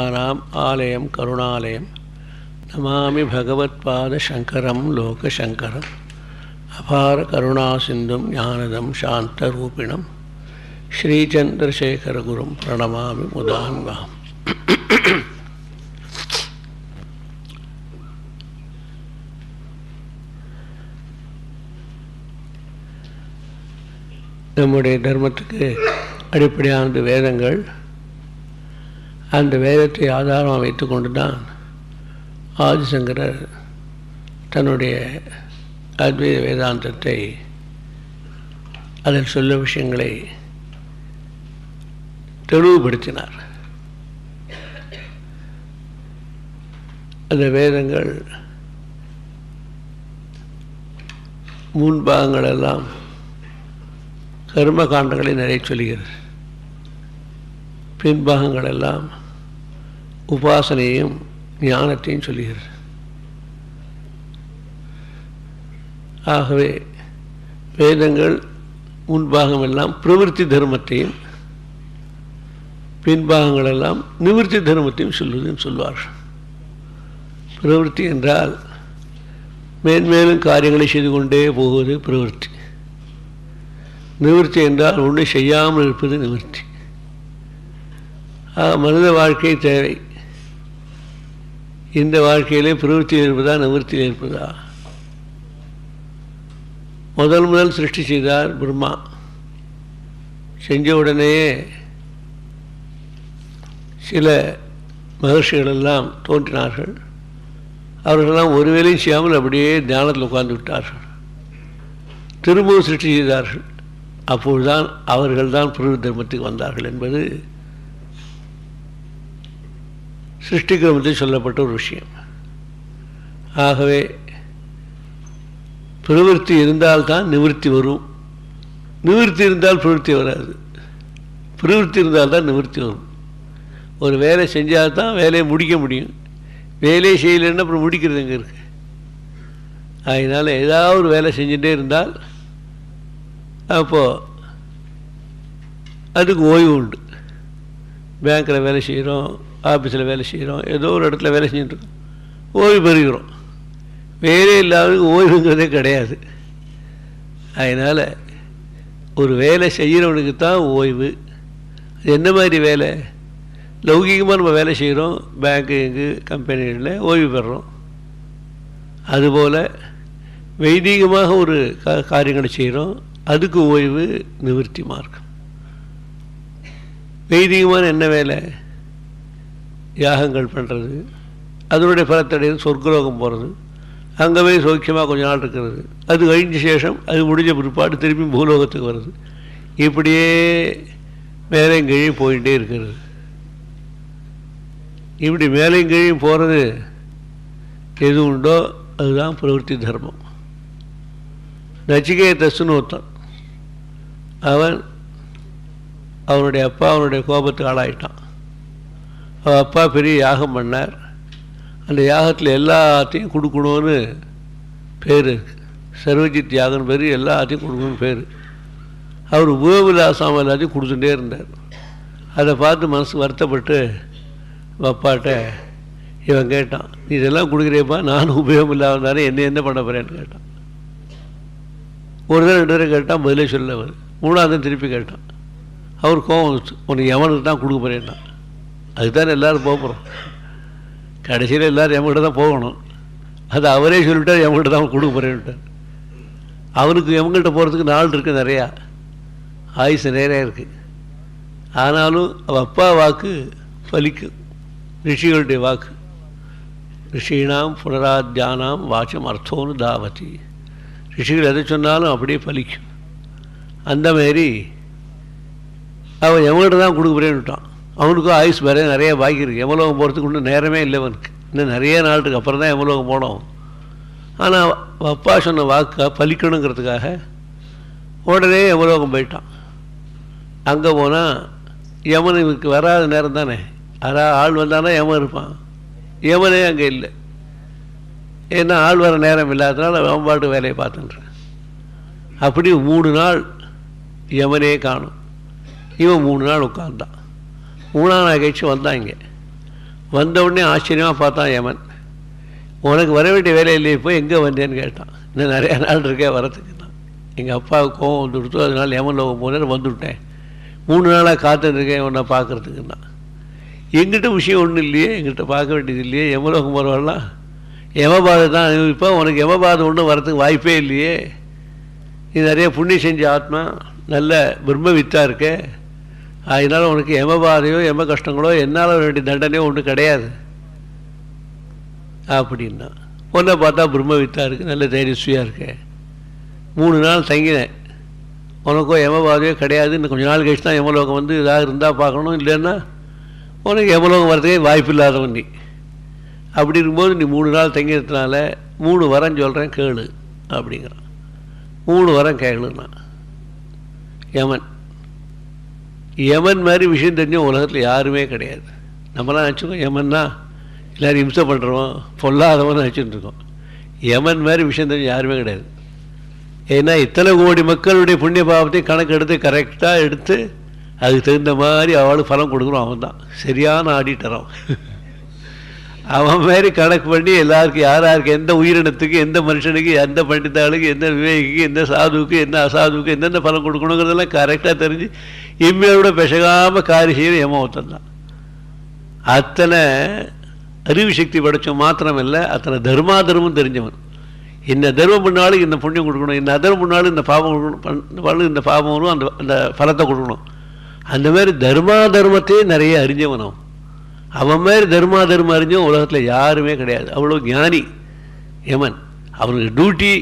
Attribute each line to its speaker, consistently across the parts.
Speaker 1: ஆனாம் ஆலயம் கருணாலயம். நமாமி பகவத்பாத சங்கரம் லோகசங்கரம் அபார கருணா சிந்தும் ஞானதம் சாந்த ரூபிணம். ஸ்ரீச்சந்திரசேகரகுரும் பிரணமாமி முதான்வாம். நம்முடைய தர்மத்துக்கு அடிப்படையானது வேதங்கள். அந்த வேதத்தை ஆதாரமாக வைத்துக்கொண்டு தான் ஆதிசங்கரர் தன்னுடைய அத்வைத வேதாந்தத்தை அதில் சொல்ல விஷயங்களை தெளிவுபடுத்தினார். அந்த வேதங்கள் முன்பாகங்கள் எல்லாம் கர்ம காண்டங்களை நிறைய சொல்கிறது. பின்பாகங்கள் எல்லாம் உபாசனையும் ஞானத்தையும் சொல்லுகிறது. ஆகவே வேதங்கள் முன்பாகம் எல்லாம் பிரவருத்தி தர்மத்தையும் பின்பாகங்கள் எல்லாம் நிவர்த்தி தர்மத்தையும் சொல்லுதுன்னு சொல்வார் பிரவருத்தி என்றால் மேன்மேலும் காரியங்களை செய்து கொண்டே போவது பிரவருத்தி நிவர்த்தி என்றால் ஒன்று செய்யாமல் இருப்பது நிவர்த்தி மனித வாழ்க்கை தேவை. இந்த வாழ்க்கையிலே பிரவருத்தியில் இருப்பதா நிவர்த்தியில் இருப்பதா? முதல் முதல் சிருஷ்டி செய்தார் பிரம்மா. செஞ்ச உடனேயே சில மகர்ஷிகளெல்லாம் தோன்றினார்கள். அவர்களெல்லாம் ஒரு வேலையும் செய்யாமல் அப்படியே தியானத்தில் உட்கார்ந்து விட்டார்கள். திரும்பவும் சிருஷ்டி செய்தார்கள். அப்பொழுதுதான் அவர்கள்தான் புரு தர்மத்துக்கு வந்தார்கள் என்பது சிருஷ்டி கிரமத்தில் சொல்லப்பட்ட ஒரு விஷயம். ஆகவே பிரவருத்தி இருந்தால்தான் நிவர்த்தி வரும். நிவர்த்தி இருந்தால் பிரவருத்தி வராது. பிரவருத்தி இருந்தால்தான் நிவர்த்தி வரும். ஒரு வேலை செஞ்சால் தான் வேலையை முடிக்க முடியும். வேலையை செய்யலைன்னா அப்புறம் முடிக்கிறது எங்கே இருக்கு? அதனால் ஏதாவது ஒரு வேலை செஞ்சுட்டே இருந்தால் அப்போது அதுக்கு ஓய்வு உண்டு. பேங்க்கில் வேலை செய்கிறோம் ஆஃபீஸில் வேலை செய்கிறோம் ஏதோ ஒரு இடத்துல வேலை செஞ்சுட்டுருக்கோம். ஓய்வு பெறுகிறோம். வேலை இல்லாதவனுக்கு ஓய்வுங்கிறதே கிடையாது. அதனால் ஒரு வேலை செய்கிறவனுக்கு தான் ஓய்வு. அது என்ன மாதிரி வேலை? லௌகிகமாக நம்ம வேலை செய்கிறோம் பேங்க்கு கம்பெனிகளில் ஓய்வு பெறுறோம். அதுபோல் வைதீகமாக ஒரு கா காரியங்களை செய்கிறோம் அதுக்கு ஓய்வு நிவர்த்தி மார்க்கம். வைதீகமான என்ன வேலை? யாகங்கள் பண்ணுறது அதனுடைய பலத்தடையில் சொர்க்கலோகம் போகிறது அங்கே போய் சௌக்கியமாக கொஞ்ச நாள் இருக்கிறது. அது கழிஞ்ச சேஷம் அது முடிஞ்ச பிற்பாடு திரும்பி பூலோகத்துக்கு வருது இப்படியே மேலையும் கீழே போயிட்டே இருக்கிறது. இப்படி மேலையும் கீழே போகிறது எது உண்டோ அதுதான் பிரவருத்தி தர்மம். நச்சிகேதஸ்ன்னு ஒருத்தன். அவன் அவனுடைய அப்பா அவனுடைய கோபத்துக்கு ஆளாயிட்டான். அப்பா பெரிய யாகம் பண்ணார். அந்த யாகத்தில் எல்லாத்தையும் கொடுக்கணும்னு பேர் சர்வஜித் யாகம்னு பேர் எல்லாத்தையும் கொடுக்கணும்னு பேர். அவர் உபயோகமில்லாசாம எல்லாத்தையும் கொடுத்துட்டே இருந்தார். அதை பார்த்து மனசு வருத்தப்பட்டு அப்பாட்ட இவன் கேட்டான் நீ இதெல்லாம் கொடுக்குறியப்பா நானும் உபயோகம் இல்லாதனால என்ன என்ன பண்ண போகிறேன்னு கேட்டான். ஒரு தடவை ரெண்டு தடவை கேட்டான் பதிலே சொல்ல அவர். மூணாவது திருப்பி கேட்டான். அவர் கோவம் உனக்கு எவனுக்கு தான் கொடுக்க போகிறேன்னா அதுதான் எல்லோரும் போக போகிறோம் கடைசியில் எல்லோரும் எம்கிட்ட தான் போகணும். அது அவரே சொல்லிவிட்டார் எமகிட்ட தான் கொடுக்க போகிறேன்ட்டார் அவனுக்கு எவங்கள்ட்ட போகிறதுக்கு நாள் இருக்குது நிறையா. ஆயுசு நிறையா இருக்குது ஆனாலும் அவள் அப்பா வாக்கு பலிக்கும் ரிஷிகளுடைய வாக்கு. ரிஷினாம் புனராத்தியானாம் வாச்சம் அர்த்தம்னு தாவதி. ரிஷிகள் எதை சொன்னாலும் அப்படியே பலிக்கும். அந்த மாரி அவன் எவன்கிட்ட தான் கொடுக்க விட்டான் அவனுக்கும் ஆயுஸ் வேற நிறைய பாக்கி இருக்குது எமலோகம் போகிறதுக்கு இன்னும் நேரமே இல்லை அவனுக்கு. இன்னும் நிறைய நாளுக்கு அப்புறம் தான் எமலோகம் போனோம் ஆனால் அப்பா சொன்ன வாக்கை பலிக்கணுங்கிறதுக்காக உடனே எமலோகம் போயிட்டான். அங்கே போனால் யமன் இவருக்கு வராத நேரம் தானே. யாராவது ஆள் வந்தானா யமன் இருப்பான். யமனே அங்கே இல்லை. ஏன்னா ஆள் வர நேரம் இல்லாததுனால அவன் பாட்டு வேலையை பார்த்துன்றேன். அப்படி மூணு நாள் யமனே காணும். இவன் மூணு நாள் உட்கார்ந்தான். மூணாம் நாள் கழிச்சு வந்தான் இங்கே வந்த உடனே ஆச்சரியமாக பார்த்தான் யமன். உனக்கு வர வேண்டிய வேலை இல்லையே போய் எங்கே வந்தேன்னு கேட்டான். இன்னும் நிறையா நாள் இருக்கே வரத்துக்கு நான் எங்கள் அப்பாவுக்கு கோவம் வந்துடுத்து அதனால் யமன் லோகம் போனேன் வந்துவிட்டேன் மூணு நாளாக காத்துருக்கேன் உன்னை பார்க்குறதுக்கு நான் எங்கிட்ட விஷயம் ஒன்றும் இல்லையே எங்கிட்ட பார்க்க வேண்டியது இல்லையே யமலோகம் போகிறவெல்லாம் யமபாதை தான். இப்போ உனக்கு யமபாதை ஒன்றும் வரத்துக்கு வாய்ப்பே இல்லையே. நீ நிறைய புண்ணியம் செஞ்ச ஆத்மா நல்ல பிரம்மவித்தாக இருக்கே. அதனால் உனக்கு யமபாதையோ எம கஷ்டங்களோ என்னால் வேண்டிய தண்டனையோ ஒன்றும் கிடையாது. அப்படின்னா ஒன்றை பார்த்தா பிரம்மவித்தாக இருக்குது நல்ல தைரியஸ்வியாக இருக்கு. மூணு நாள் தங்கினேன். உனக்கோ யமபாதையோ கிடையாது. இன்னும் கொஞ்ச நாள் கழிச்சு தான் எமலோகம் வந்து இதாக இருந்தால் பார்க்கணும். இல்லைன்னா உனக்கு எமலோகம் வரதுக்கே வாய்ப்பு இல்லாதவன் நீ. அப்படி இருக்கும்போது நீ மூணு நாள் தங்கிறதுனால மூணு வரம் சொல்கிறேன் கேளு அப்படிங்கிறான். மூணு வரம் கேளுன்னா யமன். யமன் மாதிரி விஷயம் தெரிஞ்ச உலகத்தில் யாருமே கிடையாது. நம்மளாம் நினச்சிக்கோ யமன்னா எல்லோரும் இம்சை பண்ணுறோம் பொல்லாதவன் நினச்சிட்டு இருக்கோம். யமன் மாதிரி விஷயம் தெரிஞ்ச யாருமே கிடையாது. ஏன்னா இத்தனை கோடி மக்களுடைய புண்ணிய பாவத்தையும் கணக்கு எடுத்து கரெக்டாக எடுத்து அதுக்கு தகுந்த மாதிரி அவளுக்கு பலம் கொடுக்குறோம் அவன் தான் சரியான ஆடிட்டர் அவன். அவன் மாதிரி கணக்கு பண்ணி எல்லாருக்கும் யார் யாருக்கு எந்த உயிரினத்துக்கு எந்த மனுஷனுக்கு எந்த பண்டிதாளுக்கு எந்த விவேகிக்கு எந்த சாதுவுக்கு என்ன அசாதுவுக்கு எந்தெந்த பலம் கொடுக்கணுங்கிறதெல்லாம் கரெக்டாக தெரிஞ்சு இம்மையோட பெசகாமல் காரி செய்கிற ஏமாவத்தன் தான். அத்தனை அறிவு சக்தி படைச்சவன் மாத்திரமில்லை அத்தனை தர்மா தர்மம் தெரிஞ்சவன். இந்த தர்மம் பண்ணாலும் இந்த புண்ணியம் கொடுக்கணும் இந்த அதர்மம் பண்ணாலும் இந்த பாவம் கொடுக்கணும் இந்த பாவம் அந்த அந்த பலத்தை கொடுக்கணும். அந்த மாதிரி தர்மா தர்மத்தையே நிறைய அறிஞ்சவன் அவன். அவன் மாதிரி தர்மா தர்மம் அறிஞ்சவன் உலகத்தில் யாருமே கிடையாது. அவ்வளோ ஞானி. யமன். அவனுக்கு டியூட்டி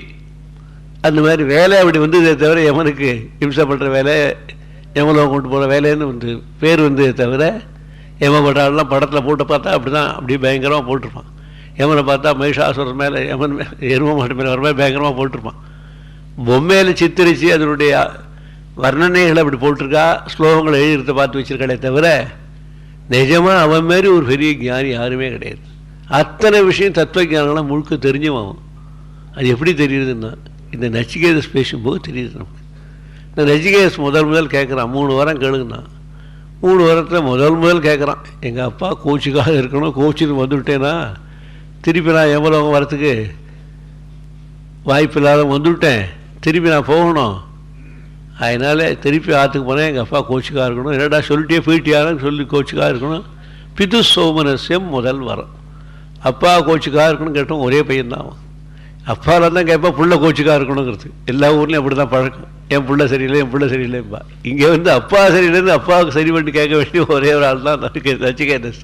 Speaker 1: அந்த மாதிரி வேலை அப்படி வந்ததே தவிர யமனுக்கு ஹிம்சை பண்ணுற வேலை யமலோகம் கொண்டு போகிற வேலைன்னு வந்து பேர் வந்ததே தவிர யம பட்டாளெலாம் படத்தில் போட்டு பார்த்தா அப்படி தான் அப்படியே பயங்கரமாக போட்டிருப்பான். யமனை பார்த்தா மகிஷாசுரன் மேலே யமன் மேலே எரும மாட்டு மேலே வர மாதிரி பயங்கரமாக போட்டிருப்பான். பொம்மையில் சித்தரித்து அதனுடைய வர்ணனைகளை அப்படி போட்டிருக்கா ஸ்லோகங்களை எழுதிருத்த பார்த்து வச்சிருக்காளே தவிர நிஜமாக அவன் மாரி ஒரு பெரிய ஞானி யாருமே கிடையாது. அத்தனை விஷயம் தத்துவ ஞானங்களாம் முழுக்க தெரிஞ்சவன் அவன். அது எப்படி தெரியுதுன்னா இந்த நச்சிகேதஸ் பேசும்போது தெரியுது நமக்கு. இந்த நச்சிகேதஸ் முதல் முதல் கேட்குறான் மூணு வாரம் கேளுங்கண்ணா மூணு வாரத்தில் முதல் முதல் கேட்குறான் எங்கள் அப்பா கோச்சுக்காக இருக்கணும் கோச்சுன்னு வந்துவிட்டேன்னா திருப்பி நான் எவ்வளோ வரத்துக்கு வாய்ப்பு இல்லாத வந்துவிட்டேன் திருப்பி நான் போகணும். அதனால் திருப்பி ஆற்றுக்கு போனேன் எங்கள் அப்பா கோச்சிக்காக இருக்கணும். என்னடா சொல்லிட்டே போயிட்டியாரன்னு சொல்லி கோச்சிக்காக இருக்கணும். பிது சோமனசியம் முதல் வரம். அப்பா கோச்சிக்காக இருக்கணும் கேட்டோம் ஒரே பையன்தான் அவன். அப்பாவில் தான் கேட்பா புள்ள கோச்சிக்காக இருக்கணுங்கிறது. எல்லா ஊர்லேயும் அப்படி தான் பழக்கம். என் புள்ள சரியில்லை என் புள்ள சரியில்லைப்பா. இங்கே வந்து அப்பா சரியில்லைன்னு அப்பாவுக்கு சரி பண்ணி கேட்க வேண்டிய ஒரே ஒரு ஆள் தான் நச்சிகேதஸ்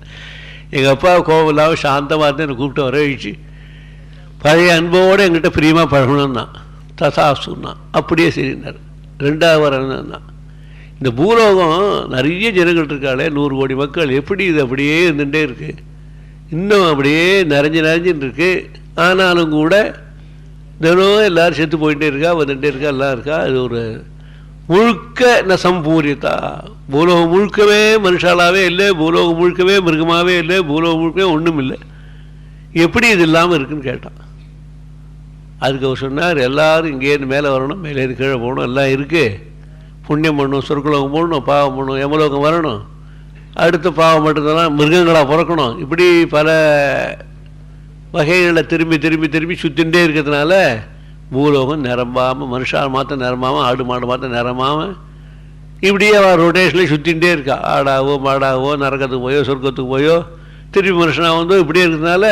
Speaker 1: எங்கள் அப்பா கோவம் இல்லாமல் சாந்தமாக இருந்து என்னை கூப்பிட்டு வர வச்சு பழைய அன்போடு எங்கிட்ட பிரியமாக பழகணும்னா தசாசுன்னா அப்படியே சரினார். ரெண்டாவது என்னன்னா இந்த பூலோகம் நிறைய ஜனங்கள் இருக்காளே நூறு கோடி மக்கள். எப்படி இது அப்படியே இருந்துகிட்டே இருக்குது இன்னும் அப்படியே நிறைஞ்சு நிறைஞ்சுன்னு இருக்குது ஆனாலும் கூட தினம் எல்லோரும் செத்து போயிட்டே இருக்கா வந்துகிட்டே இருக்கா எல்லாம் இருக்கா? அது ஒரு முழுக்க ந பூலோகம் முழுக்கவே மனுஷாலாகவே இல்லை பூலோகம் முழுக்கவே மிருகமாகவே இல்லை பூலோகம் முழுக்கவே ஒன்றும் இல்லை எப்படி இது இல்லாமல் இருக்குன்னு கேட்டான். அதுக்கு அவர் சொன்னார் எல்லோரும் இங்கேருந்து மேலே வரணும் மேலேருந்து கீழே போகணும் எல்லாம் இருக்குது புண்ணியம் பண்ணணும் சொர்க்கலோகம் போடணும் பாவம் பண்ணணும் யமலோகம் வரணும். அடுத்த பாவம் மட்டும்தான் மிருகங்களாக பிறக்கணும். இப்படி பல வகைகளில் திரும்பி திரும்பி திரும்பி சுற்றிகிட்டே இருக்கிறதுனால பூலோகம் நிரம்பாமல் மனுஷால் மாற்ற நிரம்பாமல் ஆடு மாடு மாற்ற நிரம்பாமல் இப்படியே அவள் ரொட்டேஷனில் சுற்றிகிட்டே இருக்கா. ஆடாவோ மாடாவோ நரகத்துக்கு போயோ சொர்க்கத்துக்கு போயோ திருப்பி மனுஷனாக வந்தோ இப்படியே இருக்கிறதுனால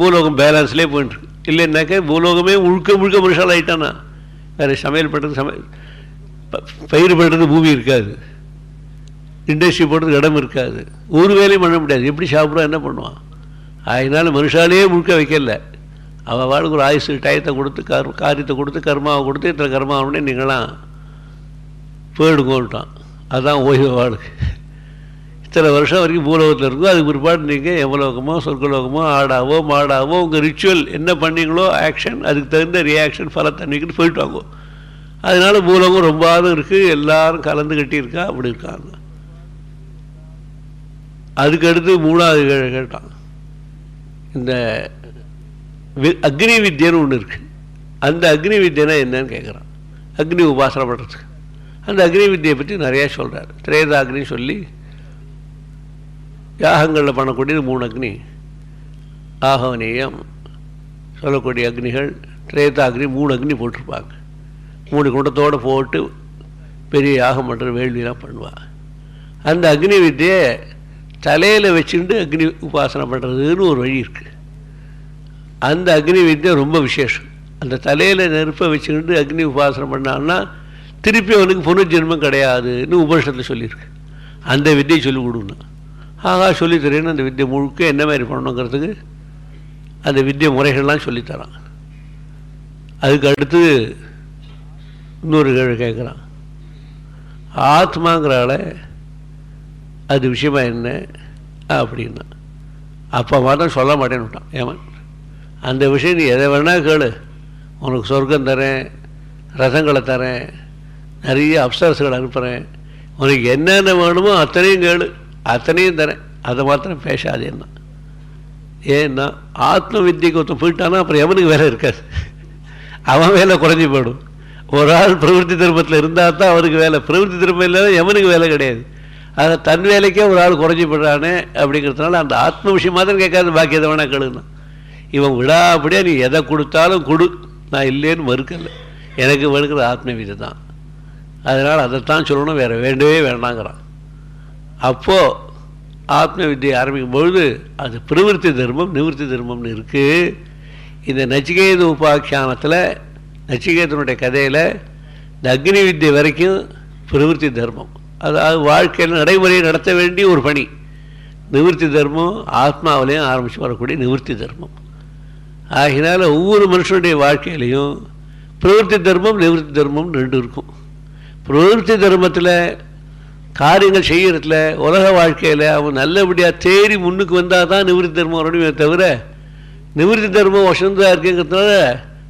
Speaker 1: பூலோகம் பேலன்ஸ்லேயே போயிட்டுருக்கு இல்லைன்னாக்கா பூலோகமே முழுக்க முழுக்க மனுஷால் ஆகிட்டானா வேறு சமையல் பண்ணுறது சமையல் பயிர் பண்ணுறது பூமி இருக்காது. இண்டஸ்ட்ரி போடுறதுக்கு இடம் இருக்காது. ஒரு வேலையும் பண்ண முடியாது. எப்படி சாப்பிடுவா என்ன பண்ணுவான்? அதனால மனுஷாலேயே முழுக்க வைக்கல. அவள் வாழ்க்கை ஒரு ஆயுசு டயத்தை கொடுத்து கர் காரியத்தை கொடுத்து கர்மாவை கொடுத்து இத்தனை கர்மா நீங்களாம் போயிடுங்கோன்ட்டான். அதுதான் ஓய்வு வாழ்க்கை இத்தனை வருஷம் வரைக்கும் பூலோகத்தில் இருக்கும். அதுக்கு பிற்பாடு நீங்கள் எவ்வளோகமோ சொர்க்கலோகமோ ஆடாவோ மாடாவோ உங்கள் ரிச்சுவல் என்ன பண்ணீங்களோ ஆக்ஷன் அதுக்கு தகுந்த ரியாக்ஷன் பல தண்ணிக்கிட்டு போயிட்டு வாங்கோ. அதனால் பூலோகம் ரொம்பாவது இருக்குது எல்லாரும் கலந்து கட்டியிருக்கா? அப்படி இருக்காங்க. அதுக்கடுத்து மூணாவது கேட்டான். இந்த அக்னி வித்தியன்னு ஒன்று இருக்குது அந்த அக்னி வித்தியனா என்னன்னு கேட்குறான் அக்னி உபாசனை பண்ணுறதுக்கு அந்த அக்னி வித்தியை பற்றி நிறையா சொல்கிறார் திரேதாக்னி சொல்லி யாகங்களில் பண்ணக்கூடியது மூணு அக்னி. ஆகவனீயம் சொல்லக்கூடிய அக்னிகள் திரேதா அக்னி மூணு அக்னி போட்டிருப்பாங்க. மூணு குண்டத்தோடு போட்டு பெரிய யாகம் பண்ணுற வேள்வியெலாம் பண்ணுவாள் அந்த அக்னி வித்தியை தலையில் வச்சுட்டு அக்னி உபாசனை பண்ணுறதுன்னு ஒரு வழி இருக்குது அந்த அக்னி வித்தியை ரொம்ப விசேஷம். அந்த தலையில் நெருப்பை வச்சுக்கிட்டு அக்னி உபாசனை பண்ணான்னா திருப்பி அவனுக்கு புனர்ஜென்மம் கிடையாதுன்னு உபனிஷத்தில் சொல்லியிருக்கு. அந்த வித்தியை சொல்லி கொடுன்னா. ஆகா சொல்லித்தரேன்னு அந்த வித்தியை முழுக்க என்ன மாதிரி பண்ணணுங்கிறதுக்கு அந்த வித்தியை முறைகள்லாம் சொல்லித்தரான். அதுக்கு அடுத்து இன்னொரு கேள்வி கேட்குறான். ஆத்மாங்கிறால அது விஷயமா என்ன? அப்படின்னா அப்போ மாத்திரம் சொல்ல மாட்டேன்னு விட்டான் ஏமன். அந்த விஷயம் நீ எதை வேணால் கேளு. உனக்கு சொர்க்கம் தரேன் ரசங்களை தரேன் நிறைய அப்சரசுகளை அனுப்புகிறேன் உனக்கு என்னென்ன வேணுமோ அத்தனையும் கேளு. அத்தனையும் தரேன். அதை மாத்திரம் பேசாதேன்னா ஏன்னா ஆத்ம வித்தியக்கு ஒருத்தன் போயிட்டானா அப்புறம் எவனுக்கு வேலை இருக்காது. அவன் வேலை குறைஞ்சி போயிடும். ஒரு ஆள் பிரவருத்தி திருப்பத்தில் இருந்தால் தான் அவனுக்கு வேலை. பிரவருத்தி திரும்ப இல்லைன்னா எவனுக்கு வேலை கிடையாது. அதை தன் வேலைக்கே ஒரு ஆள் குறைஞ்சி போடுறானே அப்படிங்கிறதுனால அந்த ஆத்ம விஷயம் மாத்திரம் கேட்காது பாக்கி எதை வேணா கழுகுனான் இவன் விடா அப்படியே நீ எதை கொடுத்தாலும் கொடு. நான் இல்லைன்னு மறுக்கலை. எனக்கு வெறுக்கிற ஆத்ம விதி தான். அதனால் அதைத்தான் சொல்லணும். வேறு வேண்டவே வேண்டாங்கிறான். அப்போது ஆத்ம வித்தியை ஆரம்பிக்கும் பொழுது அது பிரவருத்தி தர்மம் நிவர்த்தி தர்மம்னு இருக்குது இந்த நச்சிகேத உபாக்கியானத்தில் நச்சிகேதனுடைய கதையில் இந்த அக்னி வித்தியை வரைக்கும் பிரவருத்தி தர்மம். அதாவது வாழ்க்கையில் நடைமுறையை நடத்த வேண்டிய ஒரு பணி. நிவர்த்தி தர்மம் ஆத்மாவிலையும் ஆரம்பித்து வரக்கூடிய நிவர்த்தி தர்மம். ஆகினால ஒவ்வொரு மனுஷனுடைய வாழ்க்கையிலையும் பிரவருத்தி தர்மம் நிவர்த்தி தர்மம் ரெண்டு இருக்கும். பிரவருத்தி தர்மத்தில் காரியங்கள் செய்கிறதுல உலக வாழ்க்கையில் அவன் நல்லபடியாக தேறி முன்னுக்கு வந்தால் தான் நிவர்த்தி தர்மம் வரணுமே தவிர நிவர்த்தி தர்மம் வசந்தா இருக்குங்கிறதுனால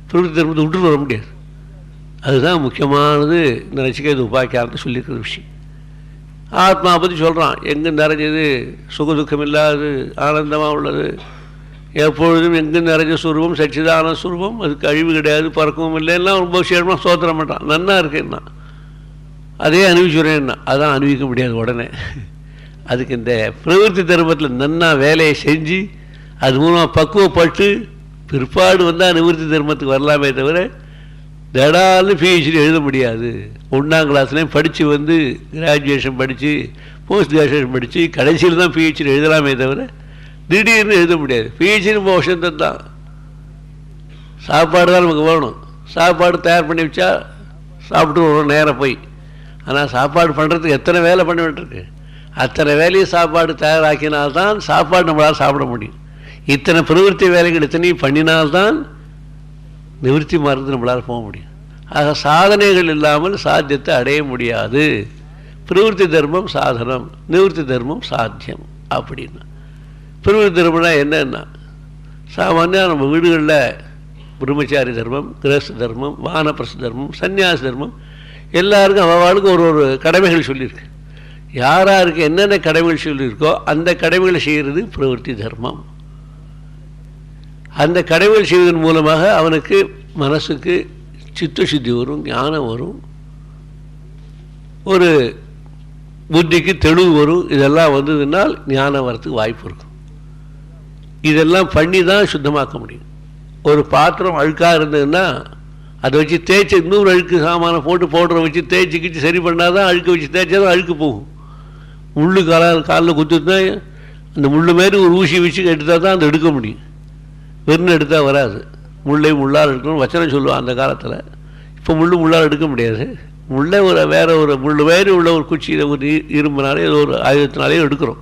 Speaker 1: பிரவருத்தி தர்மத்தை விட்டுட்டு வர முடியாது. அதுதான் முக்கியமானது. இந்த நச்சிகேது உபாக்கியாரத்தை சொல்லியிருக்கிற விஷயம். ஆத்மா பற்றி சொல்கிறான் எங்கே நிறைஞ்சது சுக துக்கம் இல்லாது ஆனந்தமாக உள்ளது. எப்பொழுதும் எங்கு நிறைஞ்ச சுரூபம் சச்சிதான சுரூபம். அதுக்கு அழிவு கிடையாது பறக்கவும் இல்லைன்னா ரொம்ப விஷயமாக சோதனை பண்ணுறான் நன்னா இருக்குன்னா. அதே அனுபவிச்சுறேன்னா அதான் அனுபவிக்க முடியாது உடனே. அதுக்கு இந்த பிரவர்த்தி தர்மத்தில் நன்னா வேலையை செஞ்சு அது மூலமாக பக்குவப்பட்டு பிற்பாடு வந்தால் நிவர்த்தி தர்மத்துக்கு வரலாமே தவிர திடாலும் பிஹெச்டி எழுத முடியாது. ஒன்றாம் கிளாஸ்லேயும் படித்து வந்து கிராஜுவேஷன் படித்து போஸ்ட் கிராஜுவேஷன் படித்து கடைசியில் தான் பிஹெச்டி எழுதலாமே தவிர திடீர்னு எழுத முடியாது. பிஹெச்டி ரொம்ப வருஷம் தான் சாப்பாடு தான் நமக்கு வேணும். சாப்பாடு தயார் பண்ணி வச்சா சாப்பிட்டு வரும் நேரம் போய். ஆனால் சாப்பாடு பண்ணுறதுக்கு எத்தனை வேலை பண்ண வேண்டியிருக்கு அத்தனை வேலையும் சாப்பாடு தயாராக்கினால்தான் சாப்பாடு நம்மளால் சாப்பிட முடியும். இத்தனை பிரவருத்தி வேலைகள் இத்தனையும் பண்ணினால்தான் நிவர்த்தி மறந்து நம்மளால் போக முடியும். ஆக சாதனைகள் இல்லாமல் சாத்தியத்தை அடைய முடியாது. பிரவருத்தி தர்மம் சாதனம் நிவர்த்தி தர்மம் சாத்தியம் அப்படின்னா. பிரவருத்தி தர்மம்னா என்னென்னா சாமானியாக நம்ம வீடுகளில் பிரம்மச்சாரி தர்மம் கிரஸ்த தர்மம் வானப்பிரச தர்மம் சன்னியாச தர்மம் எல்லாருக்கும் அவளுக்கும் ஒரு ஒரு கடமைகள் சொல்லியிருக்கு. யாராருக்கு என்னென்ன கடமைகள் சொல்லியிருக்கோ அந்த கடமைகளை செய்கிறது பிரவருத்தி தர்மம். அந்த கடமைகள் செய்வதன் மூலமாக அவனுக்கு மனசுக்கு சித்த சுத்தி வரும் ஞானம் வரும். ஒரு புத்திக்கு தெளிவு வரும். இதெல்லாம் வந்ததுனால் ஞானம் வரத்துக்கு வாய்ப்பு இருக்கும். இதெல்லாம் பண்ணி தான் சுத்தமாக்க முடியும். ஒரு பாத்திரம் அழுக்காக இருந்ததுன்னா அதை வச்சு தேய்ச்சி இன்னொரு அழுக்கு சாமானை போட்டு பவுடரை வச்சு தேய்ச்சி கிச்சு சரி பண்ணால் தான் அழுக்கு வச்சு தேய்ச்சா தான் அழுக்கு போகும். முள்ளு கால காலில் குத்துனா அந்த முள் மாரி ஒரு ஊசி வச்சு எடுத்தால் தான் அதை எடுக்க முடியும். வெறும் எடுத்தால் வராது. முள்ளை முள்ளால் எடுக்கணும். வச்சனம் சொல்லுவான் அந்த காலத்தில். இப்போ முள் முள்ளால் எடுக்க முடியாது. முள்ளை ஒரு வேறு ஒரு முள் மாரி உள்ள ஒரு குச்சியில் ஒரு இரும்புனாலே ஏதோ ஒரு ஆயுதத்தினாலே எடுக்கிறோம்.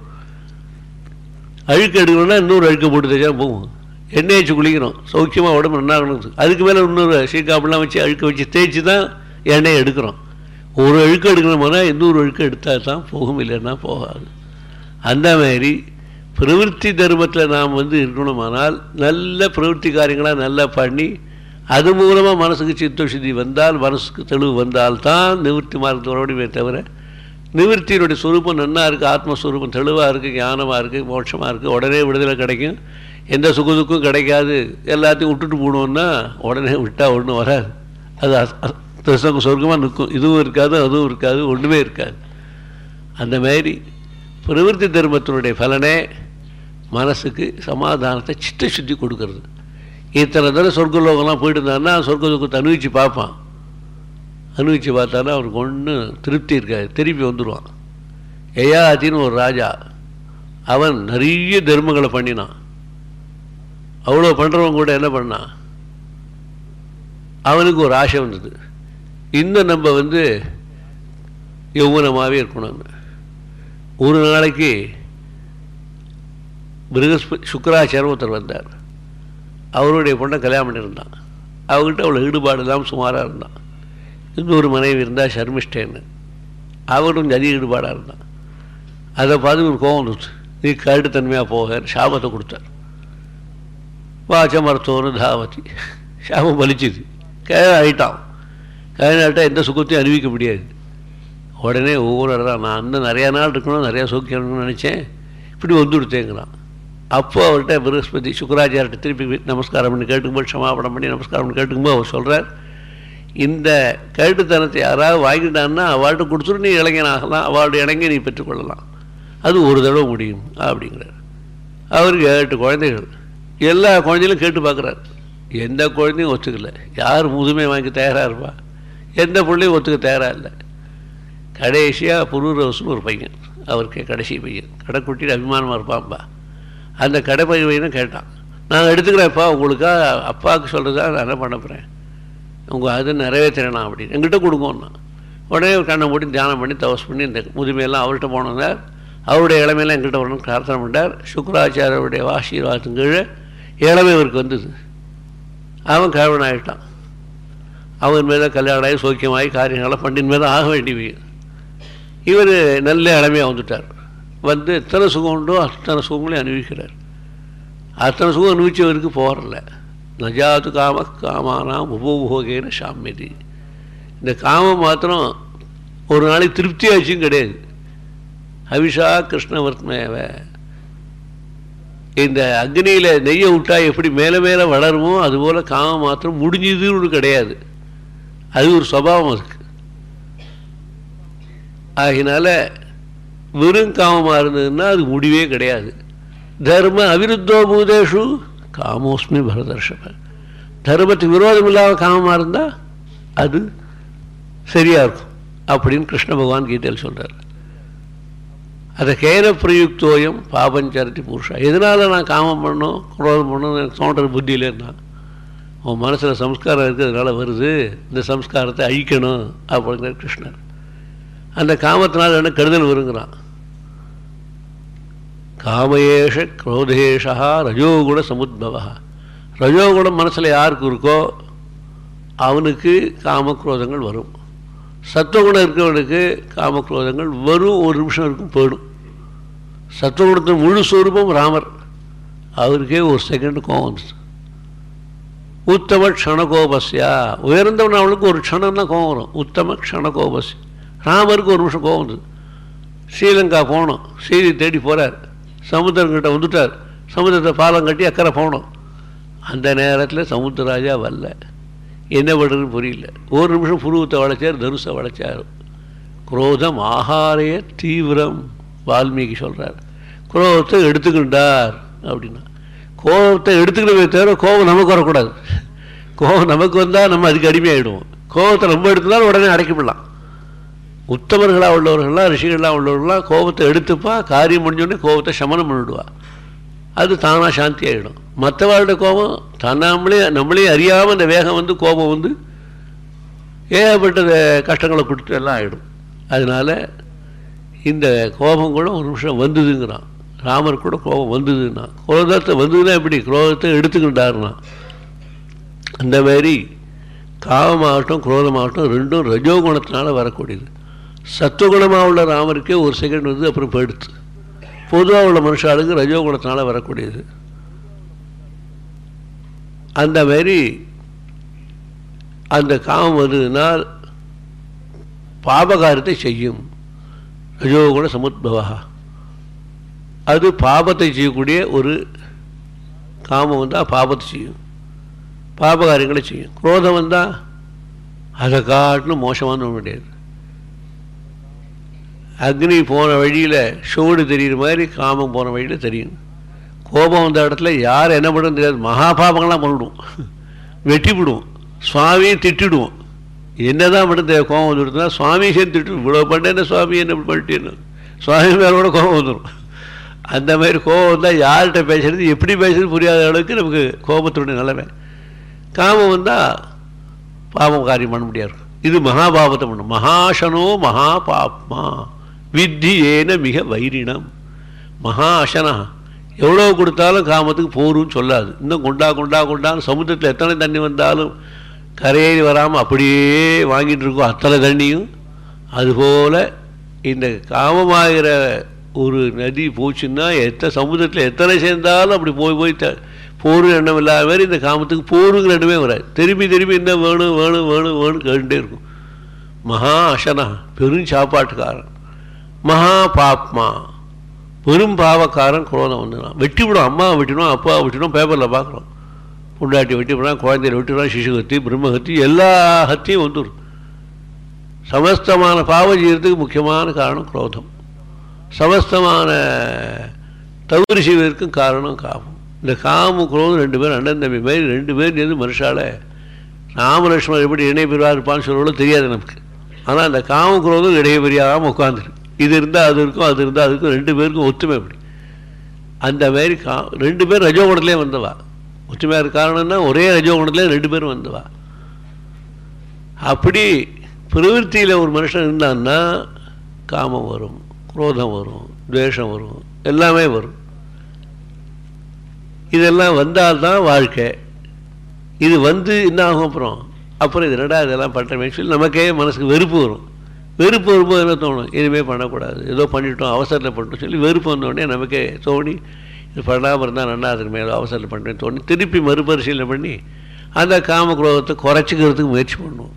Speaker 1: அழுக்கு எடுக்கணும்னா இன்னொரு அழுக்கு போட்டு தேய்ச்சா போகும். எண்ணெய் வச்சு குளிக்கிறோம் சௌக்கியமாக உடம்பு நன்னாகணும் அதுக்கு மேலே இன்னொரு சீக்காப்பெல்லாம் வச்சு அழுக்க வச்சு தேய்ச்சி தான் எண்ணெயை எடுக்கிறோம். ஒரு அழுக்கு எடுக்கணும்னா இன்னொரு அழுக்கு எடுத்தால் தான் போகும் இல்லைன்னா போகாது. அந்த மாதிரி பிரவருத்தி தர்மத்தில் நாம் வந்து இருக்கணுமானால் நல்ல பிரவருத்தி காரியங்களாக நல்லா பண்ணி அது மூலமாக மனசுக்கு சித்தசுத்தி வந்தால் மனசுக்கு தெளிவு வந்தால் தான் நிவர்த்தி மார்க்கத்தை தவிர நிவர்த்தியினுடைய சுரூபம் நன்னா இருக்குது ஆத்மஸ்வரூபம் தெளிவாக இருக்குது ஞானமாக இருக்குது மோட்சமாக இருக்குது உடனே விடுதலை கிடைக்கும். எந்த சுகதுக்கும் கிடைக்காது. எல்லாத்தையும் விட்டுட்டு போகணுன்னா உடனே விட்டால் ஒன்றும் வராது. அது திருசங்க சொர்க்கமாக நிற்கும். இதுவும் இருக்காது அதுவும் இருக்காது ஒன்றுமே இருக்காது. அந்த மாதிரி பிரவிற்த்தி தர்மத்தினுடைய பலனே மனசுக்கு சமாதானத்தை சித்த சுத்தி கொடுக்கறது. இத்தனை தடவை சொர்க்கலோகம்லாம் போயிட்டு இருந்தாருன்னா சொர்க்கத்துக்கு அனுபவித்து அனுபவிச்சு பார்ப்பான். அனுபவிச்சு பார்த்தானா அவனுக்கு ஒன்றும் திருப்தி இருக்காது. திருப்பி வந்துடுவான். எயாத்தின்னு ஒரு ராஜா அவன் நிறைய தர்மங்களை பண்ணினான். அவ்வளோ பண்ணுறவங்க கூட என்ன பண்ணான் அவனுக்கு ஒரு ஆசை வந்தது. இன்னும் நம்ம வந்து யௌவனமாகவே இருக்கணும்னு ஒரு நாளைக்கு பிருகஸ்பதி சுக்கராச்சாரம் ஒருத்தர் வந்தார். அவருடைய பொண்ணை கல்யாணம் பண்ணியிருந்தான். அவர்கிட்ட அவ்வளோ ஈடுபாடு இல்லாமல் சுமாராக இருந்தான். இன்னொரு மனைவி இருந்தால் ஷர்மிஷ்டேன்னு அவரும் அதிக ஈடுபாடாக இருந்தான். அதை பார்த்து ஒரு கோவம் வந்துச்சு. நீ கருட்டுத்தன்மையாக போக சாபத்தை கொடுத்தார். வாச்சமர்த்தோன்னு தாவதி சாபம் பலிச்சுது கல்யாணம் ஆகிட்டான் கல்யாணம் ஆகிட்டா எந்த சுகத்தையும் அறிவிக்க முடியாது உடனே ஒவ்வொரு நான் இன்னும் நிறையா நாள் இருக்கணும் நிறையா சௌக்கியம் இருக்கணும்னு நினச்சேன் இப்படி வந்து கொடுத்தேங்கிறான் அப்போ அவர்கிட்ட பிரகஸ்பதி சுக்கராச்சார்கிட்ட திருப்பி நமஸ்காரம் பண்ணி கேட்டுக்கும்போது க்ஷமாபணம் பண்ணி நமஸ்காரம் பண்ணி கேட்டுக்கும்போது அவர் சொல்கிறார் இந்த கழுட்டுத்தனத்தை யாராவது வாங்கிட்டான்னா அவார்டு கொடுத்துட்டு நீ இளைஞனாகலாம் அவார்டு இணங்கி நீ பெற்றுக்கொள்ளலாம் அது ஒரு தடவை முடியும் அப்படிங்கிறார் அவருக்கு ஏழு குழந்தைகள் எல்லா குழந்தைகளும் கேட்டு பார்க்குறாரு. எந்த குழந்தையும் ஒத்துக்கல. யார் முதுமை வாங்கி தயாராக இருப்பா? எந்த பிள்ளையும் ஒத்துக்க தயாராக இல்லை. கடைசியாக புரூரவசுன்னு ஒரு பையன். அவருக்கு கடைசி பையன். கடைக்குட்டியில் அபிமானமாக இருப்பான்ப்பா அந்த கடை பையனும் கேட்டான். நான் எடுத்துக்கிறேன்ப்பா உங்களுக்கா அப்பாவுக்கு சொல்கிறதா நான் என்ன பண்ண போகிறேன் உங்கள் அது நிறைவேற்றினா அப்படின்னு. எங்கிட்ட கொடுங்கண்ணா உடனே ஒரு கண்ணை மூடி தியானம் பண்ணி தவஸ் பண்ணி இந்த முதுமையெல்லாம் அவர்கிட்ட போனதார் அவருடைய இளமையெல்லாம் எங்கிட்ட வரணும்னு பிரார்த்தனை பண்ணார். சுக்கராச்சாரியருடைய ஆசீர்வாதத்தின் கீழே இளமை இவருக்கு வந்தது. அவன் கிழவன் ஆகிட்டான் அவன் மேலே கல்யாணம் ஆகி சோக்கியமாகி காரியங்கள்லாம் பண்டின் மேலே ஆக வேண்டியவை. இவர் நல்ல இளமையாக வந்துட்டார். வந்து எத்தனை சுகம் உண்டோ அத்தனை சுகங்களையும் அனுபவிக்கிறார். அத்தனை சுகம் அனுபவிச்சவருக்கு போகிறல நஜாத்து காம காமானாம் உபோபோகேன சாமியதி. இந்த காமம் மாத்திரம் ஒரு நாளைக்கு திருப்தியாச்சும் கிடையாது. ஹவிஷா கிருஷ்ணவர்த்மேவை இந்த அக்னியில் நெய்யை விட்டா எப்படி மேலே மேலே வளருமோ அதுபோல் காமம் மாத்திரம் முடிஞ்சதுன்னு கிடையாது. அது ஒரு சுபாவம் அதுக்கு. ஆகினால வெறும் காமமாக இருந்ததுன்னா அது முடிவே கிடையாது. தர்ம அவிருத்தோ பூதேஷு காமோஸ்மி பரதர்ஷப. தர்மத்துக்கு விரோதம் இல்லாமல் காமமாக இருந்தால் அது சரியாக இருக்கும். அப்படின்னு கிருஷ்ண பகவான் கீதையில் சொல்கிறார் அது கேன பிரயுக்தோயம் பாபஞ்சரத்தி புருஷா. எதனால் நான் காமம் பண்ணும் குரோதம் பண்ணணும் எனக்கு தோன்ற புத்தியில் இருந்தான். உன் மனசில் சம்ஸ்காரம் இருக்கிறதுனால வருது இந்த சம்ஸ்காரத்தை அழிக்கணும் அப்படிங்கிற கிருஷ்ணர். அந்த காமத்தினால் என்ன கெடுதல் வருங்கிறான். காமயேஷ குரோதேஷா ரஜோகுண சமுத்பவா. ரஜோகுணம் மனசில் யாருக்கு இருக்கோ அவனுக்கு காமக்ரோதங்கள் வரும். சத்துவகுணம் இருக்கிறவனுக்கு காமக்ரோதங்கள் வரும் ஒரு நிமிஷம் இருக்கும் போயிடும். சத்துவகுணத்தின் முழு ஸ்வரூபம் ராமர். அவருக்கே ஒரு செகண்ட் கோவம் வந்துச்சு. உத்தம க்ஷணகோபஸ்யா. உயர்ந்தவன் அவனுக்கு ஒரு க்ஷணம் தான் கோவம் வரும். உத்தம க்ஷணகோபஸ்யா. ராமருக்கு ஒரு நிமிஷம் கோவம் வந்தது. ஸ்ரீலங்கா போனோம். செய்தி தேடி போகிறார் சமுத்திரங்கிட்ட வந்துட்டார். சமுத்திரத்தை பாலம் கட்டி அக்கறை போனோம். அந்த நேரத்தில் சமுத்திரராஜா வரல. என்ன பண்ணுறதுன்னு புரியல. ஒரு நிமிஷம் புருவத்தை வளைச்சார் தனுசை வளைச்சார். குரோதம் ஆகாரைய தீவிரம் வால்மீகி சொல்கிறார் குரோதத்தை எடுத்துக்கின்றார் அப்படின்னா. கோபத்தை எடுத்துக்கணுமே தவிர கோபம் நமக்கு வரக்கூடாது. கோபம் நமக்கு வந்தால் நம்ம அதுக்கு அடிமையாகிடுவோம் கோபத்தை ரொம்ப எடுத்துனாலும் உடனே அடைக்கப்படலாம். உத்தமர்களாக உள்ளவர்கள்லாம் ரிஷிகளாக உள்ளவர்கள்லாம் கோபத்தை எடுத்துப்பா காரியம் முடிஞ்சோடனே கோபத்தை சமனம் பண்ணிவிடுவா அது தானாக சாந்தி ஆகிடும் மற்றவர்களோட கோபம் தன்னாமளே நம்மளே அறியாமல் அந்த வேகம் வந்து கோபம் வந்து ஏகப்பட்ட கஷ்டங்களை கொடுத்து எல்லாம் ஆகிடும் அதனால் இந்த கோபம் கூட ஒரு நிமிஷம் வந்ததுங்கிறான். ராமர் கூட கோபம் வந்ததுன்னா குரோதத்தை வந்ததுன்னா எப்படி? குரோதத்தை எடுத்துக்கிட்டாருன்னா. அந்த மாதிரி காமமாகட்டும் குரோதமாகட்டும் ரெண்டும் ரஜோகுணத்தினால வரக்கூடியது. சத்துவகுணமாக உள்ள ராமருக்கே ஒரு செகண்ட் வந்து அப்புறம் போயிடுத்து. பொதுவாக உள்ள மனுஷாளுக்கு ரஜோகுணத்தினால் வரக்கூடியது. அந்த மாதிரி அந்த காமம் வந்ததுனால் பாபகாரத்தை செய்யும். ரஜோகுண சமுத்பவா. அது பாபத்தை செய்யக்கூடிய ஒரு காமம் வந்தால் பாபத்தை செய்யும். பாபகாரியங்களை செய்யும். குரோதம் வந்தால் அதை காட்டிலும் மோசமான ஒன்று கிடையாது அக்னி போன வழியில் சூடு தெரிகிற மாதிரி காமம் போன வழியில் தெரியும். கோபம் வந்த இடத்துல யார் என்ன பண்ண தெரியாது. மகாபாபங்கள்லாம் பண்ணிவிடுவோம். வெட்டிவிடுவோம். சுவாமியை திட்டிடுவோம். என்ன தான் மட்டும் தெரியாது கோபம் வந்துடுதுன்னா சுவாமி சேர்ந்து திட்டு இவ்வளோ பண்ணேன்னு சுவாமி? என்ன இப்படி பண்ணிட்டேன்னு? சுவாமி மேலே கூட கோபம் வந்துடும் அந்த மாதிரி கோபம் வந்தால் யார்கிட்ட பேசுறது எப்படி பேசுறது புரியாத அளவுக்கு நமக்கு கோபத்தினுடைய நிலைமை. காமம் வந்தால் பாவம் காரியம் பண்ண முடியாது. இது மகாபாபத்தை பண்ணும். மகாசனோ மகாபாப்மா. வித்தி ஏன மிக வைரினம் மகா அசனா. எவ்வளோ கொடுத்தாலும் காமத்துக்கு போரும்னு சொல்லாது. இன்னும் கொண்டா கொண்டா கொண்டான்னு சமுத்திரத்தில் எத்தனை தண்ணி வந்தாலும் கரையேறி வராமல் அப்படியே வாங்கிட்டு இருக்கோம். அத்தனை தண்ணியும். அதுபோல் இந்த காமமாகிற ஒரு நதி போச்சுன்னா எத்தனை சமுதிரத்தில் எத்தனை சேர்ந்தாலும் அப்படி போய் போய் த போரு எண்ணம் இல்லாத மாதிரி இந்த காமத்துக்கு போருங்கிற எண்ணமே வராது. திரும்பி திரும்பி என்ன வேணும் வேணும் வேணும் வேணும் கேட்டுகிட்டே இருக்கும். மகா அசனா. பெரும் சாப்பாட்டுக்காரன். மகா பாப்மா பெரும் பாவக்காரன் குரோதம் வந்துடும் வெட்டி விடும் அம்மாவை வெட்டினோம் அப்பாவை வெட்டினோம் பேப்பரில் பார்க்குறோம். பொண்டாட்டி வெட்டி விடுறான் குழந்தைய வெட்டிடுறான் சிசுகத்தி பிரம்மஹத்தி எல்லா ஹத்தியும் வந்துடும் சமஸ்தமான பாவம் செய்கிறதுக்கு முக்கியமான காரணம் குரோதம். சமஸ்தமான தகுதி செய்வதற்கும் காரணம் காமம். இந்த காமம் குரோதம் ரெண்டு பேரும் அண்ணன் தம்பி மாதிரி ரெண்டு பேர் சேர்ந்து மனுஷால ராமலட்சுமணர் எப்படி இணை பெறுவார் இருப்பான்னு சொல்லவும் தெரியாது நமக்கு. ஆனால் அந்த காம குரோதம் இடையே பெரியாமல் உட்காந்துருக்கு இது இருந்தால் அது இருக்கும் அது இருந்தால் அது இருக்கும். ரெண்டு பேருக்கும் ஒற்றுமை அப்படி. அந்த மாதிரி கா ரெண்டு பேர் ரஜோகுணத்துலேயே வந்தவா. ஒற்றுமையாக காரணம்னா ஒரே ரஜோகுணத்துலேயே ரெண்டு பேரும் வந்தவா. அப்படி பிரவருத்தியில் ஒரு மனுஷன் இருந்தான்னா காமம் வரும் குரோதம் வரும் துவேஷம் வரும் எல்லாமே வரும். இதெல்லாம் வந்தால்தான் வாழ்க்கை. இது வந்து என்ன ஆகும் அப்புறம்? அப்புறம் இது ரெண்டா இதெல்லாம் பண்ணுறமே சொல்லி நமக்கே மனசுக்கு வெறுப்பு வரும். வெறுப்பு வரும்போது என்ன தோணும்? இனிமேல் பண்ணக்கூடாது. ஏதோ பண்ணிட்டோம் அவசரத்தில் பண்ணிட்டோம் சொல்லி வெறுப்பு வந்தோடனே நமக்கே தோணி இது பண்ணாமல் இருந்தால் நல்லா இருக்கு மேலே அவசரத்தில் பண்ணுறேன்னு தோணி திருப்பி மறுபரிசீலனை பண்ணி அந்த காமக்ரோகத்தை குறைச்சிக்கிறதுக்கு முயற்சி பண்ணுவோம்.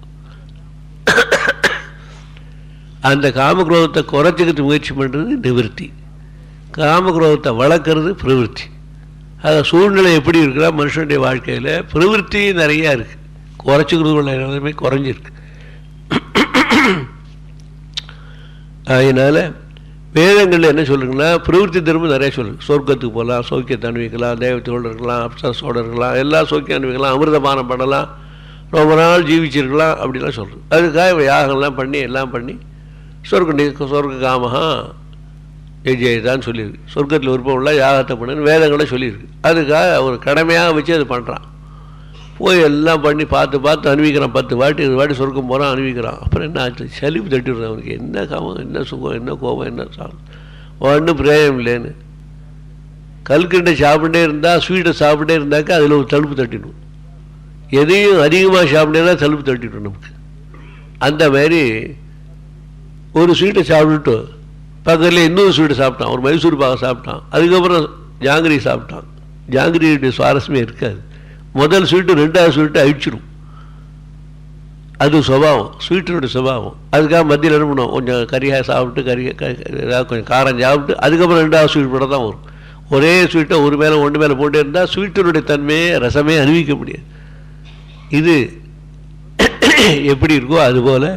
Speaker 1: அந்த காமக்ரோகத்தை குறைச்சிக்கிறதுக்கு முயற்சி பண்ணுறது நிவர்த்தி. காமக்ரோகத்தை வளர்க்குறது பிரவருத்தி அது சூழ்நிலை எப்படி இருக்குன்னா மனுஷனுடைய வாழ்க்கையில் பிரவருத்தி நிறையா இருக்குது குறைச்சிக்கிறது உள்ள எல்லாமே குறைஞ்சிருக்கு. அதனால் வேதங்களில் என்ன சொல்லுங்கன்னா பிரவருத்தி தர்மம் நிறைய சொல்லுங்க சொர்க்கத்துக்கு போகலாம் சோக்கியத்தை அனுபவிக்கலாம் தெய்வத்தோடு இருக்கலாம் அப்சரசோடு இருக்கலாம் எல்லா சோக்கியம் அனுபவிக்கலாம் அமிர்தபானம் பண்ணலாம் ரொம்ப நாள் ஜீவிச்சிருக்கலாம் அப்படிலாம் சொல்கிறது அதுக்காக யாகம்லாம் பண்ணி எல்லாம் பண்ணி சொர்க்க சொர்க்க காமகா ஜெயிதான் சொல்லியிருக்கு. சொர்க்கத்தில் விருப்பம் உள்ள யாகத்தை பண்ணுன்னு வேதங்களை சொல்லியிருக்கு. அதுக்காக அவர் கடமையாக வச்சு அது பண்ணுறான் போய் எல்லாம் பண்ணி பார்த்து பார்த்து அனுபவிக்கிறான் பத்து வாட்டி இருபது வாட்டி சொர்க்கம் போகிறான் அனுபவிக்கிறான் அப்புறம் என்ன ஆச்சு? சலிப்பு தட்டிடுறது அவனுக்கு. என்ன காமம்? என்ன சுகம்? என்ன கோபம்? என்ன சாப்பிடும் ஒன்றும் பிரேயம் இல்லைன்னு. கல்கண்டை சாப்பிட்டே இருந்தால் ஸ்வீட்டை சாப்பிட்டே இருந்தாக்கா அதில் ஒரு தழுப்பு தட்டிடும். எதையும் அதிகமாக சாப்பிட்டேன்னா தழுப்பு தட்டிடும் நமக்கு. அந்த மாதிரி ஒரு ஸ்வீட்டை சாப்பிட்டுட்டு பக்கத்தில் இன்னொரு ஸ்வீட்டை சாப்பிட்டான். ஒரு மைசூர் பாக சாப்பிட்டான். அதுக்கப்புறம் ஜாங்கிரி சாப்பிட்டான். ஜாங்கிரியுடைய சுவாரஸ்யமே இருக்காது. முதல் ஸ்வீட்டு ரெண்டாவது ஸ்வீட்டு அழிச்சிடும் அது சுபாவம் ஸ்வீட்டினுடைய சுபாவம் அதுக்காக மத்தியில் என்ன பண்ணுவோம்? கொஞ்சம் கறியாக சாப்பிட்டு கறி ஏதாவது கொஞ்சம் காரம் சாப்பிட்டு அதுக்கப்புறம் ரெண்டாவது ஸ்வீட் போட தான் வரும். ஒரே ஸ்வீட்டை ஒரு மேலே ஒன்று மேலே போட்டே இருந்தால் ஸ்வீட்டினுடைய தன்மையை ரசமே அணிவிக்க முடியாது. இது எப்படி இருக்கோ அதுபோல்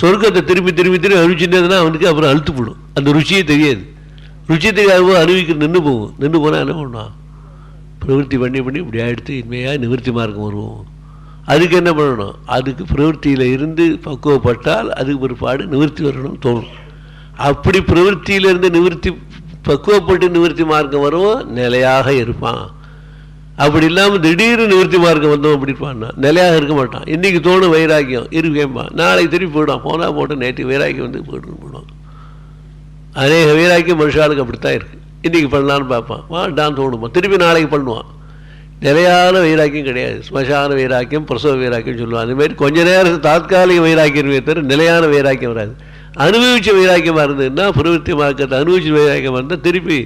Speaker 1: சொர்க்கத்தை திரும்பி திரும்பி திரும்பி அனுப்பிச்சுட்டேதுன்னா அவனுக்கு அப்புறம் அழுத்து போடும். அந்த ருச்சியே தெரியாது. ருச்சி தெரியாத போது நின்று போகும். நின்று போனால் என்ன பண்ணுவான்? பிரவருத்தி பண்ணி பண்ணி இப்படி ஆகிடுத்து இனிமையாக நிவர்த்தி மார்க்கம் வருவோம். அதுக்கு என்ன பண்ணணும்? அதுக்கு பிரவருத்தியில் இருந்து பக்குவப்பட்டால் அதுக்கு பிற்பாடு நிவர்த்தி வரணும்னு தோணும். அப்படி பிரவருத்தியிலிருந்து நிவர்த்தி பக்குவப்பட்டு நிவர்த்தி மார்க்கம் வருவோம் நிலையாக இருப்பான். அப்படி இல்லாமல் திடீர்னு நிவர்த்தி மார்க்கம் வந்தோம் அப்படி இருப்பான்னா நிலையாக இருக்க மாட்டான். இன்றைக்கி தோணும் வைராக்கியம் இருக்கேம்பான் நாளைக்கு திருப்பி போயிடும் போனால் போட்டு நேற்று வைராக்கியம் வந்து போய்ட்டு போயிடுவான் அநேக வைராக்கியம் மனுஷாளுக்கு அப்படித்தான் இருக்குது இன்றைக்கி பண்ணலான்னு பார்ப்பான். வாண்டான்னு தோணுமா? திருப்பி நாளைக்கு பண்ணுவான். நிலையான வைராக்கியம் கிடையாது. ஸ்மசான வைராக்கியம் பிரசவ வைராக்கியம் சொல்லுவான். அதுமாரி கொஞ்ச நேரம் தாத்காலிக வைராக்கியம் தவிர நிலையான வைராக்கியம் வராது. அனுபவித்த வைராக்கியமாக இருந்ததுன்னா பிரவருத்தி மார்க்கத்தை அனுபவிச்ச வைராக்கியமாக இருந்தால் திருப்பி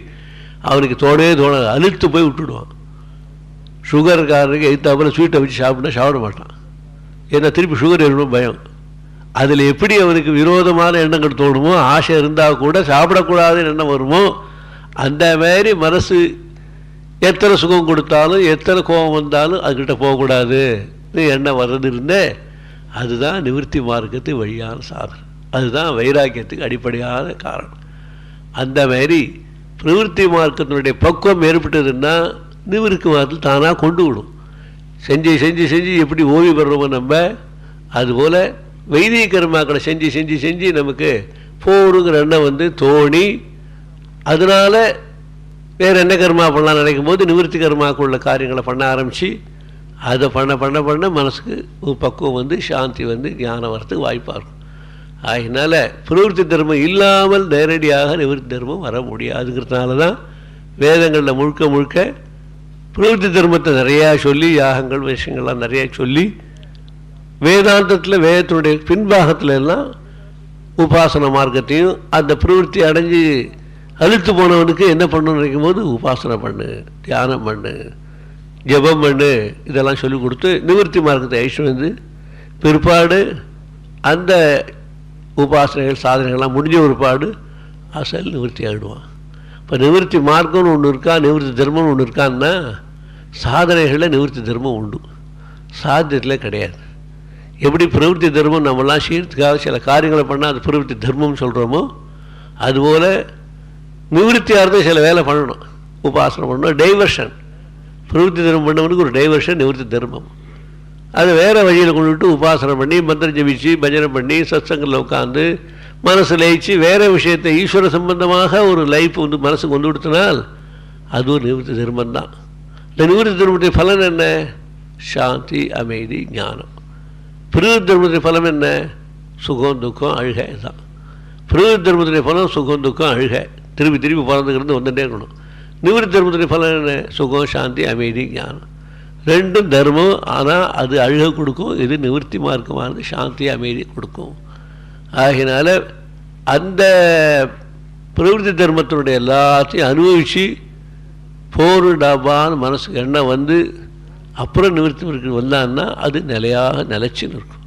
Speaker 1: அவனுக்கு தோணவே தோணாது. அழுத்து போய் விட்டுடுவான். சுகர்காரனுக்கு எழுத்தாப்பில் ஸ்வீட்டை வச்சு சாப்பிட்டா சாப்பிட மாட்டான். ஏன்னா திருப்பி சுகர் ஏறணும் பயம். அதில் எப்படி அவனுக்கு விரோதமான எண்ணங்கள் தோணுமோ ஆசை இருந்தால் கூட சாப்பிடக்கூடாதுன்னு எண்ணம் வருமோ அந்த மாதிரி மனசு எத்தனை சுகம் கொடுத்தாலும் எத்தனை கோபம் வந்தாலும் அதுக்கிட்ட போகக்கூடாது. எண்ணம் வர்றது இருந்தே அதுதான் நிவர்த்தி மார்க்கத்து வழியான சாதனம். அதுதான் வைராக்கியத்துக்கு அடிப்படையான காரணம். அந்த மாதிரி பிரவருத்தி மார்க்கத்தினுடைய பக்குவம் ஏற்பட்டதுன்னா நிவர்த்தி மார்க்கத்தில் தானாக கொண்டு விடும். செஞ்சு செஞ்சு செஞ்சு எப்படி ஓய்வு பெறுறோமோ நம்ம அதுபோல் வைதிக கர்மாக்களை செஞ்சு செஞ்சு செஞ்சு நமக்கு போகணுங்கிற எண்ணம் வந்து தோணி அதனால் வேறு என்ன கர்மா பண்ணலாம் நினைக்கும் போது நிவர்த்தி கர்மாக்குள்ள காரியங்களை பண்ண ஆரம்பித்து அதை பண்ண பண்ண பண்ண மனசுக்கு ஒரு பக்குவம் வந்து சாந்தி வந்து ஞானம் வரத்துக்கு வாய்ப்பாக இருக்கும். அதனால் பிரவருத்தி தர்மம் இல்லாமல் நேரடியாக நிவர்த்தி தர்மம் வர முடியாதுங்கிறதுனால தான் வேதங்களில் முழுக்க முழுக்க பிரவருத்தி தர்மத்தை நிறையா சொல்லி யாகங்கள் விஷயங்கள்லாம் நிறையா சொல்லி வேதாந்தத்தில் வேதத்தினுடைய பின்பாகத்தில் எல்லாம் உபாசன மார்க்கத்தையும் அந்த பிரவருத்தி அடைஞ்சு அழுத்து போனவனுக்கு என்ன பண்ணணும்னு நினைக்கும் போது உபாசனை பண்ணு தியானம் பண்ணு ஜெபம் பண்ணு இதெல்லாம் சொல்லி கொடுத்து நிவர்த்தி மார்க்கத்தை ஐஸ்வரம் வந்து பிற்பாடு அந்த உபாசனைகள் சாதனைகள்லாம் முடிஞ்ச பிற்பாடு அசல் நிவர்த்தி ஆகிடுவான் இப்போ நிவர்த்தி மார்க்கம்னு ஒன்று இருக்கா நிவர்த்தி தர்மம்னு ஒன்று இருக்கான்னா சாதனைகளில் நிவர்த்தி தர்மம் உண்டு. சாத்தியத்தில் கிடையாது. எப்படி பிரவருத்தி தர்மம் நம்மளாம் சீர்த்துக்காக சில காரியங்களை பண்ணால் அது பிரவருத்தி தர்மம்னு சொல்கிறோமோ அதுபோல் நிவர்த்தியாக இருந்தால் சில வேலை பண்ணணும். உபாசனம் பண்ணணும். டைவர்ஷன் பிரவருத்தி தர்மம் பண்ணவனுக்கு ஒரு டைவர்ஷன் நிவர்த்தி தர்மம். அது வேறு வழியில் கொண்டு விட்டு உபாசனம் பண்ணி மந்திரம் ஜபிச்சு பஜனை பண்ணி சத்சங்கில் உட்காந்து மனசு லயிச்சு வேறு விஷயத்தை ஈஸ்வர சம்பந்தமாக ஒரு லைஃப் வந்து மனசு கொண்டு கொடுத்தனால் அது ஒரு நிவர்த்தி தர்மம் தான் இந்த நிவர்த்தி தர்மத்தின் பலன் என்ன? சாந்தி அமைதி ஞானம். பிரவருத்தி தர்மத்தின் பலம் என்ன? சுகம் துக்கம் அழுகை தான். பிரவருத்தி தர்மத்தினுடைய பலம் சுகம் துக்கம் அழுகை. திரும்பி திரும்பி பிறந்துக்கிறது வந்துட்டே இருக்கணும். நிவர்த்தி தர்மத்துடைய பலன் என்ன? சுகம் சாந்தி அமைதி ஞானம். ரெண்டும் தர்மம். ஆனால் அது அழுக கொடுக்கும். இது நிவர்த்தி மார்க்கமானது. சாந்தி அமைதி கொடுக்கும். ஆகினால அந்த பிரவருத்தி தர்மத்தினுடைய எல்லாத்தையும் அனுபவித்து போர் டாபான்னு மனசுக்கு எண்ணம் வந்து அப்புறம் நிவர்த்தி மார்க்கு வந்தான்னா அது நிலையாக நிலைச்சுன்னு இருக்கும்.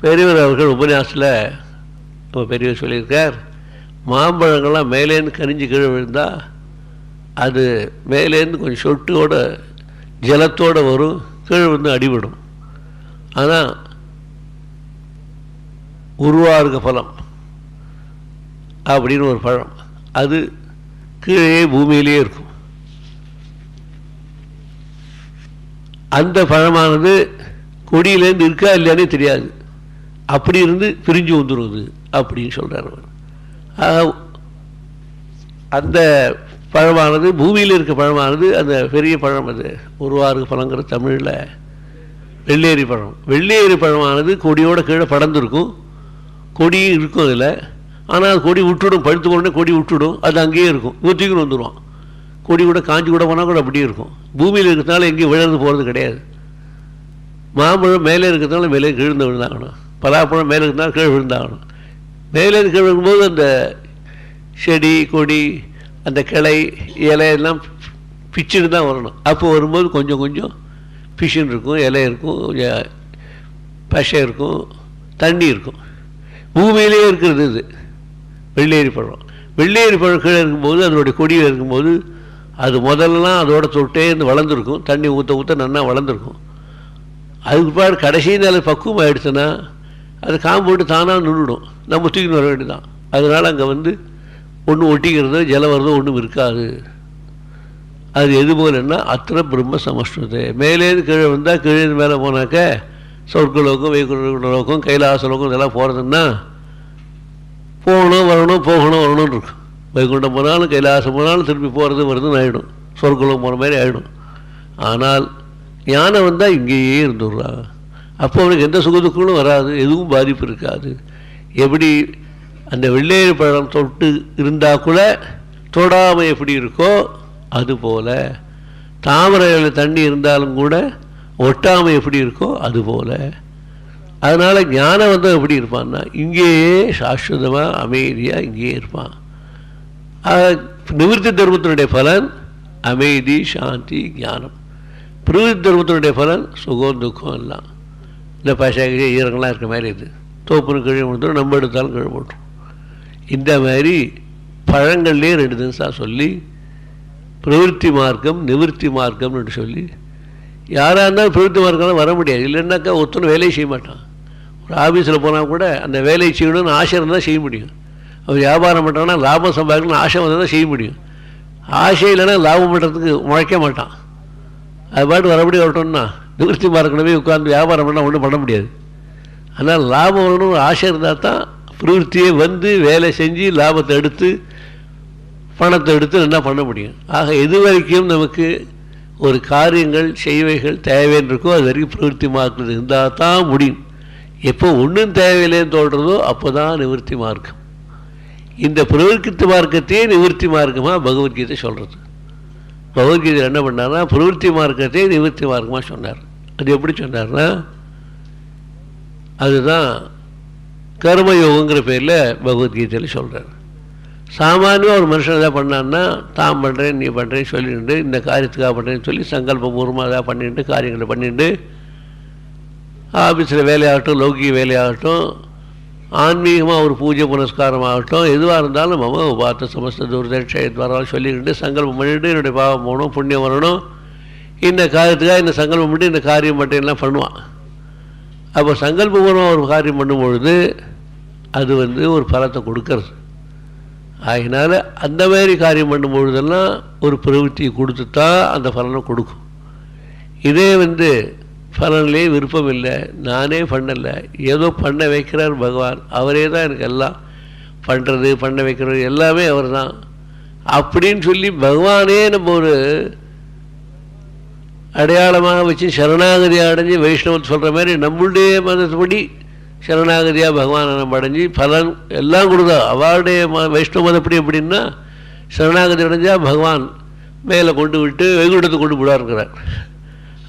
Speaker 1: பெரியவர் அவர்கள் உபன்யாசத்தில் இப்போ பெரியவர் சொல்லியிருக்கார் மாம்பழங்கள்லாம் மேலேருந்து கரிஞ்சு கீழே விழுந்தால் அது மேலேருந்து கொஞ்சம் சொட்டோட ஜலத்தோடு வரும் கீழே விழுந்து அடிபடும். ஆனால் உருவாருக பழம் அப்படின்னு ஒரு பழம். அது கீழே பூமியிலேயே இருக்கும். அந்த பழமானது கொடியிலேருந்து இருக்கா இல்லையானே தெரியாது. அப்படி இருந்து பிரிஞ்சு வந்துடுவது அப்படின்னு சொல்கிறார் அவர். அந்த பழமானது பூமியில் இருக்க பழமானது அந்த பெரிய பழம் அது. உருவாறு பழங்கிற தமிழில் வெள்ளேரி பழம். வெள்ளேரி பழமானது கொடியோட கீழே படர்ந்துருக்கும். கொடி இருக்கும் அதில். ஆனால் அது கொடி விட்டுடும் பழுத்து கொண்டே கொடி விட்டுடும் அது அங்கேயே இருக்கும். ஊற்றிக்கின்னு வந்துடுவான் கொடி கூட காஞ்சி கூட போனால் கூட அப்படியே இருக்கும். பூமியில் இருக்கிறதுனால எங்கேயும் விழுந்து போகிறது கிடையாது. மாம்பழம் மேலே இருக்கிறதுனால மேலே கீழ்ந்து விழுந்தாகணும். பலாப்பழம் மேலே இருக்கிறதுனால கீழே விழுந்தாகணும். மேலே கீழே போது அந்த செடி கொடி அந்த கிளை இலையெல்லாம் பிச்சுட்டு தான் வரணும். அப்போ வரும்போது கொஞ்சம் கொஞ்சம் பிஷின் இருக்கும் இலை இருக்கும் கொஞ்சம் பசை இருக்கும் தண்ணி இருக்கும். பூமியிலே இருக்கிறது இது. வெள்ளேரி பழம். வெள்ளேரி பழம் கீழே இருக்கும்போது அதனுடைய கொடியில் இருக்கும்போது அது முதல்லலாம் அதோட தொட்டே இருந்து வளர்ந்துருக்கும். தண்ணி ஊற்ற ஊற்ற நன்னா வளர்ந்துருக்கும். அதுக்கு பாடு கடைசி நாள் பக்குவம் ஆகிடுச்சுன்னா அது காம்பவுண்டு போட்டு தானாக நின்றுடும் நம்ம தூக்கின்னு வர வேண்டியதான் அதனால் அங்கே வந்து ஒன்றும் ஒட்டிக்கிறதோ ஜலம் வரதோ ஒன்றும் இருக்காது. அது எது போலன்னா அத்தனை பிரம்ம சமஸ்கிருதே மேலேருந்து கீழே வந்தால் கீழே மேலே போனாக்க சொற்குலோகம் கைலாச கைலாசலோகம் இதெல்லாம் போகிறதுன்னா போகணும் வரணும் போகணும் வரணும்னு இருக்கும். வைகுண்டம் போனாலும் கைலாசம் போனாலும் திருப்பி போகிறது வருதுன்னு ஆகிடும் சொர்க்கலோகம் போகிற மாதிரி ஆகிடும் ஆனால் ஞானம் வந்தால் இங்கேயே இருந்துடுறாங்க அப்போ அவனுக்கு எந்த சுகதுக்கங்களும் வராது எதுவும் பாதிப்பு இருக்காது. எப்படி அந்த வெள்ளையர் பழம் தொட்டு இருந்தால் கூட தொடாமல் எப்படி இருக்கோ அதுபோல் தாமரையில் தண்ணி இருந்தாலும் கூட ஒட்டாமல் எப்படி இருக்கோ அதுபோல் அதனால் ஞானம் வந்து எப்படி இருப்பான்னா இங்கேயே சாஸ்வதமாக அமைதியாக இங்கேயே இருப்பான். நிவர்த்தி தர்மத்தினுடைய பலன் அமைதி சாந்தி ஞானம். பிரவருத்தி தர்மத்தினுடைய பலன் சுகம் துக்கம் எல்லாம். இந்த பசாக ஈரங்கள்லாம் இருக்க மாதிரி இது தோப்புன்னு கீழே கொடுத்துரும் நம்ம எடுத்தாலும் கீழே போட்டுரும். இந்த மாதிரி பழங்கள்லேயே ரெண்டு தினசாக சொல்லி பிரவருத்தி மார்க்கம் நிவர்த்தி மார்க்கம்னு சொல்லி யாராக இருந்தாலும் பிரவருத்தி மார்க்கம்லாம் வர முடியாது. இல்லைன்னாக்கா ஒருத்தனும் வேலையை செய்ய மாட்டான். ஒரு ஆஃபீஸில் போனால் கூட அந்த வேலையை செய்யணும்னு ஆசை இருந்தால் செய்ய முடியும். அவர் வியாபாரம் பண்ணுறாங்கன்னா லாபம் சம்பாதிக்கணும்னு ஆசை வந்தால் தான் செய்ய முடியும். ஆசை இல்லைன்னா லாபம் பண்ணுறதுக்கு முழைக்க மாட்டான். அது பாட்டு வரபடி வரட்டும்னா. நிவர்த்தி மார்க்கணமே உட்காந்து வியாபாரம் பண்ணால் ஒன்றும் பண்ண முடியாது. ஆனால் லாபம் வரணும்னு ஆசை இருந்தால் தான் பிரவருத்தியே வந்து வேலை செஞ்சு லாபத்தை எடுத்து பணத்தை எடுத்து என்ன பண்ண முடியும்? ஆக எது வரைக்கும் நமக்கு ஒரு காரியங்கள் செய்வைகள் தேவைன்னு இருக்கோ அது வரைக்கும் பிரவருத்தி மார்க்கிறது இருந்தால் தான் முடியும். எப்போ ஒன்றும் தேவையில்லைன்னு தோன்றதோ அப்போ தான் நிவர்த்தி மார்க்கம். இந்த பிரவர்த்தி மார்க்கத்தையே நிவர்த்தி மார்க்கமாக பகவத்கீதை சொல்கிறது பகவத்கீதையில் என்ன பண்ணார்னா பிரவருத்தி மார்க்கத்தை நிவர்த்தி மார்க்கமாக சொன்னார். அது எப்படி சொன்னார்னா அதுதான் கர்மயோகங்கிற பேரில் பகவத்கீதையில் சொல்கிறார் சாமானியமாக ஒரு மனுஷன் எதாவது பண்ணான்னா தான் பண்ணுறேன் நீ பண்ணுறேன்னு சொல்லிட்டு இந்த காரியத்துக்காக பண்ணுறேன்னு சொல்லி சங்கல்பபூர்வமாக எதாவது பண்ணிட்டு காரியங்களை பண்ணிட்டு ஆஃபீஸில் வேலையாகட்டும் லௌகிக வேலையாகட்டும் ஆன்மீகமாக ஒரு பூஜை புனஸ்காரம் ஆகட்டும் எதுவாக இருந்தாலும் மம உபாத்த சமஸ்த துர்தட்சயத்வாரம் சொல்லிக்கிட்டு சங்கல்பம் பண்ணிட்டு என்னுடைய பாவம் போகணும் புண்ணியம் வரணும். இந்த காரியத்துக்காக இந்த சங்கல்பம் பண்ணி இந்த காரியம் மட்டும் எல்லாம் பண்ணுவான். அப்போ சங்கல்பபூர்வமாக ஒரு காரியம் பண்ணும்பொழுது அது வந்து ஒரு பலத்தை கொடுக்கறது. ஆகினால அந்த மாதிரி காரியம் பண்ணும்பொழுதெல்லாம் ஒரு பிரவೃத்தியை கொடுத்து தான் அந்த பலனை கொடுக்கும். இதே வந்து பலனிலே விருப்பம் இல்லை நானே பண்ணலை. ஏதோ பண்ண வைக்கிறார் பகவான். அவரே தான் எனக்கு எல்லாம் பண்ணுறது பண்ண வைக்கிறது எல்லாமே அவர் தான். அப்படின்னு சொல்லி பகவானே நம்ம ஒரு அடையாளமாக வச்சு சரணாகதி அடைஞ்சு வைஷ்ணவன் சொல்கிற மாதிரி நம்மளுடைய மதப்படி சரணாகதியாக பகவானை நம்ம அடைஞ்சு பலன் எல்லாம் கொடுத்தா அவருடைய ம வைஷ்ணவ மதப்படி எப்படின்னா சரணாகதி அடைஞ்சால் பகவான் மேலே கொண்டு விட்டு வைகுண்டத்தை கொண்டு விடாருங்கிறார்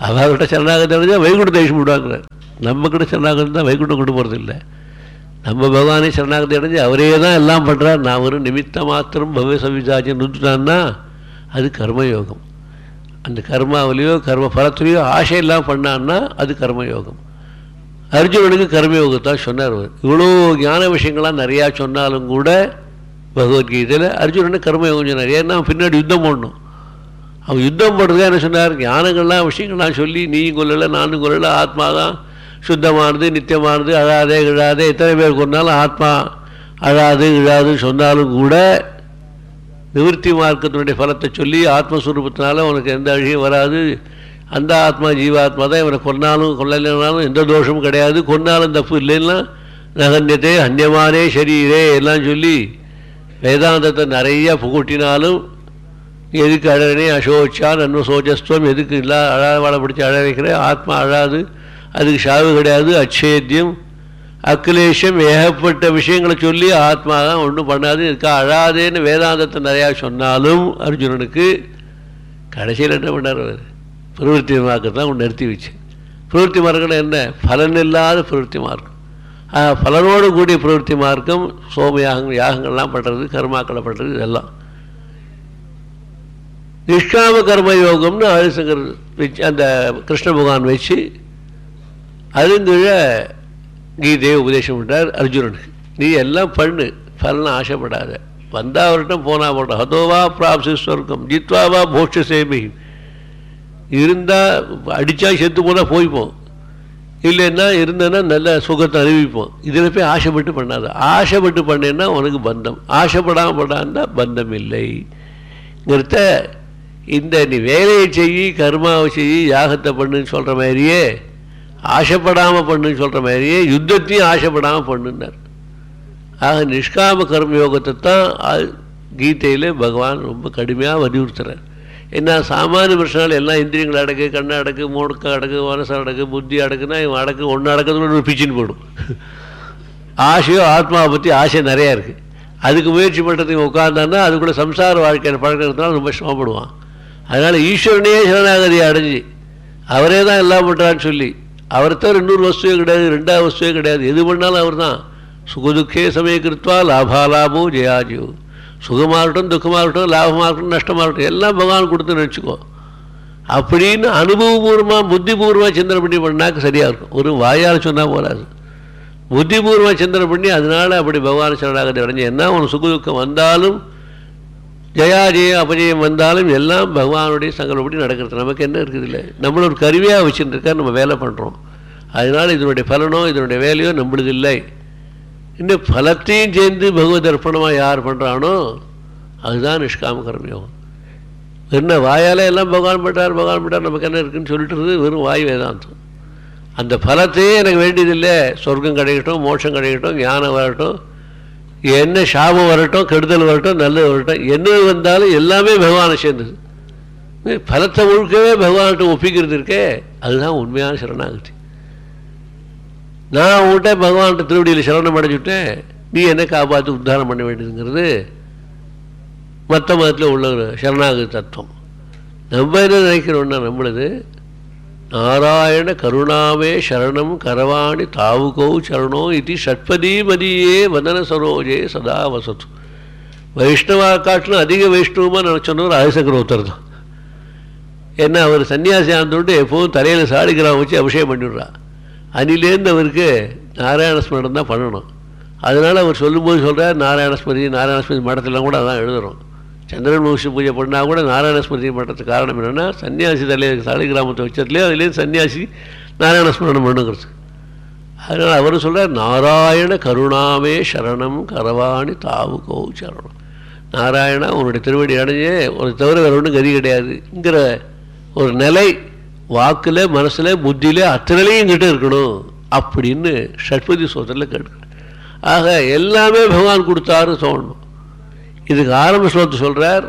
Speaker 1: அவர்கிட்ட சரணாகதி அடைஞ்சால் வைகுண்டத்தை அழிச்சு விடுவாங்கிறார் நம்மக்கிட்ட சரணாகதி தான் வைகுண்டம் கொண்டு போகிறது இல்லை நம்ம பகவானே சரணாகதி அடைஞ்சு அவரே தான் எல்லாம் பண்ணுறார் நான் ஒரு நிமித்த மாத்திரம் பவ்ய சவிதாஜன் நிறுத்தினான்னா அது கர்மயோகம். அந்த கர்மாவிலையோ கர்ம பலத்திலையோ ஆசை பண்ணான்னா அது கர்மயோகம். அர்ஜுனனுக்கு கர்மயோகத்தான் சொன்னார் அவர். இவ்வளோ ஞான விஷயங்கள்லாம் நிறையா சொன்னாலும் கூட பகவத்கீதையில் அர்ஜுனனுக்கு கர்மயோகம் சொன்னார். ஏன்னா பின்னாடி யுத்தம் பண்ணணும் அவன் யுத்தம் போடுறதே என்ன சொன்னார்? ஞானங்கள்லாம் விஷயங்கள்லாம் சொல்லி நீயும் கொல்லலை நானும் கொல்லலை ஆத்மா தான் சுத்தமானது நித்தியமானது அழாதே இழாதே எத்தனை பேர் கொண்டாலும் ஆத்மா அழாது இழாதுன்னு சொன்னாலும் கூட நிவர்த்தி மார்க்கத்தினுடைய பலத்தை சொல்லி ஆத்மஸ்வரூபத்தினால உனக்கு எந்த அழியும் வராது. அந்த ஆத்மா ஜீவாத்மா தான். இவனை கொன்னாலும் கொல்லலைனாலும் எந்த தோஷமும் கிடையாது. கொன்னாலும் தப்பு இல்லைன்னா நகன்யத்தை அந்நியமானே சரீரே எல்லாம் சொல்லி வேதாந்தத்தை நிறைய புகட்டினாலும் எதுக்கு அழகனே அசோச்சான் அன்வசோஜஸ்துவம் எதுக்கு இல்லா அழகாக பிடிச்சி அழ வைக்கிற? ஆத்மா அழாது. அதுக்கு சாவு கிடையாது. அச்சேத்தியம் அக்கிலேஷம் ஏகப்பட்ட விஷயங்களை சொல்லி ஆத்மா தான் ஒன்றும் பண்ணாது. இதுக்காக அழாதேன்னு வேதாந்தத்தை நிறையா சொன்னாலும் அர்ஜுனனுக்கு கடைசியில் என்ன பண்ணார் அவர்? பிரவருத்தி மார்க்கத்தை தான் ஒன்று நிறுத்தி வச்சு. பிரவருத்தி மார்க்கம் என்ன? பலன் இல்லாத பிரவருத்தி மார்க்கம். பலனோடு கூடிய பிரவருத்தி மார்க்கம் சோம யாகங்கள் யாகங்கள்லாம் பண்ணுறது கர்மாக்களை பண்ணுறது இதெல்லாம். நிஷ்காம கர்ம யோகம்னு ஆதிசங்கர் வச்சு அந்த கிருஷ்ண பகவான் வச்சு அதுங்கீழ கீதையை உபதேசம் பண்ணுறார் அர்ஜுனனுக்கு நீ எல்லாம் பண்ணு பலனை ஆசைப்படாத. வந்தா வரட்டும் போனால் போட்டோம் ஹதோவா பிராப்சி ஸ்வர்க்கம் ஜித்வாவா மோட்ச சேமி இருந்தால் அடித்தா செத்து போனால் போய்ப்போம். இல்லைன்னா இருந்தேன்னா நல்ல சுகத்தை அறிவிப்போம் இதில் போய் ஆசைப்பட்டு பண்ணாத. ஆசைப்பட்டு பண்ணேன்னா உனக்கு பந்தம். ஆசைப்படாமல் பண்ணான்னா பந்தம் இல்லைங்கிறத இந்த நீ வேலையை செய்யி கர்மாவை செய்யி யாகத்தை பண்ணுன்னு சொல்கிற மாதிரியே ஆசைப்படாமல் பண்ணுன்னு சொல்கிற மாதிரியே யுத்தத்தையும் ஆசைப்படாமல் பண்ணுன்னார். ஆக நிஷ்காம கர்மயோகத்தை தான் கீதையில் பகவான் ரொம்ப கடுமையாக வலியுறுத்துறார். என்ன சாமானிய மனுஷனால் எல்லாம் இந்திரியங்கள் அடக்கு கண்ணை அடக்கு மூடுக்க அடக்கு மனசு அடக்கு புத்தி அடக்குன்னா இவன் அடக்கு ஒன்று அடக்குதுன்னு ஒரு பிச்சின்னு போடும் ஆசையோ ஆத்மாவை பற்றி ஆசை நிறையா இருக்குது அதுக்கு முயற்சி பண்ணுறதுக்கு உட்காந்தான்னா அதுக்குள்ளே சம்சார வாழ்க்கையில் பழக்கிறதுனால ரொம்ப சிரமப்படுவான். அதனால் ஈஸ்வரனே சரணாகதியை அடைஞ்சு அவரே தான் எல்லாம் பண்ணுறான்னு சொல்லி அவரை தவிர இன்னொரு வஸ்துவே கிடையாது ரெண்டாவது வஸ்துவே கிடையாது. எது பண்ணாலும் அவர் தான் சுகதுக்கே சமயக்கிருத்வா லாபாலாபோ ஜெயாஜியோ. சுகமாக இருக்கட்டும் துக்கமாக இருக்கட்டும் லாபமாக இருக்கட்டும் நஷ்டமாக இருக்கட்டும் எல்லாம் பகவான் கொடுத்துன்னு வச்சுக்கோ. அப்படின்னு அனுபவபூர்வமாக புத்திபூர்வமாக சிந்தனை பண்ணி பண்ணாக்க சரியாக இருக்கும். ஒரு வாயால் சொன்னால் போகாது புத்திபூர்வமாக சிந்தனை பண்ணி அதனால் அப்படி பகவான் சரணாகதி அடைஞ்சு என்ன உனக்கு சுகதுக்கம் வந்தாலும் ஜெயாஜெயம் அபஜயம் வந்தாலும் எல்லாம் பகவானுடைய சங்கல்படி நடக்கிறது. நமக்கு என்ன இருக்குது இல்லை? நம்மள ஒரு கருவியாக வச்சுருக்கா நம்ம வேலை பண்ணுறோம் அதனால் இதனுடைய பலனோ இதனுடைய வேலையோ நம்மளுது இல்லை. இன்னும் பலத்தையும் சேர்ந்து பகவத் அர்ப்பணமாக யார் பண்ணுறானோ அதுதான் நிஷ்காம கர்மயோகம். என்ன வாயால் எல்லாம் பகவான் பட்டார் பகவான் பட்டார் நமக்கு என்ன இருக்குன்னு சொல்லிட்டு வெறும் வாய் வேதாந்தம். அந்த பலத்தையே எனக்கு வேண்டியதில்லை. சொர்க்கம் கிடைக்கட்டும் மோட்சம் கிடைக்கட்டும் ஞானம் வரட்டும். என்ன சாபம் வரட்டும் கெடுதல் வரட்டும் நல்லது வரட்டும் என்ன வந்தாலும் எல்லாமே பகவானை சேர்ந்தது. பலத்தை முழுக்கவே பகவான்கிட்ட ஒப்பிக்கிறது இருக்கே அதுதான் உண்மையான சரணாகதி. நான் உங்கள்கிட்ட பகவான்கிட்ட திருவடியில் சரணம் அடைஞ்சுட்டேன் நீ என்ன காப்பாற்றி உத்தாரம் பண்ண வேண்டியதுங்கிறது மற்ற மதத்தில் உள்ள ஒரு சரணாகதி தத்துவம். நம்ம என்ன நினைக்கிறோன்னா நம்மளது நாராயண கருணாவே சரணம் கரவாணி தாவுகோ சரணோ இது ஷட்பதி மதியே வதன சரோஜே சதா வசத்து வைஷ்ணவா காட்டிலும் அதிக வைஷ்ணவமாக நான் சொன்னவர் ஆயுசக்கரோத்தர் தான் ஏன்னா அவர் சன்னியாசி ஆனதோடு எப்போதும் தலையில் சாடிகிராமம் வச்சு அபிஷேகம் பண்ணிவிடுறா அன்னிலேருந்து அவருக்கு நாராயண ஸ்மரணம் தான் பண்ணணும் அதனால் அவர் சொல்லும்போது சொல்கிறார் நாராயண ஸ்மதி நாராயண ஸ்மதி மடத்திலாம் கூட அதான் எழுதுகிறோம் சந்திரன் மோஷம் பூஜை பண்ணால் கூட நாராயண ஸ்மதி பண்ணுறதுக்கு காரணம் என்னென்னா சன்னியாசி தலை சாலை கிராமத்தை வச்சதுலேயே அதுலேயும் சன்னியாசி நாராயண ஸ்மரணம் பண்ணுங்கிறது அதனால் அவர் சொல்கிறார் நாராயண கருணாமே சரணம் கரவாணி தாவுகோ சரணம். நாராயணா உன்னுடைய திருவடி அடைஞ்சே ஒரு தவிர வேறு ஒன்றும் கதி கிடையாதுங்கிற ஒரு நிலை வாக்கில் மனசில் புத்தியில் அத்தனையும் கிட்ட இருக்கணும் அப்படின்னு ஷட்பதி சோதரில் கேட்குறேன் ஆக எல்லாமே பகவான் கொடுத்தாரு தோணும் இதுக்கு ஆரம்ப ஸ்லோகத்தை சொல்கிறார்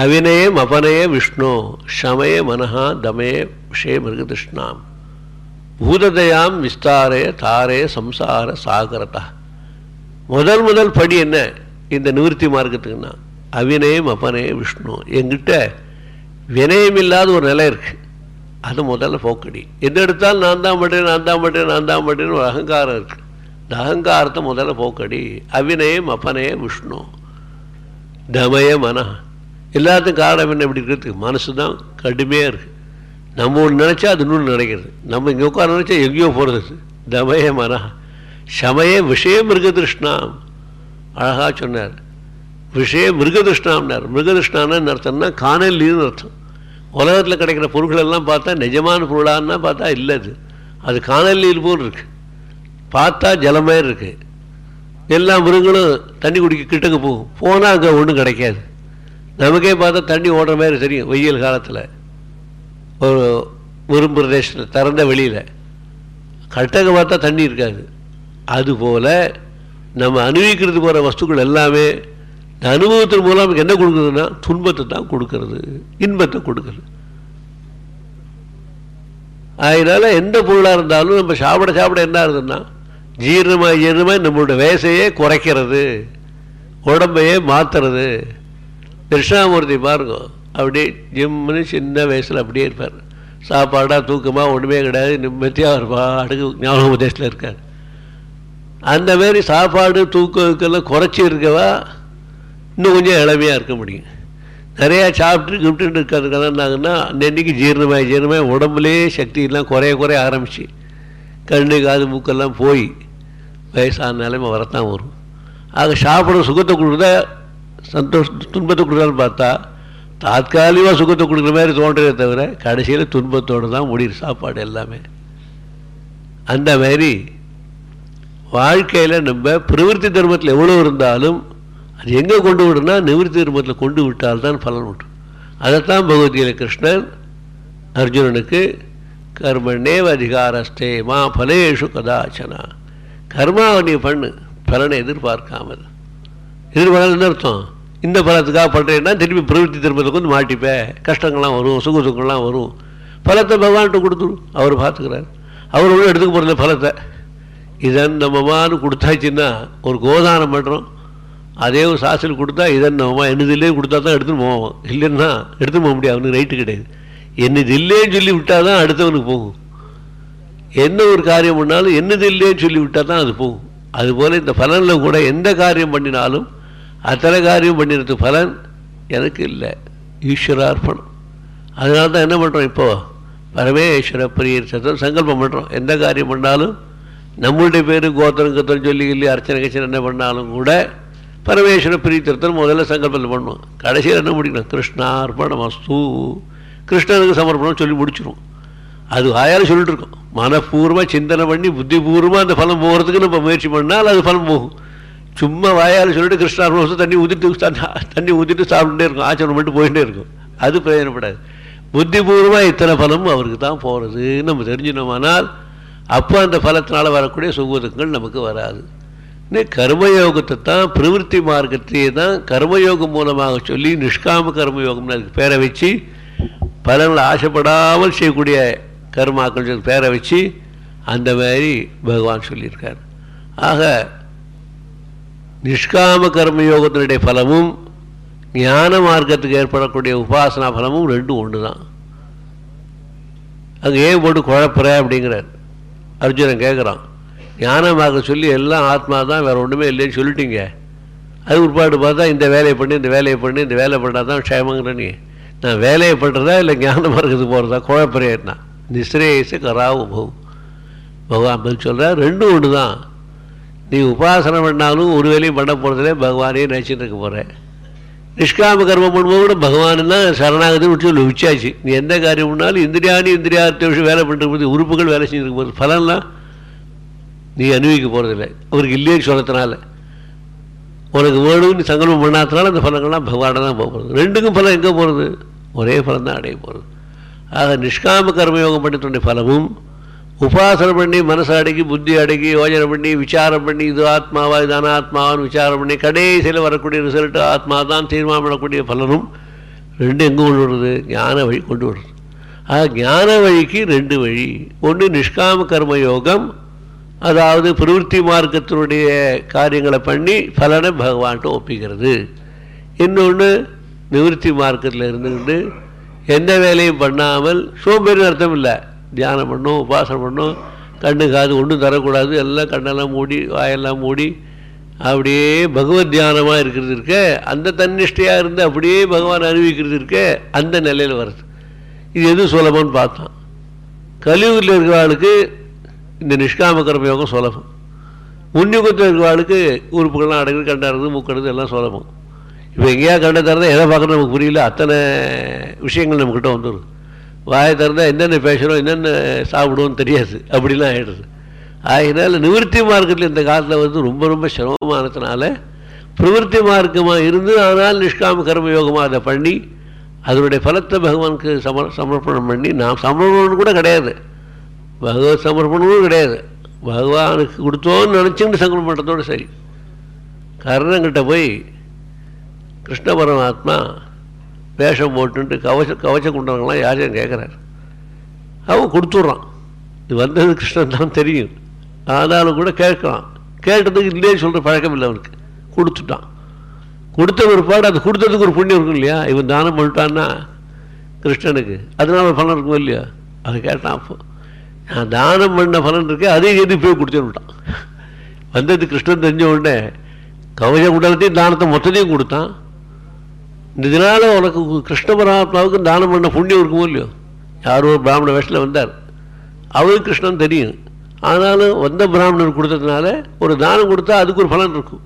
Speaker 1: அவினயம் அபனய விஷ்ணு சமய மனஹா தமே ஷே மிருகதிருஷ்ணாம். பூததயாம் விஸ்தாரே தாரே சம்சார சாகரதா. முதல் முதல் படி என்ன? இந்த நிவர்த்தி மார்க்கத்துக்குன்னா அவினயம் மபனே விஷ்ணு. எங்கிட்ட வினயம் இல்லாத ஒரு நிலை இருக்கு. அது முதல்ல போக்கடி. எது எடுத்தாலும் நான் தான் பட்டேன் நான் தான் பட்டேன் நான் தான் பட்டேன்னு ஒரு அகங்காரம் இருக்கு. இந்த அகங்காரத்தை முதல்ல போக்கடி. அவினயம் அபனய விஷ்ணு. தமய மன. எல்லாத்துக்கும் காரணம் என்ன இப்படி இருக்கிறதுக்கு? மனசு தான் கடுமையாக இருக்குது நம்ம ஒன்று நினச்சா அது இன்னொன்று நினைக்கிறது. நம்ம இங்கே உட்கார நினச்சா எங்கேயோ போகிறது தமய மன. சமய விஷயம் மிருகதிருஷ்ணாம். அழகாக சொன்னார். விஷயம் மிருகதிருஷ்ணாம்னார். மிருகதிருஷ்ணான்னு அர்த்தம்னா காணல் நீர்னு அர்த்தம். உலகத்தில் கிடைக்கிற பொருட்கள் எல்லாம் பார்த்தா நிஜமான பொருளான்னா பார்த்தா இல்லை அது. அது காணலியில் போல் இருக்குது பார்த்தா ஜலமே இருக்குது எல்லா மிருகங்களும் தண்ணி குடிக்க கிட்டக்கு போகும். போனால் அங்கே ஒன்றும் கிடைக்காது. நமக்கே பார்த்தா தண்ணி ஓடுற மாதிரி தெரியும் வெயில் காலத்தில். ஒரு வெறும் பிரதேசத்தில் திறந்த வெளியில். கட்டக பார்த்தா தண்ணி இருக்காது. அதுபோல் நம்ம அனுபவிக்கிறது போகிற வஸ்துக்கள் எல்லாமே இந்த அனுபவத்தின் மூலம் நமக்கு என்ன கொடுக்குறதுன்னா துன்பத்தை தான் கொடுக்கறது இன்பத்தை கொடுக்கறது. அதனால் எந்த பொருளாக இருந்தாலும் நம்ம சாப்பிட சாப்பிட என்ன ஆகுதுன்னா ஜீரணமாக ஜீரணமாக நம்மளோட வேசையே குறைக்கிறது உடம்பையே மாற்றுறது கிருஷ்ணாமூர்த்தி பாருங்க அப்படியே ஜிம்முன்னு சின்ன வயசில் அப்படியே இருப்பார். சாப்பாடாக தூக்கமாக ஒன்றுமே கிடையாது நிம்மதியாக இருப்பா அடுக்கு ஞாபகம் உபதேசத்தில் இருக்கார். அந்த மாதிரி சாப்பாடு தூக்கத்துக்கெல்லாம் குறைச்சி இருக்கவா இன்னும் கொஞ்சம் இளமையாக இருக்க முடியும். நிறையா சாப்பிட்டு கிஃப்ட்டுன்னு இருக்கிறதுக்கு என்னாகுன்னா அன்னன்னைக்கு ஜீரணமாக ஜீரணமாக உடம்புலேயே சக்தியெல்லாம் குறைய குறைய ஆரம்பிச்சு கண்ணு காது மூக்கெல்லாம் போய் வயசான நிலைமை வரத்தான் வரும். ஆக சாப்பிட்ற சுகத்தை கொடுக்குறதா சந்தோஷ துன்பத்தை கொடுக்குறான்னு பார்த்தா தாத்காலிகமாக சுகத்தை கொடுக்குற மாதிரி தோன்றதே தவிர கடைசியில் துன்பத்தோடு தான் முடியுது சாப்பாடு எல்லாமே. அந்த மாதிரி வாழ்க்கையில் நம்ம பிரவருத்தி தர்மத்தில் எவ்வளோ இருந்தாலும் அது எங்கே கொண்டு விடுனா நிவர்த்தி தர்மத்தில் கொண்டு விட்டால்தான் பலன் உண்டு. அதைத்தான் பகவத்கீதை கிருஷ்ணன் அர்ஜுனனுக்கு கர்மணேவ அதிகாரஸ்தே மா பலேஷு கதாச்சனா. கர்மாவை நீ பண்ணு பலனை எதிர்பார்க்காமல். எதிர்பார்க்காமல் அர்த்தம்? இந்த பலத்துக்காக பண்ணுறேன்னா திருப்பி பிரவருத்தி தர்மத்துக்கு வந்து மாட்டிப்பேன் கஷ்டங்கள்லாம் வரும் சுக சுகம்லாம் வரும். பலத்தை பகவான்கிட்ட கொடுத்துரும் அவர் பார்த்துக்கிறார். அவர் ஒன்றும் எடுத்துக்க போகிற பலத்தை. இதன் நம்மமானு கொடுத்தாச்சுன்னா ஒரு கோதானம் பண்ணுறோம் அதே ஒரு சாசில் கொடுத்தா இதன் என்னது என்னதில்லே கொடுத்தா தான் எடுத்துன்னு போவோம் இல்லைன்னா எடுத்துன்னு போக முடியாது. அவனுக்கு ரைட்டு கிடையாது. என்னது இல்லைன்னு சொல்லி விட்டால் தான் அடுத்தவனுக்கு போகும். என்ன ஒரு காரியம் பண்ணாலும் என்னது இல்லைன்னு சொல்லி விட்டால் தான் அது போகும். அதுபோல் இந்த பலனில் கூட எந்த காரியம் பண்ணினாலும் அத்தனை காரியம் பண்ணிடுறது பலன் எனக்கு இல்லை. ஈஸ்வரார்ப்பணம். அதனால தான் என்ன பண்ணுறோம் இப்போது பரமேஸ்வர பிரியர் சத்தம் சங்கல்பம் பண்ணுறோம் எந்த காரியம் பண்ணாலும் நம்மளுடைய பேர் கோத்திரம் கத்திரம் சொல்லி சொல்லி அர்ச்சனை கட்சி என்ன பண்ணாலும் கூட பரமேஸ்வர பிரீத்திருத்தம் முதல்ல சங்கல்பத்தில் பண்ணுவோம் கடைசியில் என்ன முடிக்கணும்? கிருஷ்ணார்ப்பணம் அஸ்து கிருஷ்ணனுக்கு சமர்ப்பணம் சொல்லி முடிச்சிடும் அது வாயால் சொல்லிட்டு இருக்கோம். மனப்பூர்வமாக சிந்தனை பண்ணி புத்திபூர்வமாக அந்த பலம் போகிறதுக்கு நம்ம முயற்சி பண்ணால் அது பலம் போகும். சும்மா வாயால் சொல்லிட்டு கிருஷ்ணார்ப்பணம் தண்ணி ஊற்றிட்டு தண்ணி தண்ணி ஊற்றிட்டு சாப்பிட்டுட்டே இருக்கும். ஆச்சரணம் பண்ணிட்டு போயிட்டே இருக்கும். அது பிரயோஜனப்படாது. புத்திபூர்வமாக இத்தனை பலமும் அவருக்கு தான் போகிறதுன்னு நம்ம தெரிஞ்சினோமானால் அப்போ அந்த பலத்தினால் வரக்கூடிய சுகதுக்கங்கள் நமக்கு வராது. கர்மயோகத்தை தான் பிரவருத்தி மார்க்கத்தையே தான் கர்மயோகம் மூலமாக சொல்லி நிஷ்காம கர்மயோகம்னு அதுக்கு பேரை வச்சு பலன்களை ஆசைப்படாமல் செய்யக்கூடிய கர்மாக்கள் பேரை வச்சு அந்த மாதிரி பகவான் சொல்லியிருக்கார். ஆக நிஷ்காம கர்மயோகத்தினுடைய பலமும் ஞான மார்க்கத்துக்கு ஏற்படக்கூடிய உபாசனா பலமும் ரெண்டும் ஒன்று தான் அங்கே ஏன் போட்டு குழப்புற அப்படிங்கிறார். அர்ஜுனன் கேட்குறான் ஞானமாக சொல்லி எல்லாம் ஆத்மா தான் வேறு ஒன்றுமே இல்லைன்னு சொல்லிட்டீங்க. அது உட்பாடு பார்த்தா இந்த வேலையை பண்ணி இந்த வேலையை பண்ணி இந்த வேலை பண்ணால் தான் க்ஷேமங்கிற நீ. நான் வேலையை பண்ணுறதா இல்லை ஞான மார்க்கத்துக்கு போகிறதா குழப்பறையா நிஸ்ரேயசு கராவு பகு. பகவான் பதில் சொல்கிறார் ரெண்டும் ஒன்று தான் நீ உபாசனை பண்ணாலும் ஒரு வேலையும் பண்ண போகிறதுலே பகவானே நினச்சிட்டு இருக்க போகிறேன் நிஷ்காம கர்மம் பண்ணும்போது கூட பகவான் தான் சரணாகதி விட்டு சொல்லி உச்சாச்சு. நீ எந்த காரியம் பண்ணாலும் இந்திரியானி இந்திரியார்த்த விஷயம் வேலை பண்ணுற போது உறுப்புகள் வேலை செஞ்சுருக்க போது பலன்லாம் நீ அனுபவிக்க போகிறதில்லை அவருக்கு இல்லையே சொல்லத்தினால உனக்கு வேணும்னு நீ சங்கல்பம் பண்ணாதனால அந்த பலங்கள்லாம் பகவான தான் போகிறது ரெண்டுக்கும் பலம் எங்கே போகிறது ஒரே பலம் தான் அடைய போகிறது ஆக நிஷ்காம கர்மயோகம் பண்ணிட்டுடைய பலமும் உபாசனை பண்ணி மனசை அடக்கி புத்தி அடக்கி யோஜனை பண்ணி விசாரம் பண்ணி இது ஆத்மாவா இது அனாத்மாவான்னு விசாரம் பண்ணி கடைசியில் வரக்கூடிய ரிசல்ட்டு ஆத்மா தான் தீர்மானம் பண்ணக்கூடிய பலனும் ரெண்டு எங்கே கொண்டு வருது? ஞான வழி கொண்டு வருது. ஆக ஞான வழிக்கு ரெண்டு வழி. ஒன்று நிஷ்காம கர்ம யோகம் அதாவது பிரவருத்தி மார்க்கத்தினுடைய காரியங்களை பண்ணி பலனை பகவான்கிட்ட ஒப்பிக்கிறது. இன்னொன்று நிவர்த்தி மார்க்கத்தில் இருந்துக்கிட்டு எந்த வேலையும் பண்ணாமல் சோம்பேறி அர்த்தம் இல்லை. தியானம் பண்ணும் உபாசனம் பண்ணும் கண்ணு காது ஒன்றும் தரக்கூடாது எல்லாம் கண்ணெல்லாம் மூடி வாயெல்லாம் மூடி அப்படியே பகவத் தியானமாக இருக்கிறது இருக்க அந்த தன்னிஷ்டையாக இருந்து அப்படியே பகவான் அறிவிக்கிறது இருக்க அந்த நிலையில் வருது. இது எது சுலபம்னு பார்த்தோம். கலியூரில் இருக்கிற ஆளுக்கு இந்த நிஷ்காம கர்மயோகம் சுலபம். முன்யுகத்தில் இருக்கிறவளுக்கு உறுப்புகள்லாம் அடங்குது கண்டாடுறது மூக்கிறது எல்லாம் சுலபம். இப்போ எங்கேயா கண்ட திறந்தால் எதை பார்க்கணும் நமக்கு புரியல அத்தனை விஷயங்கள் நம்மக்கிட்ட வந்துடும் வாயை திறந்தால் என்னென்ன பேசுகிறோம் என்னென்ன சாப்பிடுவோம்னு தெரியாது அப்படிலாம் ஆகிடுது ஆகினால நிவர்த்தி மார்க்கத்தில் இந்த காலத்தில் வந்து ரொம்ப ரொம்ப சிரமமானதுனால பிரவருத்தி மார்க்கமாக இருந்து ஆனால் நிஷ்காம கர்ம யோகமாக அதை பண்ணி அதனுடைய பலத்தை பகவானுக்கு சம சமர்ப்பணம் பண்ணி நாம் சமர்ப்பணம் கூட கிடையாது. பகவத் சமர்ப்பணமும் கிடையாது. பகவானுக்கு கொடுத்தோன்னு நினச்சிக்கிட்டு சங்கல்பம் பண்ணுறதோடு சரி. கர்ணங்கிட்ட போய் கிருஷ்ண பரமாத்மா வேஷம் போட்டுன்ட்டு கவச்ச கவச்ச குண்டவங்களாம் யாரையும் கேட்குறாரு அவன் கொடுத்துட்றான். இது வந்தது கிருஷ்ணன் தான் தெரியும். ஆனாலும் கூட கேட்கலாம். கேட்டதுக்கு இல்லையே சொல்கிற பழக்கம் இல்லை அவனுக்கு. கொடுத்துட்டான். கொடுத்த பிற்பாடு அது கொடுத்ததுக்கு ஒரு புண்ணியம் இருக்கும் இல்லையா? இவன் தானம் பண்ணிட்டான்னா கிருஷ்ணனுக்கு. அதனால ஒரு பலன் இருக்கும் இல்லையா? அதை கேட்டான் அப்போ. நான் தானம் பண்ண பலன் இருக்கு. அதையும் எது போய் கொடுத்துட்டான் வந்தது கிருஷ்ணன் தெரிஞ்ச உடனே கவச குண்டலத்தையும் தானத்தை மொத்தத்தையும் கொடுத்தான். இதனால உனக்கு கிருஷ்ண பரமாத்மாவுக்கு தானம் பண்ண புண்ணியம் இருக்குமோ இல்லையோ? யாரோ ஒரு பிராமண வேஷத்தில் வந்தார். அவருக்கு கிருஷ்ணன் தெரியும். ஆனாலும் வந்த பிராமணர் கொடுத்ததுனால ஒரு தானம் கொடுத்தா அதுக்கு ஒரு பலன் இருக்கும்.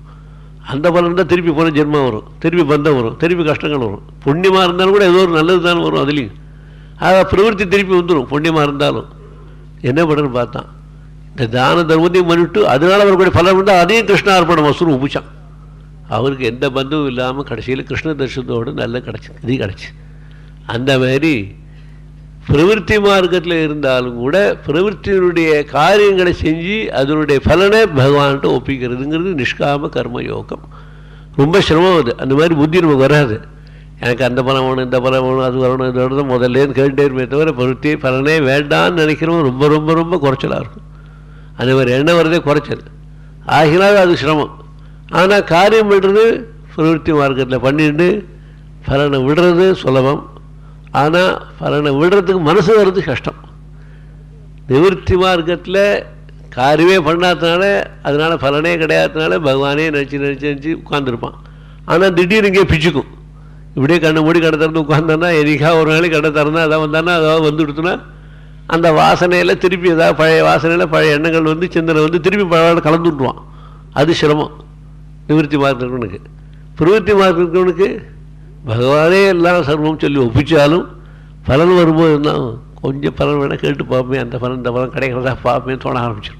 Speaker 1: அந்த பலன் தான் திருப்பி போன ஜென்மம் வரும். திருப்பி பந்தம் வரும். திருப்பி கஷ்டங்கள் வரும். புண்ணியமாக இருந்தாலும் கூட ஏதோ ஒரு நல்லது தானே வரும் அதுலேயும். அதை பிரவருத்தி திருப்பி வந்துடும் புண்ணியமாக இருந்தாலும். என்ன பண்ணுறன்னு பார்த்தான். இந்த தான தர்மத்தையும் பண்ணிவிட்டு அதனால அவருடைய பலன் வந்து அதையும் கிருஷ்ணார்ப்பண வசூல் உபிச்சான் அவருக்கு எந்த பந்தும் இல்லாமல் கடைசியில் கிருஷ்ண தரிசனத்தோடு நல்ல கிடச்சி இது கிடச்சி. அந்த மாதிரி பிரவிற்த்தி மார்க்கத்தில் இருந்தாலும் கூட பிரவிற்த்தியினுடைய காரியங்களை செஞ்சு அதனுடைய பலனை பகவான்கிட்ட ஒப்பிக்கிறதுங்கிறது நிஷ்காம கர்ம யோகம். ரொம்ப சிரமம் அது. அந்த மாதிரி புத்தி நமக்கு வராது. எனக்கு அந்த பலம் வேணும் இந்த பலம் வேணும் அது வரணும் இது வரணும் முதல்லேருந்து கேட்டுட்டே தவிர பிரவருத்தி பலனே வேண்டாம்னு நினைக்கிறவங்க ரொம்ப ரொம்ப ரொம்ப குறைச்சலாக இருக்கும். அதே மாதிரி எண்ணம் வரதே குறைச்சல். ஆகினால் அது சிரமம். ஆனால் காரியம் விடுறது பிரவருத்தி மார்க்கத்தில் பண்ணிட்டு பலனை விடுறது சுலபம். ஆனால் பலனை விடுறதுக்கு மனசு வர்றது கஷ்டம். நிவர்த்தி மார்க்கத்தில் காரியமே பண்ணாதனால அதனால் பலனே கிடையாதனால பகவானே நினச்சி நினச்சி நினச்சி உட்காந்துருப்பான் ஆனால் திடீர்னு இங்கே பிச்சுக்கும். இப்படியே கண்ணை மூடி கடை திறந்து உட்காந்தானா என்னைக்கா ஒரு நாளைக்கு கடை திறந்தா அதான் வந்தானா அதாவது வந்து கொடுத்தனா அந்த வாசனையில் திருப்பி ஏதாவது பழைய வாசனையில் பழைய எண்ணங்கள் வந்து சிந்தனை வந்து திருப்பி பழவாட கலந்து விட்டுருவான். அது சிரமம். நிவர்த்தி மார்க்கம் பிரவர்த்தி பிரவೃತ್ತಿ பகவானே எல்லாம் சர்வம் சொல்லி ஒப்பிச்சாலும் பலன் வரும்போது தான் கொஞ்சம் பலன் வேணால் கேட்டு பார்ப்பேன் அந்த பலன் இந்த பலன் கிடைக்கிறதா பார்ப்பேன் தோண ஆரம்பிச்சிடும்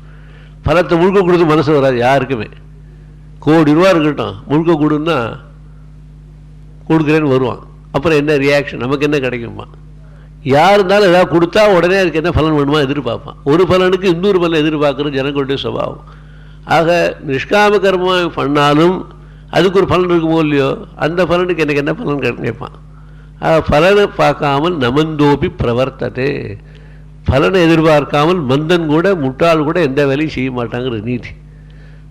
Speaker 1: பலத்தை முழுக்க கொடுத்து மனசு வராது யாருக்குமே. கோடி ரூபா இருக்கட்டும் முழுக்க கொடுன்னா கொடுக்குறேன்னு வருவான். அப்புறம் என்ன ரியாக்ஷன் நமக்கு என்ன கிடைக்குமா யார் இருந்தாலும் ஏதாவது கொடுத்தா உடனே அதுக்கு என்ன பலன் வேணுமா எதிர்பார்ப்பான். ஒரு பலனுக்கு இன்னொரு பலன் எதிர்பார்க்குறது ஜனங்களுடைய சுபாவம். ஆக நிஷ்காம கர்மம் பண்ணாலும் அதுக்கு ஒரு பலன் இருக்குமோ இல்லையோ அந்த பலனுக்கு எனக்கு என்ன பலன் கே- கேட்பான். ஆக பலனை பார்க்காமல் நமந்தோப்பி பிரவர்த்ததே. பலனை எதிர்பார்க்காமல் மந்தன் கூட முட்டாள் கூட எந்த வேலையும் செய்ய மாட்டாங்கிற நீதி.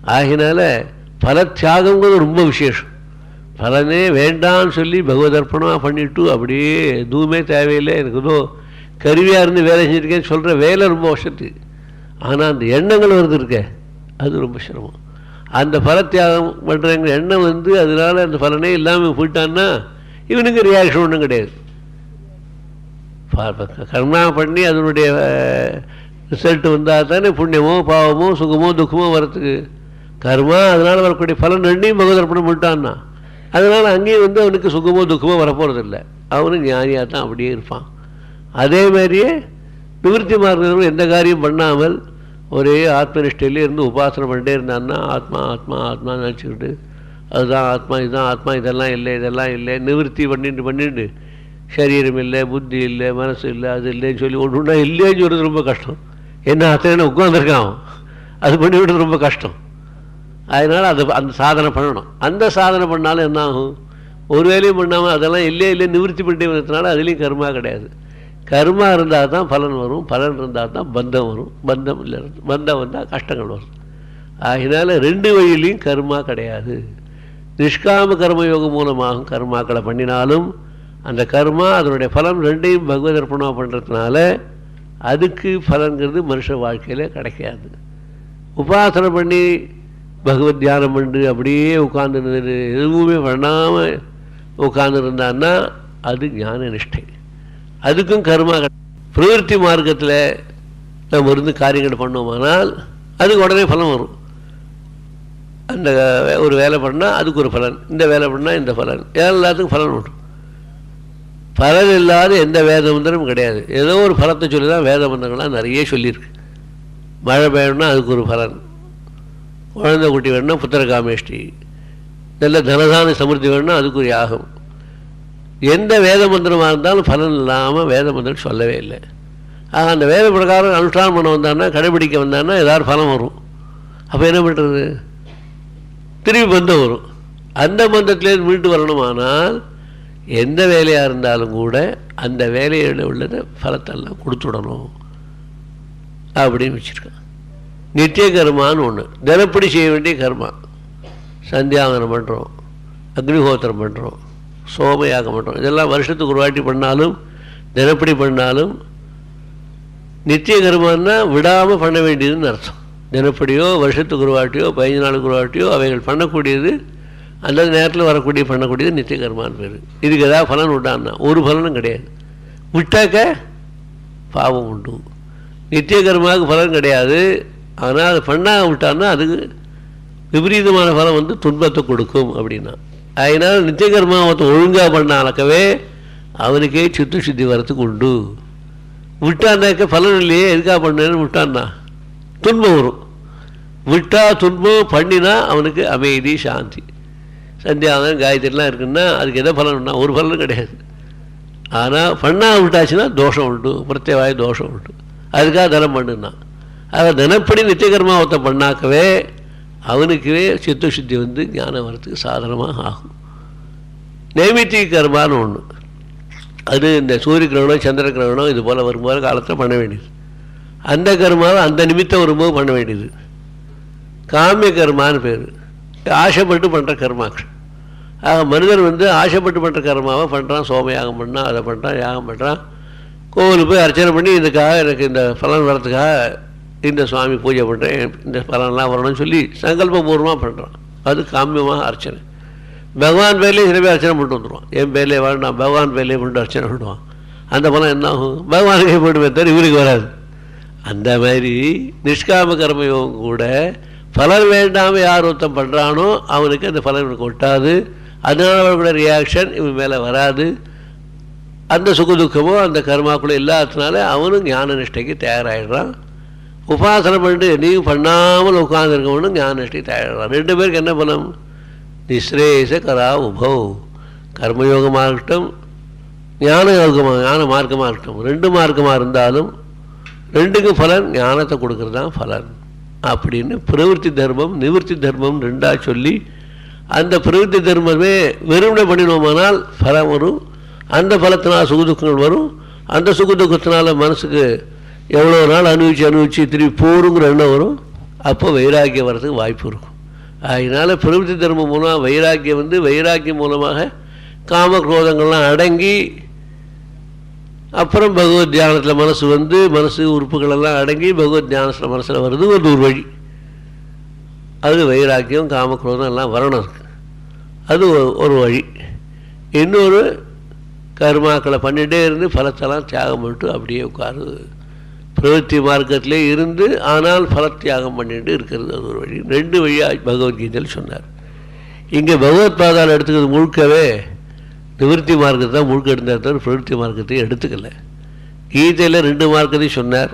Speaker 1: ஆகினால பல தியாகங்கிறது ரொம்ப விசேஷம். பலனே வேண்டான்னு சொல்லி பகவதர்ப்பணமாக பண்ணிட்டு அப்படியே எதுவுமே தேவையில்லை எனக்கு ஏதோ கருவியாக இருந்து வேலை செஞ்சுருக்கேன்னு சொல்கிற வேலை ரொம்ப வசத்து ஆனால் அந்த எண்ணங்கள் வருது இருக்கே. அது ரொம்ப சிரமம். அந்த பலத்தியாகம் பண்ணுறவங்க எண்ணம் வந்து அதனால் அந்த பலனே இல்லாமல் போயிட்டான்னா இவனுக்கு ரியாக்ஷன் ஒன்றும் கிடையாது. ப- கர்மா பண்ணி அதனுடைய ரிசல்ட் வந்தால் தானே புண்ணியமோ பாவமோ சுகமோ துக்கமோ வரத்துக்கு. கர்மா அதனால் வரக்கூடிய பலன் ரெண்டையும் பகவதர்ப்பணம் பண்ணிட்டான்னா. அதனால் அங்கேயும் வந்து அவனுக்கு சுகமோ துக்கமோ வரப்போகிறது இல்லை அவனும் ஞானியாக தான் அப்படியே இருப்பான். அதே மாதிரியே நிவர்த்தி மார்க்கம் எந்த காரியம் பண்ணாமல் ஒரே ஆத்மனிஷ்டையிலே இருந்து உபாசனை பண்ணிட்டே இருந்தான்னா ஆத்மா ஆத்மா ஆத்மா நினச்சிக்கிட்டு அதுதான் ஆத்மா இதுதான் ஆத்மா இதெல்லாம் இல்லை இதெல்லாம் இல்லை நிவர்த்தி பண்ணிட்டு பண்ணிட்டு சரீரம் இல்லை புத்தி இல்லை மனசு இல்லை அது இல்லைன்னு சொல்லி ஒன்று ஒன்றா இல்லைன்னு சொல்கிறது ரொம்ப கஷ்டம். என்ன அத்தனை உட்காந்துருக்கான் அவன். அது பண்ணி விடுறது ரொம்ப கஷ்டம். அதனால் அது அந்த சாதனை பண்ணணும். அந்த சாதனை பண்ணாலும் என்ன ஆகும் ஒரு வேலையும் பண்ணாமல் அதெல்லாம் இல்லையே இல்லை நிவர்த்தி பண்ணி வந்ததுனால அதுலேயும் கர்மா கிடையாது. கர்மா இருந்தால் தான் பலன் வரும் பலன் இருந்தால் தான் பந்தம் வரும். பந்தம் இல்லை பந்தம் வந்தால் கஷ்டங்கள் வரும். ஆகினால ரெண்டு வழியிலையும் கர்மா கிடையாது. நிஷ்காம கர்மயோகம் மூலமாகும் கர்மாக்களை பண்ணினாலும் அந்த கர்மா அதனுடைய பலன் ரெண்டையும் பகவத் அர்ப்பணமாக பண்ணுறதுனால அதுக்கு பலன்கிறது மனுஷ வாழ்க்கையில் கிடைக்காது. உபாசனை பண்ணி பகவத் தியானம் பண்ணி அப்படியே உட்கார்ந்து எதுவுமே பண்ணாமல் உட்கார்ந்துருந்தான்னா அது ஞான நிஷ்டை அதுக்கும் கர்மா கிடையாது. பிரவருத்தி மார்க்கத்தில் நம்ம இருந்து காரியங்கள் பண்ணோமானால் அதுக்கு உடனே பலன் வரும். அந்த ஒரு வேலை பண்ணால் அதுக்கு ஒரு பலன். இந்த வேலை பண்ணால் இந்த பலன். எல்லாத்துக்கும் பலன் உண்டு? பலன் இல்லாத எந்த வேத மந்திரமும் கிடையாது. ஏதோ ஒரு பலத்தை சொல்லி தான் வேத மந்திரங்கள்லாம் நிறைய சொல்லியிருக்கு. மழை பெய்யணும்னா அதுக்கு ஒரு பலன். குழந்தை குட்டி வேணும்னா புத்திர காமேஷ்டி நல்ல தனதான சமிருத்தி வேணும்னா அதுக்கு ஒரு யாகம். எந்த வேத மந்திரமாக இருந்தாலும் பலன் இல்லாமல் வேத மந்திரம் சொல்லவே இல்லை. ஆக அந்த வேத பிரகாரம் அனுஷ்டானம் பண்ண வந்தான்னா கடைபிடிக்க வந்தான்னா ஏதாவது பலம் வரும். அப்போ என்ன பண்ணுறது திரும்பி பந்தம் வரும். அந்த பந்தத்திலேருந்து மீண்டு வரணுமானால் எந்த வேலையாக இருந்தாலும் கூட அந்த வேலையில் உள்ளதை பலத்தெல்லாம் கொடுத்துடணும். அப்படின்னு வச்சுருக்கான் நித்திய கர்மான்னு ஒன்று தினப்படி செய்ய வேண்டிய கர்மா. சந்தியாவனம் பண்ணுறோம் அக்னிஹோத்திரம் பண்ணுறோம் சோமயாகம் பண்ணுறோம் இதெல்லாம் வருஷத்துக்கு ஒரு வாட்டி பண்ணாலும் தினப்படி பண்ணாலும் நித்திய கர்மான்னா விடாமல் பண்ண வேண்டியதுன்னு அர்த்தம். தினப்படியோ வருஷத்துக்கு ஒரு வாட்டியோ பதினஞ்சு நாளுக்கு ஒரு வாட்டியோ அவைகள் பண்ணக்கூடியது அந்த நேரத்தில் வரக்கூடிய பண்ணக்கூடியது நித்திய கர்மான்னு பேர். இதுக்கு ஏதாவது பலன் உண்டான்னா ஒரு பலனும் கிடையாது. விட்டாக்க பாவம் உண்டு. நித்திய கர்மாவுக்கு பலன் கிடையாது. ஆனால் அது பண்ணா விட்டான்னா அதுக்கு விபரீதமான பலம் வந்து துன்பத்தை கொடுக்கும் அப்படின்னா. அதனால் நித்தியகர்மாவத்தை ஒழுங்காக பண்ண ஒழுங்காக பண்ணாலக்கவே அவனுக்கே சித்து சுத்தி வரத்துக்கு உண்டு. விட்டான்னாக்க பலன் இல்லையே எதுக்காக பண்ணேன்னு விட்டான்னா? துன்பம் வரும். விட்டா துன்பம் பண்ணினா அவனுக்கு அமைதி சாந்தி. சந்தியாவதம் காயத்ரிலாம் இருக்குன்னா அதுக்கு எதை பலன் உண்டா ஒரு பலனும் கிடையாது. ஆனால் பண்ணா விட்டாச்சுன்னா தோஷம் உண்டு பிரத்யவாய தோஷம் உண்டு. அதுக்காக தரம் பண்ணுன்னா. அதை தினப்படி நித்தியகர்மாவத்தை பண்ணாக்கவே அவனுக்குவே சித்த சுத்தி வந்து ஞானம் வரத்துக்கு சாதனமாக ஆகும். நைமித்திய கர்மான்னு ஒன்று அது இந்த சூரிய கிரகணம் சந்திர கிரகணம் இது போல் வரும்போது காலத்தில் பண்ண வேண்டியது. அந்த கர்மாவை அந்த நிமித்தம் வரும்போது பண்ண வேண்டியது. காமிய கர்மான்னு பேர். ஆசைப்பட்டு பண்ணுற கர்மாக்கள். ஆக மனிதன் வந்து ஆசைப்பட்டு பண்ணுற கர்மாவை பண்ணுறான் சோம யாகம் பண்ணான் அதை பண்ணுறான் யாகம் பண்ணுறான் கோவிலுக்கு போய் அர்ச்சனை பண்ணி இதுக்காக எனக்கு இந்த பலன் வரத்துக்காக இந்த சுவாமி பூஜை பண்ணுறேன் இந்த பலன்லாம் வரணும்னு சொல்லி சங்கல்பபூர்வமாக பண்ணுறான் அது காமியமாக அர்ச்சனை. பகவான் பேர்லேயே சில பேர் அர்ச்சனை பண்ணிட்டு வந்துடுவான் என் பேர்லேயே வேண்டாம் பகவான் பேர்லேயே பண்ணிட்டு அர்ச்சனை பண்ணுவான். அந்த பலம் என்ன ஆகும்? பகவானுக்கே போட்டு தவிர இவருக்கு வராது. அந்த மாதிரி நிஷ்காம கர்மயோகம் கூட பலன் வேண்டாமல் யார் ஒருத்தன் பண்ணுறானோ அவனுக்கு அந்த பலன் இவனுக்கு ஒட்டாது. அதனால அவனுடைய ரியாக்ஷன் இவன் மேலே வராது. அந்த சுகதுக்கமோ அந்த கர்மாக்குள்ளே இல்லாததுனால அவனும் ஞான நிஷ்டைக்கு தயாராகிடுறான் உபாசனை பண்ணிட்டு நீ பண்ணாமல் உட்காந்துருக்கவனும் இருக்கணும்னு நிஷ்டைக்கு தயாராகிறான். ரெண்டு பேருக்கு என்ன பலம்? நிஸ்ரேச கரா உபவ். கர்மயோகமாக இருக்கட்டும் ஞான யோகமாக ஞான மார்க்கமாக இருக்கட்டும். ரெண்டு மார்க்கமாக இருந்தாலும் ரெண்டுக்கும் பலன் ஞானத்தை கொடுக்கறது தான் பலன். அப்படின்னு பிரவൃத்தி தர்மம் நிவர்த்தி தர்மம் ரெண்டாக சொல்லி அந்த பிரவೃத்தி தர்மமே வெறுமனை பண்ணினோமானால் பலம் வரும். அந்த பலத்தினால் சுகதுக்கங்கள் வரும். அந்த சுகதுக்கத்தினால மனசுக்கு எவ்வளோ நாள் அனுபவிச்சு அனுபவிச்சு திருப்பி போருங்கிற எண்ணம் வரும். அப்போ வைராக்கியம் வர்றதுக்கு வாய்ப்பு இருக்கும். அதனால் பிரவೃத்தி தர்மம் மூலம் வைராக்கியம் வந்து வைராக்கியம் மூலமாக காம குரோதங்கள்லாம் அடங்கி அப்புறம் பகவத் தியானத்தில் மனசு வந்து மனசு உறுப்புகளெல்லாம் அடங்கி பகவத் தியானத்தில் மனசில் வருது ஒரு ஒரு வழி. அது வைராக்கியம் காமக்ரோதம் எல்லாம் வரணும் இருக்கு அது ஒரு- வழி. இன்னொரு கர்மாக்களை பண்ணிகிட்டே இருந்து பலத்தெல்லாம் தியாகம் பண்ணிட்டு அப்படியே உட்காருது பிரவர்த்தி மார்க்கத்திலே இருந்து ஆனால் பலத்தியாகம் தியாகம் பண்ணிட்டு இருக்கிறது. அது ஒரு வழி. ரெண்டு வழியாக பகவத்கீதையில் சொன்னார். இங்கே பகவத் பாதால் எடுத்துக்கிறது முழுக்கவே நிவர்த்தி மார்க்கத்தை தான் முழுக்க எடுத்தார் தவிர பிரவர்த்தி மார்க்கத்தை எடுத்துக்கல. கீதையில் ரெண்டு மார்க்கத்தையும் சொன்னார்.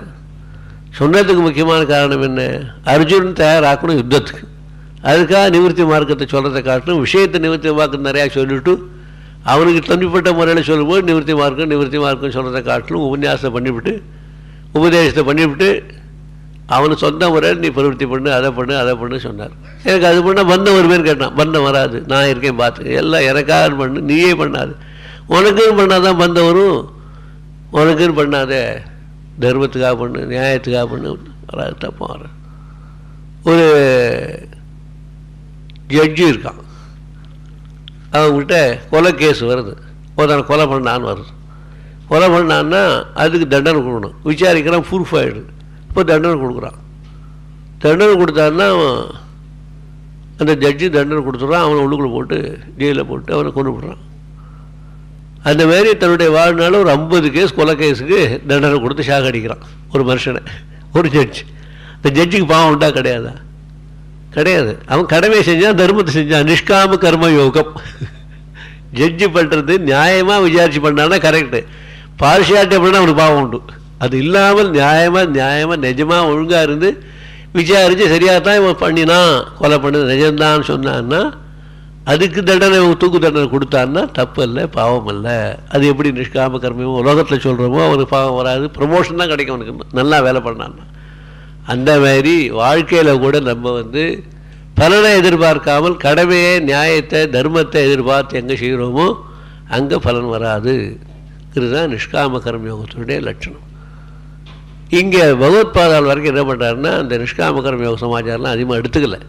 Speaker 1: சொன்னதுக்கு முக்கியமான காரணம் என்ன? அர்ஜுன் தயாராக்கணும் யுத்தத்துக்கு. அதுக்காக நிவர்த்தி மார்க்கத்தை சொல்கிறத காட்டணும். விஷயத்தை நிவர்த்தி மார்க்கம் நிறையா சொல்லிவிட்டு அவனுக்கு தனிப்பட்ட முறையில் சொல்லும்போது நிவர்த்தி மார்க்கம் நிவர்த்தி மார்க்கம் சொல்கிறத காட்டணும். உபன்யாசம் பண்ணிவிட்டு உபதேசத்தை பண்ணிவிட்டு அவனுக்கு சொந்த முறையில் நீ பிரவೃத்தி பண்ணு அதை பண்ணு அதை பண்ணு சொன்னார். எனக்கு அது பண்ணால் பந்தம் ஒரு பேர் கேட்டான் பந்தம் வராது நான் இருக்கேன் பார்த்து எல்லாம் எனக்காக பண்ணு நீயே பண்ணாது. உனக்குன்னு பண்ணாதான் பந்தம் வரும் உனக்குன்னு பண்ணாத தர்மத்துக்காக பண்ணு நியாயத்துக்காக பண்ணு வராது தப்பாக வர ஒரு ஜட்ஜி இருக்கான். அவங்ககிட்ட கொலை கேஸ் வருது. ஒருத்தனை கொலை பண்ணான்னு வருது. கொலை பண்ணான்னா அதுக்கு தண்டனை கொடுக்கணும். விசாரிக்கிறான் ப்ரூஃப் ஆகிடுது இப்போ தண்டனை கொடுக்குறான். தண்டனை கொடுத்தான்னா அந்த ஜட்ஜி தண்டனை கொடுத்துட்றான் அவனை உள்ளுக்குள்ளே போட்டு ஜெயிலில் போட்டு அவனை கொண்டு விடுறான். அந்த மாதிரி தன்னுடைய வாழ்நாள் ஒரு ஐம்பது கேஸ் கொலை கேஸுக்கு தண்டனை கொடுத்து ஷாக் அடிக்கிறான். ஒரு மனுஷனை ஒரு ஜட்ஜ் இந்த ஜட்ஜுக்கு பாவம் உண்டா கிடையாதா? கிடையாது. அவன் கடமையை செஞ்சான் தர்மத்தை செஞ்சான். நிஷ்காம கர்ம யோகம். ஜட்ஜு பண்ணுறது நியாயமாக விசாரிச்சு பண்ணான்னா கரெக்டு பார்ஷியாலிட்டி அப்படின்னா அவனுக்கு பாவம் உண்டு அது இல்லாமல் நியாயமாக நியாயமாக நிஜமாக ஒழுங்காக இருந்து விசாரித்து சரியாக தான் இவன் பண்ணினான் கொலை பண்ணது நிஜம்தான்னு சொன்னான்னா அதுக்கு தண்டனை இவன் தூக்கு தண்டனை கொடுத்தான்னா தப்பு இல்லை பாவம் இல்லை அது எப்படி நிஷ்காம கர்மியமோ உலகத்தில் சொல்கிறோமோ அவனுக்கு பாவம் வராது ப்ரமோஷன் தான் கிடைக்கும் அவனுக்கு நல்லா வேலை பண்ணான்னா அந்த மாதிரி வாழ்க்கையில் கூட நம்ம வந்து பலனை எதிர்பார்க்காமல் கடமையை நியாயத்தை தர்மத்தை எதிர்பார்த்து எங்கே செய்கிறோமோ அங்கே பலன் வராது இதுதான் நிஷ்காம கர்மயோகத்தினுடைய லட்சணம். இங்கே பகவத்பாதால் வரைக்கும் என்ன பண்ணுறாருன்னா அந்த நிஷ்காம கர்மயோக சமாச்சாரம்லாம் அதிகமாக எடுத்துக்கலை.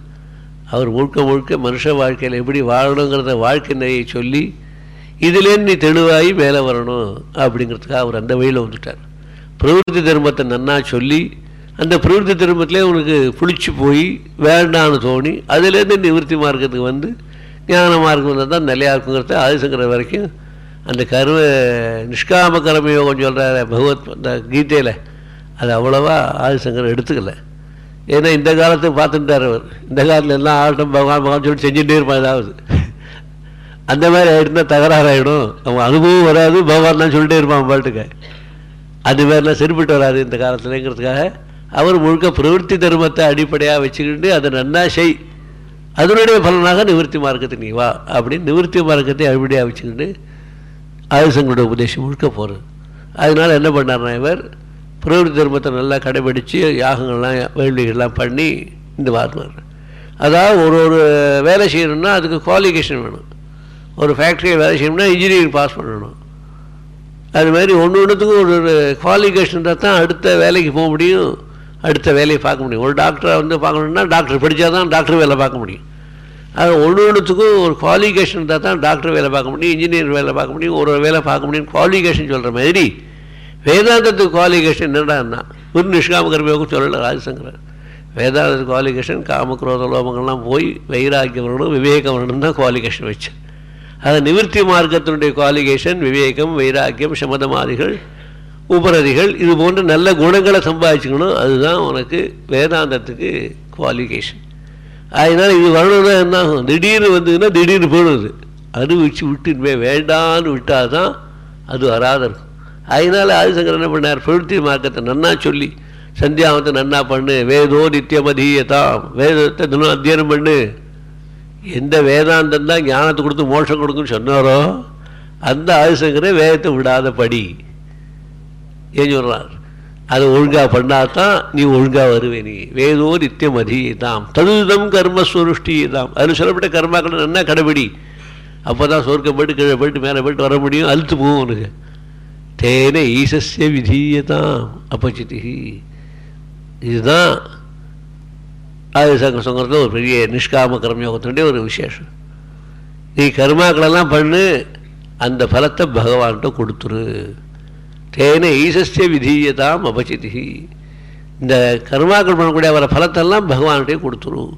Speaker 1: அவர் முழுக்க முழுக்க மனுஷ வாழ்க்கையில் எப்படி வாழணுங்கிறத வாழ்க்கை நெறியை சொல்லி இதுலேருந்து நீ தெளிவாகி மேலே வரணும் அப்படிங்கிறதுக்காக அவர் அந்த வழியில் வந்துட்டார். பிரவೃத்தி தர்மத்தை நன்னா சொல்லி அந்த பிரவೃத்தி தர்மத்திலே உனக்கு புளிச்சு போய் வேண்டான்னு தோணி அதுலேருந்து நிவர்த்தி மார்க்கத்துக்கு வந்து ஞான மார்க்கம் வந்தால் தான் நிலையா இருக்குங்கிறத ஆதிசங்கர வரைக்கும் அந்த கர்ம நிஷ்காம கர்ம யோகம் பகவத் அந்த கீதையில். அது அவ்வளவா ஆதிசங்கர் எடுத்துக்கல. ஏன்னா இந்த காலத்தை பார்த்துட்டார் அவர். இந்த காலத்தில் எல்லாம் ஆகட்டும் பகவான் பகவான் சொல்லி செஞ்சுட்டே இருப்பான் ஏதாவது. அந்த மாதிரி ஆகிட்டுனா தகராறாயிடும். அவன் அனுபவம் வராது பகவான்லாம் சொல்லிட்டே இருப்பான் பாட்டுக்கு. அது மாதிரிலாம் சரிப்பட்டு வராது இந்த காலத்துலங்கிறதுக்காக. அவர் முழுக்க பிரவருத்தி தர்மத்தை அடிப்படையாக வச்சுக்கிட்டு அதை நன்னா செய். அதனுடைய பலனாக நிவர்த்தி மார்க்கத்தை நீ வா அப்படின்னு நிவர்த்தி மார்க்கத்தை அடிப்படையாக வச்சுக்கிட்டு ஆயுசங்களுடைய உபதேசம் முழுக்க போகிறது அதனால் என்ன பண்ணார்னா இவர் பிரவೃத்தி தர்மத்தை நல்லா கடைபிடித்து யாகங்கள்லாம் வேள்விகள்லாம் பண்ணி இந்த வாரம் அதாவது ஒரு ஒரு வேலை செய்யணும்னா அதுக்கு குவாலிஃபிகேஷன் வேணும். ஒரு ஃபேக்ட்ரியை வேலை செய்யணும்னா இன்ஜினியரிங் பாஸ் பண்ணணும். அது மாதிரி ஒன்று ஒன்றுத்துக்கும் ஒரு ஒரு குவாலிஃபிகேஷன் இருந்தால் தான் அடுத்த வேலைக்கு போக முடியும் அடுத்த வேலையை பார்க்க முடியும். ஒரு டாக்டரை வந்து பார்க்கணுன்னா டாக்டர் படித்தா தான் டாக்டர் வேலை பார்க்க முடியும். அது ஒன்று ஒன்றுத்துக்கும் ஒரு குவாலிஃபிகேஷன் இருந்தால் தான் டாக்டர் வேலை பார்க்க முடியும் இன்ஜினியர் வேலை பார்க்க முடியும் ஒரு வேலை பார்க்க முடியும் குவாலிஃபிகேஷன் சொல்கிற மாதிரி வேதாந்தத்துக்கு குவாலிஃபிகேஷன் என்னடான்னா ஒரு நிஷ்காம கர்மயோகம் சொல்லலை ராஜசங்கரன் வேதாந்தத்துக்கு குவாலிஃபிகேஷன் காமக்ரோத லோபங்கள்லாம் போய் வைராக்கியம் வரணும் விவேகம் வரணும் தான் குவாலிஃபிகேஷன் வச்சு. அது நிவர்த்தி மார்க்கத்தினுடைய குவாலிஃபிகேஷன் விவேகம் வைராக்கியம் சமதமாதிகள் உபரதிகள் இது போன்ற நல்ல குணங்களை சம்பாதிச்சுக்கணும். அதுதான் உனக்கு வேதாந்தத்துக்கு குவாலிஃபிகேஷன் அதனால் இது வரணும்னா என்ன ஆகும் திடீர்னு வந்ததுன்னா திடீர்னு போடுறது அனுபவிச்சு விட்டுமே வேண்டான்னு விட்டால் தான் அது வராத இருக்கும். அதனால் ஆதிசங்கர் என்ன பண்ணார்? பிரவೃತ್ತಿ மார்க்கத்தை நன்னா சொல்லி சந்தியாவத்தை நன்னா பண்ணு வேதோ நித்தியமதீயதாம் வேதத்தை தினம் அத்தியனம் பண்ணு. எந்த வேதாந்தம் தான் ஞானத்தை கொடுத்து மோஷம் கொடுக்குன்னு சொன்னாரோ அந்த ஆதிசங்கரை வேதத்தை விடாத படி ஏன் சொல்கிறார் அதை ஒழுங்காக பண்ணாதான் நீ ஒழுங்காக வருவே நீ. வேதோ நித்தியம் அதீதாம் ததுதம் கர்மஸ்வருஷ்டிதாம். அதில் சொல்லப்பட்ட கர்மாக்களை நல்லா கடைபிடி. அப்போ தான் சொர்க்கம் போயிட்டு கீழே போயிட்டு மேலே போயிட்டு வர முடியும். அழுத்து போகும் உனக்கு. தேன ஈசஸ்ய விதீயதாம். அப்பச்சித்தி இதுதான் ஆயுசங்க சங்கரத்தில் ஒரு பெரிய நிஷ்காம கர்மயோகத்தினுடைய ஒரு விசேஷம். நீ கர்மாக்களெல்லாம் பண்ணு அந்த பலத்தை பகவான்கிட்ட கொடுத்துரு. தேன ஈசஸ்ய விதீயதாம் அபச்சிதி இந்த கர்மாக்கள் பண்ணக்கூடிய வர பலத்தெல்லாம் பகவான்கிட்டே கொடுத்துரும்.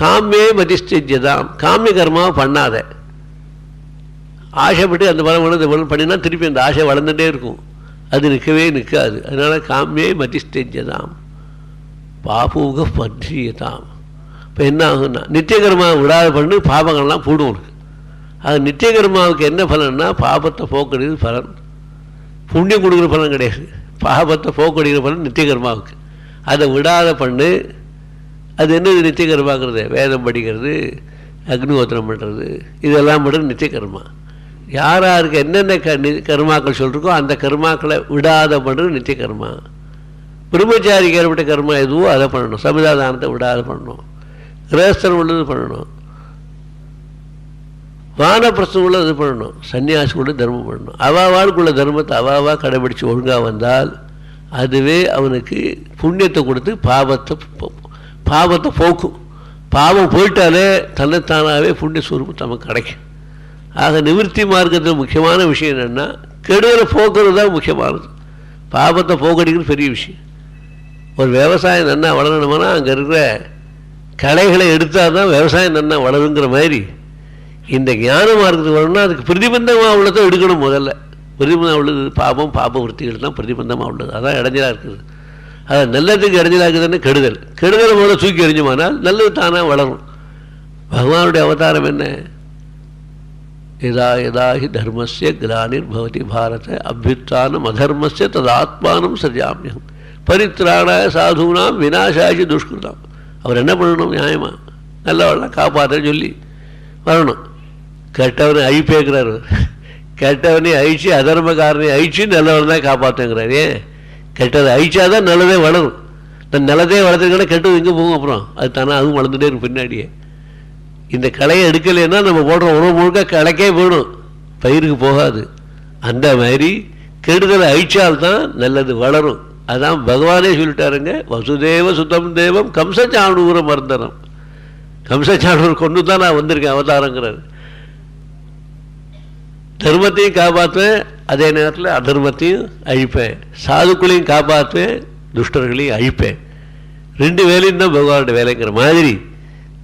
Speaker 1: காமியே மதிஸ்திஜதாம் காமிய கர்மாவை பண்ணாத. ஆசைப்பட்டு அந்த பலம் வளர்ந்து பலம் பண்ணினா திருப்பி அந்த ஆசை வளர்ந்துட்டே இருக்கும். அது நிற்கவே நிற்காது. அதனால் காமியே மதிஸ்திஜதாம் பாபூக பற்றியதாம் இப்போ என்ன ஆகும்னா நித்தியகர்மா விடாத பண்ணு பாபங்கள்லாம் போடும் அது அது நித்தியகர்மாவுக்கு என்ன பலன்னா பாபத்தை போக்குறது பலன். புண்ணியம் கொடுக்குற பலன் கிடையாது. பாபத்தை போக்கடிக்கிற பலன் நித்தியகர்மாவுக்கு. அதை விடாத பண்ணு. அது என்னது நித்தியகர்மாங்கிறது? வேதம் படிக்கிறது அக்னிஹோத்திரம் பண்ணுறது இதெல்லாம் பண்ணுறது நித்தியகர்மா. யார் யாருக்கு என்னென்ன க நி கர்மாக்கள் சொல்கிறக்கோ அந்த கர்மாக்களை விடாத பண்ணுறது நித்தியகர்மா. பிரம்மச்சாரிக்கு ஏற்பட்ட கர்மா எதுவோ அதை பண்ணணும். சமுதாதானத்தை விடாத பண்ணணும். கிரகஸ்தரம் உள்ளது பண்ணணும். வானப்பிரசம் இது பண்ணணும். சன்னியாசி கூட தர்மம் பண்ணணும். அவாவாளுக்குள்ள தர்மத்தை அவாவா கடைபிடிச்சு ஒழுங்காக வந்தால் அதுவே அவனுக்கு புண்ணியத்தை கொடுத்து பாவத்தை போ- பாவத்தை போக்கும். பாவம் போயிட்டாலே தன்னைத்தானாகவே புண்ணிய சுரூபம் நமக்கு கிடைக்கும். ஆக நிவர்த்தி மார்க்கத்தில் முக்கியமான விஷயம் என்னென்னா கெடுதலை போக்குறது தான் முக்கியமானது. பாவத்தை போக்கடிக்கிறது பெரிய விஷயம். ஒரு விவசாயம் நன்னா வளரணுமானா அங்கே இருக்கிற களைகளை எடுத்தால் தான் விவசாயம் நன்னா வளருங்கிற மாதிரி இந்த ஞான மார்க்கத்துக்கு வரணும்னா அதுக்கு பிரதிபந்தமாக உள்ளதை எடுக்கணும் முதல்ல. பிரதிபந்தமாக உள்ளது பாபம் பாப விற்த்திகள் தான் பிரதிபந்தமாக உள்ளது. அதான் இடைஞ்சலாக இருக்குது. அது நல்லதுக்கு இடைஞ்சலாக இருக்குதுன்னு கெடுதல். கெடுதல் முதல்ல தூக்கி எறிஞ்சுமானால் நல்லது தானாக வளரும். பகவானுடைய அவதாரம் என்ன? எதா எதா ஹி தர்மஸ்ய கிலானிர் பவதி பாரத அபியுத்தானம் அதர்மஸ்ய ததாத்மானம் சரியாமியம் பரித்ராணாய சாதுனாம் வினாசாயி துஷ்கிருதம். அவர் என்ன பண்ணணும்? நியாயமாக நல்லவெல்லாம் காப்பாற்ற சொல்லி வரணும். கெட்டவனை அழிப்பேங்கிறார். கெட்டவனை அழிச்சு அதர்மக்காரனை அழிச்சு நல்லவன் தான் காப்பாற்றுங்கிறார் ஏன்? கெட்டதை அழிச்சாதான் நல்லதே வளரும். தன் நல்லதே வளர்த்துக்கிட்ட கெட்டது எங்கே போகும் அப்புறம்? அது தானே அதுவும் வளர்ந்துட்டே இருக்கும் பின்னாடியே. இந்த களையை எடுக்கலைன்னா நம்ம போடுற உணவு முழுக்க களைக்கே போயிடும். பயிருக்கு போகாது. அந்த மாதிரி கெடுதலை அழிச்சால்தான் நல்லது வளரும். அதான் பகவானே சொல்லிட்டாருங்க வசுதேவ சுத்தம் தேவம் கம்சச்சாணூர மர்ந்தனம். கம்சச்சாணூர் கொண்டு தான் நான் வந்திருக்கேன் அவதாரங்கிறார். தர்மத்தையும் காப்பாற்றுவேன் அதே நேரத்தில் அதர்மத்தையும் அழிப்பேன். சாதுக்களையும் காப்பாற்றுவேன் துஷ்டர்களையும் அழிப்பேன். ரெண்டு வேலையும் தான் பகவானுடைய வேலைங்கிற மாதிரி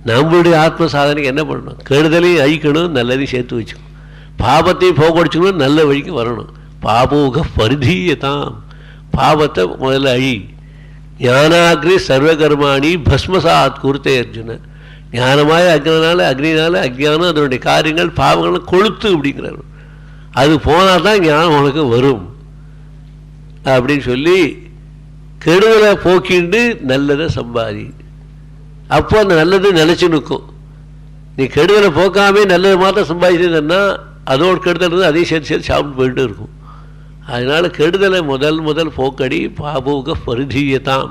Speaker 1: நம்மளுடைய ஆத்ம சாதனைக்கு என்ன பண்ணணும்? கெடுதலையும் அழிக்கணும் நல்லதையும் சேர்த்து வச்சுக்கணும். பாபத்தையும் போக்கடிச்சுக்கணும் நல்ல வழிக்கு வரணும். பாபோக பரிதீயதாம். பாபத்தை முதல்ல அழி. ஞானாக்னி சர்வகர்மாணி பஸ்மசாத் குருத்தே அர்ஜுன ஞானமாய அக்னால அக்னினால அக்ஞானம் அதனுடைய காரியங்கள் பாவங்களும் கொளுத்து அப்படிங்கிறார். அது போனால் தான் ஞானம் உனக்கு வரும். அப்படின்னு சொல்லி கெடுதலை போக்கிண்டு நல்லதை சம்பாதி. அப்போ அந்த நல்லது நிலச்சி நிற்கும். நீ கெடுதலை போக்காமே நல்லது மாத்திரம் சம்பாதிச்சதுன்னா அதோட கெடுதல் இருந்து அதையும் சேர்த்து சேர்த்து சாப்பிட்டு போயிட்டு இருக்கும். அதனால் கெடுதலை முதல் முதல் போக்கடி பாபுக பரிதீயதாம்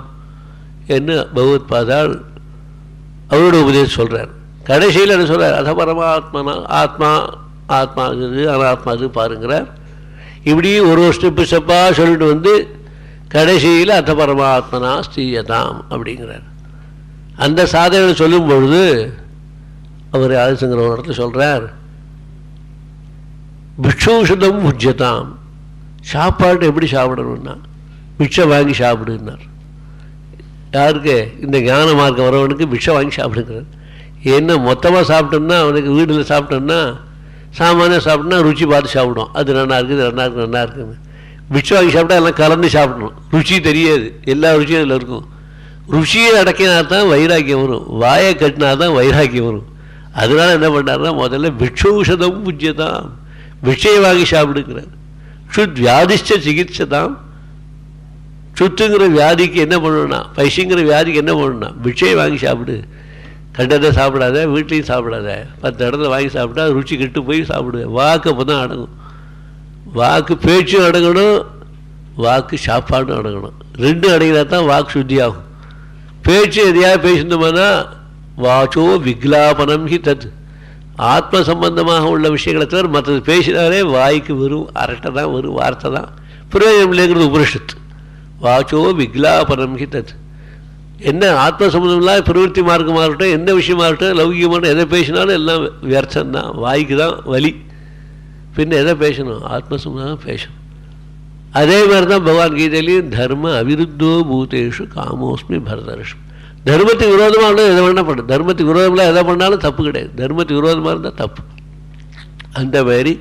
Speaker 1: என்று பகவத் பாதால் அவரோட உபதேசம் சொல்கிறார் கடைசியில் என்ன சொல்கிறார் அத பரமாத்மனா ஆத்மா ஆத்மா இது அனாத்மா இது பாருங்கிறார். இப்படி ஒரு ஒரு ஸ்டெப்பு ஸ்டெப்பாக சொல்லிட்டு வந்து கடைசியில் அத்த பரமாத்மனா ஸ்ரீயதாம் அப்படிங்கிறார். அந்த சாதனை சொல்லும் பொழுது அவர் ஆதிசங்கர் ஒரு இடத்துல சொல்கிறார் பிக்ஷூஷதம் உஜ்ஜதாம் சாப்பாடு எப்படி சாப்பிடணும்னா பிக்ஷை வாங்கி சாப்பிடுன்னார். யாருக்கு? இந்த ஞான மார்க்கம் வரவனுக்கு பிக்ஷை வாங்கி சாப்பிடுங்கிறார். என்ன மொத்தமாக சாப்பிட்டோம்னா அவனுக்கு வீட்டில் சாப்பிட்டோம்னா சாமானியம் சாப்பிட்டோம்னா ருச்சி பார்த்து சாப்பிடும் அது நல்லா இருக்குது நல்லா இருக்குது நல்லா இருக்குன்னு. மிச்சம் வாங்கி சாப்பிட்டா எல்லாம் கலந்து சாப்பிடணும். ருச்சி தெரியாது. எல்லா ருச்சியும் அதில் இருக்கும். ருச்சியை அடக்கினா தான் வைராக்கியம் வரும். வாயை கட்டினா தான் வைராக்கியம் வரும். அதனால என்ன பண்ணாருன்னா முதல்ல பிக்ஷூஷதம் புஜ்யதாம் விஷயம் வாங்கி சாப்பிடுங்கிறார் சுத் வியாதிஷ்ட சிகிச்சதாம் சுத்துங்கிற வியாதிக்கு என்ன பண்ணணும்னா பைசிங்கிற வியாதிக்கு என்ன பண்ணணும்னா விஷயம் வாங்கி சாப்பிடு. கண்டதை சாப்பிடாத வீட்லேயும் சாப்பிடாத. பத்து இடத்துல வாங்கி சாப்பிட்டா ருச்சி கெட்டு போய் சாப்பிடுவேன் வாக்கு அப்போ தான் அடங்கும். வாக்கு பேச்சும் அடங்கணும் வாக்கு சாப்பாடும் அடங்கணும். ரெண்டும் அடங்கினா தான் வாக்கு சுத்தியாகும். பேச்சு எதையாவது பேசினோம்னா வாச்சோ விக்லாபனம் ஹி தத். ஆத்ம சம்பந்தமாக உள்ள விஷயங்களை தவிர மற்றது பேசினாலே வாய்க்கு வரும் அரட்டை தான் வரும் வார்த்தை தான். பிரயோஜனம் இல்லைங்கிறது உபரிஷத்து வாச்சோ விக்லாபனம் ஹி தத். என்ன ஆத்ம சம்பந்தம் இல்லாத பிரவருத்தி மார்க்கமாக இருக்கட்டும் எந்த விஷயமா இருக்கட்டும் லௌகிகமான எதை பேசினாலும் எல்லாம் வியர்த்தந்தான் வாய்க்கு தான் வலி. பின்ன எதை பேசணும்? ஆத்ம சம்பந்தம் பேசணும். அதே மாதிரி தான் பகவான் கீதையிலையும் தர்ம அவிருத்தோ பூதேஷு காமோஸ்மி பரதர்ஷம். தர்மத்துக்கு விரோதமாக இருந்தால் எதை வேணால் பண்ணும் தர்மத்துக்கு விரோதமாக எதை பண்ணாலும் தப்பு கிடையாது. தர்மத்துக்கு விரோதமாக இருந்தால் தப்பு. அந்த மாதிரி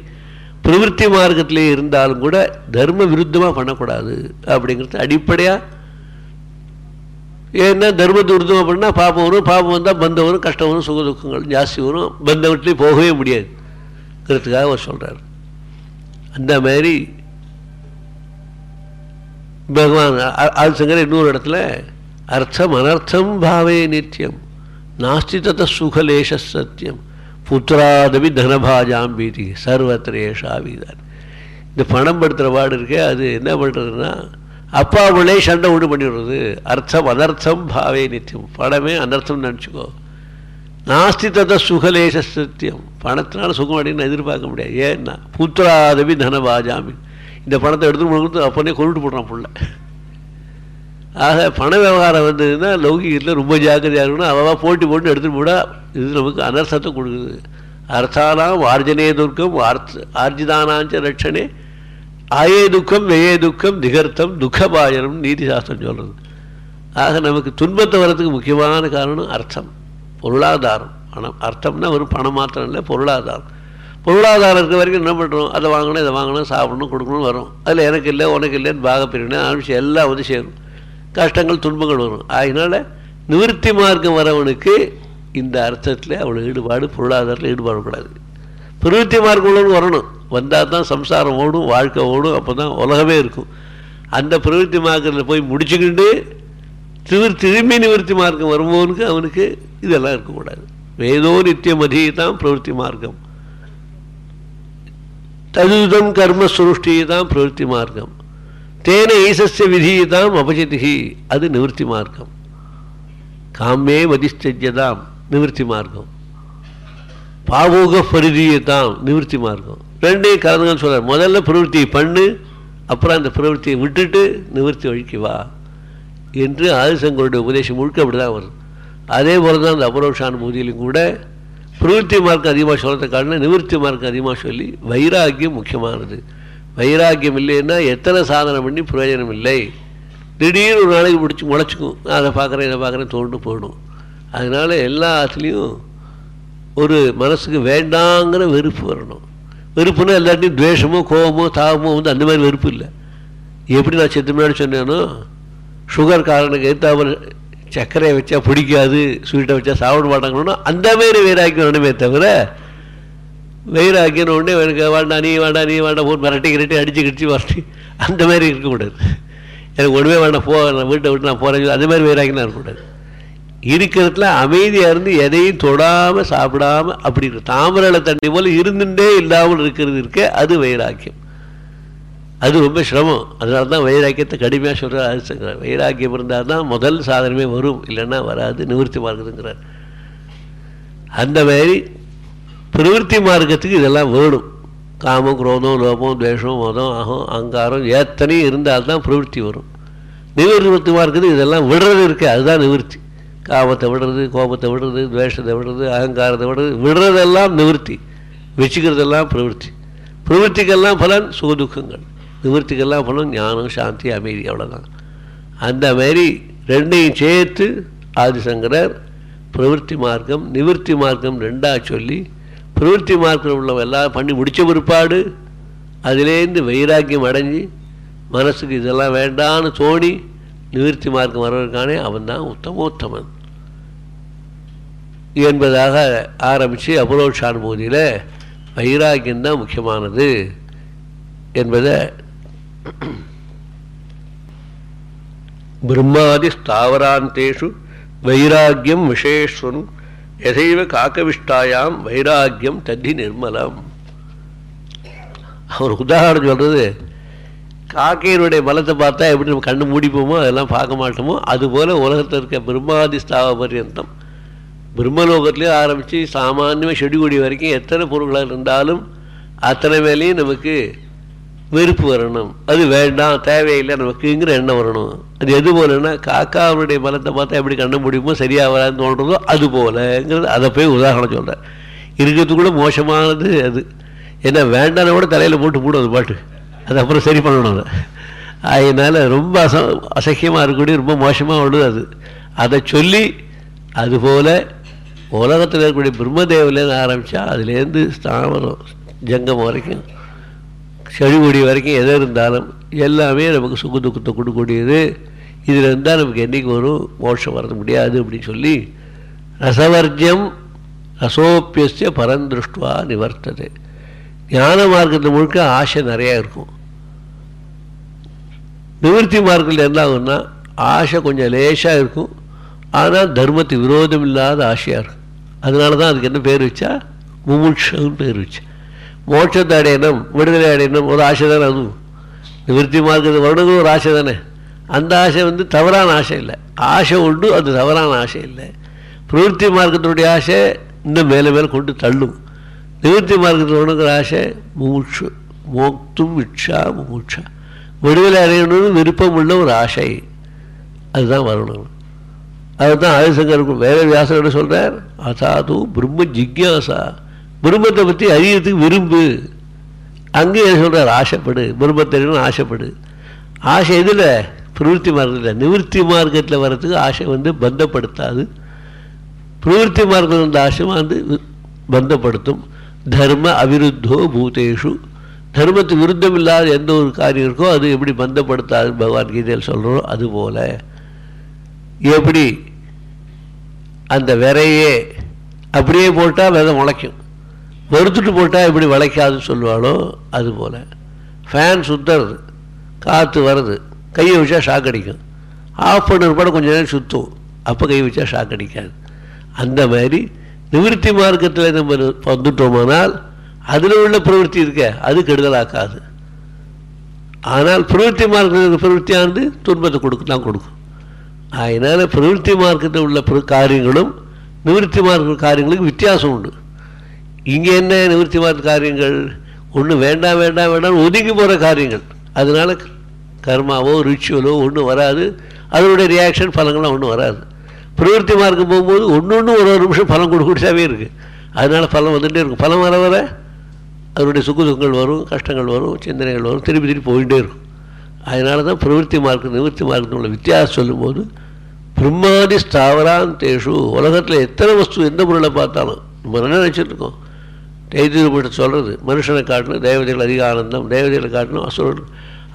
Speaker 1: பிரவருத்தி மார்க்கத்திலே இருந்தாலும் கூட தர்ம விருத்தமாக பண்ணக்கூடாது அப்படிங்கிறது அடிப்படையாக ஏன்னா தர்ம துர்தம் அப்படின்னா பாப்பம் வரும் பாப்பம் வந்தால் பந்தம் வரும் கஷ்டம் வரும் சுக துக்கங்கள் ஜாஸ்தி வரும் பந்த வீட்லேயும் போகவே முடியாதுங்கிறதுக்காக அவர் சொல்கிறார் அந்த மாதிரி பகவான் ஆதிசங்கர் இன்னொரு இடத்துல அர்த்தம் அனர்த்தம் பாவே நித்தியம் நாஸ்தி தத்த சுகலேஷ சத்தியம் புத்திராதபி தனபாஜாம் பீதி சர்வத்திரேஷா வீதான் இந்த பணம் படுத்துகிற பாடு இருக்கே அது என்ன பண்ணுறதுன்னா அப்பா சண்டை உண்டு பண்ணிடுறது. அர்த்தம் அனர்த்தம் பாவே நித்தியம். பணமே அனர்த்தம் நினச்சிக்கோ. நாஸ்தி தத சுகலேஷ சத்தியம். பணத்தினால சுகம் அப்படின்னு எதிர்பார்க்க முடியாது. ஏன்னா புத்திராதபி தனபாஜாமி இந்த பணத்தை எடுத்து கொடுத்து அப்பனே கொண்டுட்டு போடுறான் புள்ள. ஆக பண விவகாரம் வந்ததுன்னா லௌகிகத்தில் ரொம்ப ஜாக்கிரதையாக இருக்கணும். அவள் போட்டி போட்டு எடுத்துகிட்டு போட இது நமக்கு அனர்த்தத்தை கொடுக்குது. அர்த்தானாம் ஆர்ஜனே துர்க்கம் ஆர்த் ஆர்ஜிதானாஞ்ச ரட்சணே ஆயே துக்கம் வெயே துக்கம் திகர்த்தம் துக்கபாயனம் நீதி சாஸ்திரம் சொல்கிறது ஆக நமக்கு துன்பத்தை வர்றதுக்கு முக்கியமான காரணம் அர்த்தம். பொருளாதாரம். பணம். அர்த்தம்னா ஒரு பணம் மாத்திரம் இல்லை பொருளாதாரம். பொருளாதாரம் இருக்க வரைக்கும் என்ன பண்ணுறோம் அதை வாங்கணும் இதை வாங்கணும் சாப்பிடணும் கொடுக்கணும் வரும் அதில் எனக்கு இல்லை உனக்கு இல்லைன்னு பாக பிரிவினை ஆரம்பிச்சு எல்லாம் வந்து சேரும். கஷ்டங்கள் துன்பங்கள் வரும். அதனால் நிவர்த்தி மார்க்கம் வரவனுக்கு இந்த அர்த்தத்தில் அவ்வளோ ஈடுபாடு பொருளாதாரத்தில் ஈடுபாடு கூடாது பிரவருத்தி மார்க்கம் வரணும். வந்தால் தான் சம்சாரம் ஓடும் வாழ்க்கை ஓடும் அப்போ தான் உலகமே இருக்கும். அந்த பிரவருத்தி மார்க்கத்தில் போய் முடிச்சுக்கிண்டு திரு திரும்பி நிவர்த்தி மார்க்கம் வரும்போனுக்கு அவனுக்கு இதெல்லாம் இருக்கக்கூடாது. வேதோ நித்தியம் அதீதான் பிரவருத்தி மார்க்கம் ததுதம் கர்ம சுருஷ்டி தான் பிரவருத்தி மார்க்கம் தேன ஈசஸ்ய தான் அபஜதிகி அது நிவர்த்தி மார்க்கம் காமே வதிஷ்டஜதாம் நிவர்த்தி மார்க்கம் பாவோக பரிதியதாம் நிவர்த்தி மார்க்கம். ரெண்டையும் கலந்துங்கன்னு சொல்கிறார் முதல்ல பிரவருத்தி பண்ணு அப்புறம் அந்த பிரவருத்தியை விட்டுட்டு நிவர்த்தி வழிக்கு வா என்று ஆதிசங்கருடைய உபதேசம் முழுக்க அப்படி தான் வரும். அதே போல் தான் அந்த அபரோஷானுபூதியிலும் கூட பிரவருத்தி மார்க்கம் அதிகமாக சொல்கிறத காரணம் நிவர்த்தி மார்க்கம் அதிகமாக சொல்லி வைராக்கியம் முக்கியமானது. வைராக்கியம் இல்லைன்னா எத்தனை சாதனை பண்ணி பிரயோஜனம் இல்லை. திடீர்னு ஒரு நாளைக்கு பிடிச்சி முளைச்சிக்கும். நான் அதை பார்க்குறேன் இதை பார்க்குறேன் தோண்டு போயிடும். அதனால் எல்லா ஆசிலையும் ஒரு மனசுக்கு வேண்டாங்கிற வெறுப்பு வரணும். வெறுப்புனா எல்லாத்தையும் துவேஷமோ கோபமோ தாபமோ வந்து அந்த மாதிரி வெறுப்பு இல்லை. எப்படி நான் செத்து முன்னாடி சொன்னேனோ சுகர் காரனுக்கு எத்தாமல் சர்க்கரையை வச்சா பிடிக்காது ஸ்வீட்டை வச்சா சாப்பிட மாட்டாங்கன்னா அந்த மாதிரி வைராக்கியம் வேணுமே தவிர வைராக்கியம் உடனே எனக்கு வேண்டாம் நீ வேண்டாம் நீ வேண்டாம் போட்டு மிரட்டி கிரட்டி அடிச்சு கிடிச்சு வரட்டி அந்த மாதிரி இருக்கக்கூடாது. எனக்கு ஒன்றுமே வேண்டாம் போ நான் வீட்டை விட்டு நான் போகிறேன் அந்த மாதிரி வைராக்கியம் இருக்கக்கூடாது. இருக்கிறதுல அமைதியாக இருந்து எதையும் தொடாமல் சாப்பிடாம அப்படி இருக்கு தாமரை தண்ணி போல் இருந்துட்டே இல்லாமல் இருக்கிறது இருக்க. அது வைராக்கியம். அது ரொம்ப சிரமம். அதனால தான் வைராக்கியத்தை கடுமையாக சொல்கிறார் ஆதிசங்கர் வைராக்கியம் இருந்தால் தான் முதல் சாதனமே வரும். இல்லைன்னா வராது. நிவர்த்தி மார்க்கத்துங்கிறார். அந்த மாதிரி பிரவருத்தி மார்க்கத்துக்கு இதெல்லாம் வேணும். காமம் குரோதம் லோபம் துவேஷம் மதம் அகம் அங்காரம் எத்தனையும் இருந்தால் தான் பிரவருத்தி வரும். நிவர்த்தி மார்க்கத்துக்கு இதெல்லாம் விடுறது இருக்குது அதுதான் நிவர்த்தி. காபத்தை விடுறது கோபத்தை விடுறது துவேஷத்தை விடுறது அகங்காரத்தை விடுறது விடுறதெல்லாம் நிவர்த்தி. வச்சுக்கிறதெல்லாம் பிரவருத்தி பிரவருத்திக்கெல்லாம் பலன் சுகதுக்கங்கள். நிவர்த்திக்கெல்லாம் பலன் ஞானம் சாந்தி அமைதி அவ்வளோதான் அந்த மாதிரி ரெண்டையும் சேர்த்து ஆதிசங்கரர் பிரவருத்தி மார்க்கம் நிவர்த்தி மார்க்கம் ரெண்டாக சொல்லி பிரவருத்தி மார்க்கம் உள்ளவங்க எல்லாம் பண்ணி முடித்த பிற்பாடு அதிலேருந்து வைராக்கியம் அடைஞ்சு மனசுக்கு இதெல்லாம் வேண்டான்னு தோணி நிவர்த்தி மார்க்கம் வரவருக்கானே அவன்தான் உத்தமோத்தமன். என்பதாக ஆரம்பித்து அபரோட்சானுபூதியில் வைராக்கியம்தான் முக்கியமானது என்பதை பிரம்மாதி ஸ்தாவராந்தேஷு வைராக்கியம் விஷேஸ்வரம் எதைவ காக்கவிஷ்டாயாம் வைராக்கியம் தத்தி நிர்மலம். அவர் உதாரணம் சொல்கிறது காக்கையினுடைய பலத்தை பார்த்தா எப்படி நம்ம கண்ணு மூடிப்போமோ அதெல்லாம் பார்க்க மாட்டோமோ அதுபோல் உலகத்தில் இருக்க பிரம்மாதி ஸ்தாவ பர்யந்தம் பிரம்மலோகத்திலே ஆரம்பித்து சாமானியமாக செடி கொடி வரைக்கும் எத்தனை பொருள்களாக இருந்தாலும் அத்தனை மேலேயும் நமக்கு வெறுப்பு வரணும். அது வேண்டாம் தேவையில்லை நமக்குங்கிற எண்ணம் வரணும். அது எது போலன்னா காக்காவுடைய பலத்தை பார்த்தா எப்படி கண்ண முடியுமோ சரியாக வராதுன்னு தோன்றதோ அது போலங்கிறது அதை போய் உதாரணம் சொல்கிறேன் இருக்கிறது கூட மோசமானது அது. ஏன்னா வேண்டான கூட தலையில் போட்டு போடும் அது பாட்டு. அது அப்புறம் சரி பண்ணணும் அதை. அதனால் ரொம்ப அச அசக்கியமாக இருக்கக்கூடிய ரொம்ப மோசமாக உள்ளது அது. அதை சொல்லி அதுபோல் உலகத்தில் இருக்கக்கூடிய பிரம்மதேவிலேருந்து ஆரம்பித்தா அதுலேருந்து ஸ்தாவரம் ஜங்கம் வரைக்கும் செடி வரைக்கும் எது இருந்தாலும் எல்லாமே நமக்கு சுக துக்கத்தை கொடுக்கக்கூடியது. இதில் இருந்தால் நமக்கு என்றைக்கு வரும்? மோட்சம் வரது முடியாது அப்படின்னு சொல்லி ரசவர்ஜம் ரசோப்பியஸ்ய பரந்திருஷ்டுவா நிவர்த்தது. ஞான மார்க்கத்தில் முழுக்க ஆசை நிறையா இருக்கும். நிவர்த்தி மார்க்கத்தில் என்ன ஆகும்னா ஆசை கொஞ்சம் லேசாக இருக்கும். ஆனால் தர்மத்து விரோதம் இல்லாத ஆசையாக இருக்கும். அதனால தான் அதுக்கு என்ன பேர் வச்சா? முமுட்சன்னு பேர் வச்சு. மோட்சத்தை அடையணும் விடுதலை அடையணும் ஒரு ஆசை தானே அதுவும்? நிவர்த்தி மார்க்கத்தை வரணுங்கிற ஒரு ஆசை தானே? அந்த ஆசை வந்து தவறான ஆசை இல்லை. ஆசை உண்டு அது தவறான ஆசை இல்லை. பிரவருத்தி மார்க்கத்தினுடைய ஆசை இன்னும் மேலே மேலே கொண்டு தள்ளும். நிவர்த்தி மார்க்கத்தில் வரணுங்கிற ஆசை மூச்சு மோக்தும் இட்சா மூச்சா விடுதலை அடையணும்னு விருப்பம் உள்ள ஒரு ஆசை. அதுதான் வரணும். அதுதான் ஆதிசங்கர் வேற வியாசகர் சொல்கிறார் அசாது பிரம்ம ஜிக்யாசா. பிரம்மத்தை பற்றி அறியறதுக்கு விரும்பு. அங்கே சொல்கிறார் ஆசைப்படு. பிரம்மத்தறியணும் ஆசைப்படு. ஆசை எதில்? பிரவருத்தி மார்க்கத்தில். நிவர்த்தி மார்க்கத்தில் வர்றதுக்கு ஆசை வந்து பந்தப்படுத்தாது. பிரவருத்தி மார்க்கம் வந்த ஆசை வந்து பந்தப்படுத்தும். தர்ம அவிருத்தோ பூதேஷு. தர்மத்துக்கு விருத்தம் இல்லாத எந்த ஒரு காரியம் இருக்கோ அது எப்படி பந்தப்படுத்தாது பகவான் கீதையில் சொல்கிறோம் அதுபோல். எப்படி? அந்த விரையே அப்படியே போட்டால் விதை முளைக்கும். வறுத்துட்டு போட்டால் எப்படி விளைக்காதுன்னு சொல்லுவாளோ அதுபோல் ஃபேன் சுற்றுறது காற்று வருது கையை வச்சா ஷாக் அடிக்கும். ஆஃப் பண்ண கூட கொஞ்சம் நேரம் சுற்றும் அப்போ கை வச்சா ஷாக் அடிக்காது. அந்த மாதிரி நிவர்த்தி மார்க்கத்தில் நம்ம வந்துட்டோமானால் அதில் உள்ள பிரவருத்தி இருக்க அது கெடுதலாக்காது. ஆனால் பிரவருத்தி மார்க்கத்தில் பிரவருத்தியானது துன்பத்தை கொடுக்க தான் கொடுக்கும். அதனால் பிரவருத்தி மார்க்கத்தில் உள்ள காரியங்களும் நிவர்த்தி மார்க்க காரியங்களுக்கு வித்தியாசம் உண்டு இங்கே என்ன நிவர்த்தி மார்க்க காரியங்கள்? ஒன்று வேண்டாம் வேண்டாம் வேண்டாம் ஒதுங்கி போகிற காரியங்கள். அதனால் கர்மாவோ ரிச்சுவலோ ஒன்றும் வராது. அதனுடைய ரியாக்ஷன் பலங்கள்லாம் ஒன்றும் வராது. பிரவருத்தி மார்க்கம் போகும்போது ஒன்று ஒன்று ஒரு ஒரு நிமிஷம் பலம் கொடுக்கக்கூடியதாகவே இருக்குது அதனால் பலம் வந்துகிட்டே இருக்கும். பலம் வர வர அதனுடைய சுக்கு துக்கங்கள் வரும் கஷ்டங்கள் வரும் சிந்தனைகள் வரும் திருப்பி திருப்பி போயிட்டே இருக்கும். அதனால தான் பிரவருத்தி மார்க்கம் நிவர்த்தி மார்க்கத்தில் உள்ள வித்தியாசம் சொல்லும்போது பிரம்மாதி ஸ்தாவராந்தேஷு உலகத்தில் எத்தனை வஸ்து எந்த பொருளை பார்த்தாலும் நம்ம என்ன நினச்சிட்ருக்கோம் தைத்தியப்பட்டு சொல்கிறது மனுஷனை காட்டணும் தேவதைகள் அதிக ஆனந்தம் தேவதைகளை காட்டணும் அசுரன்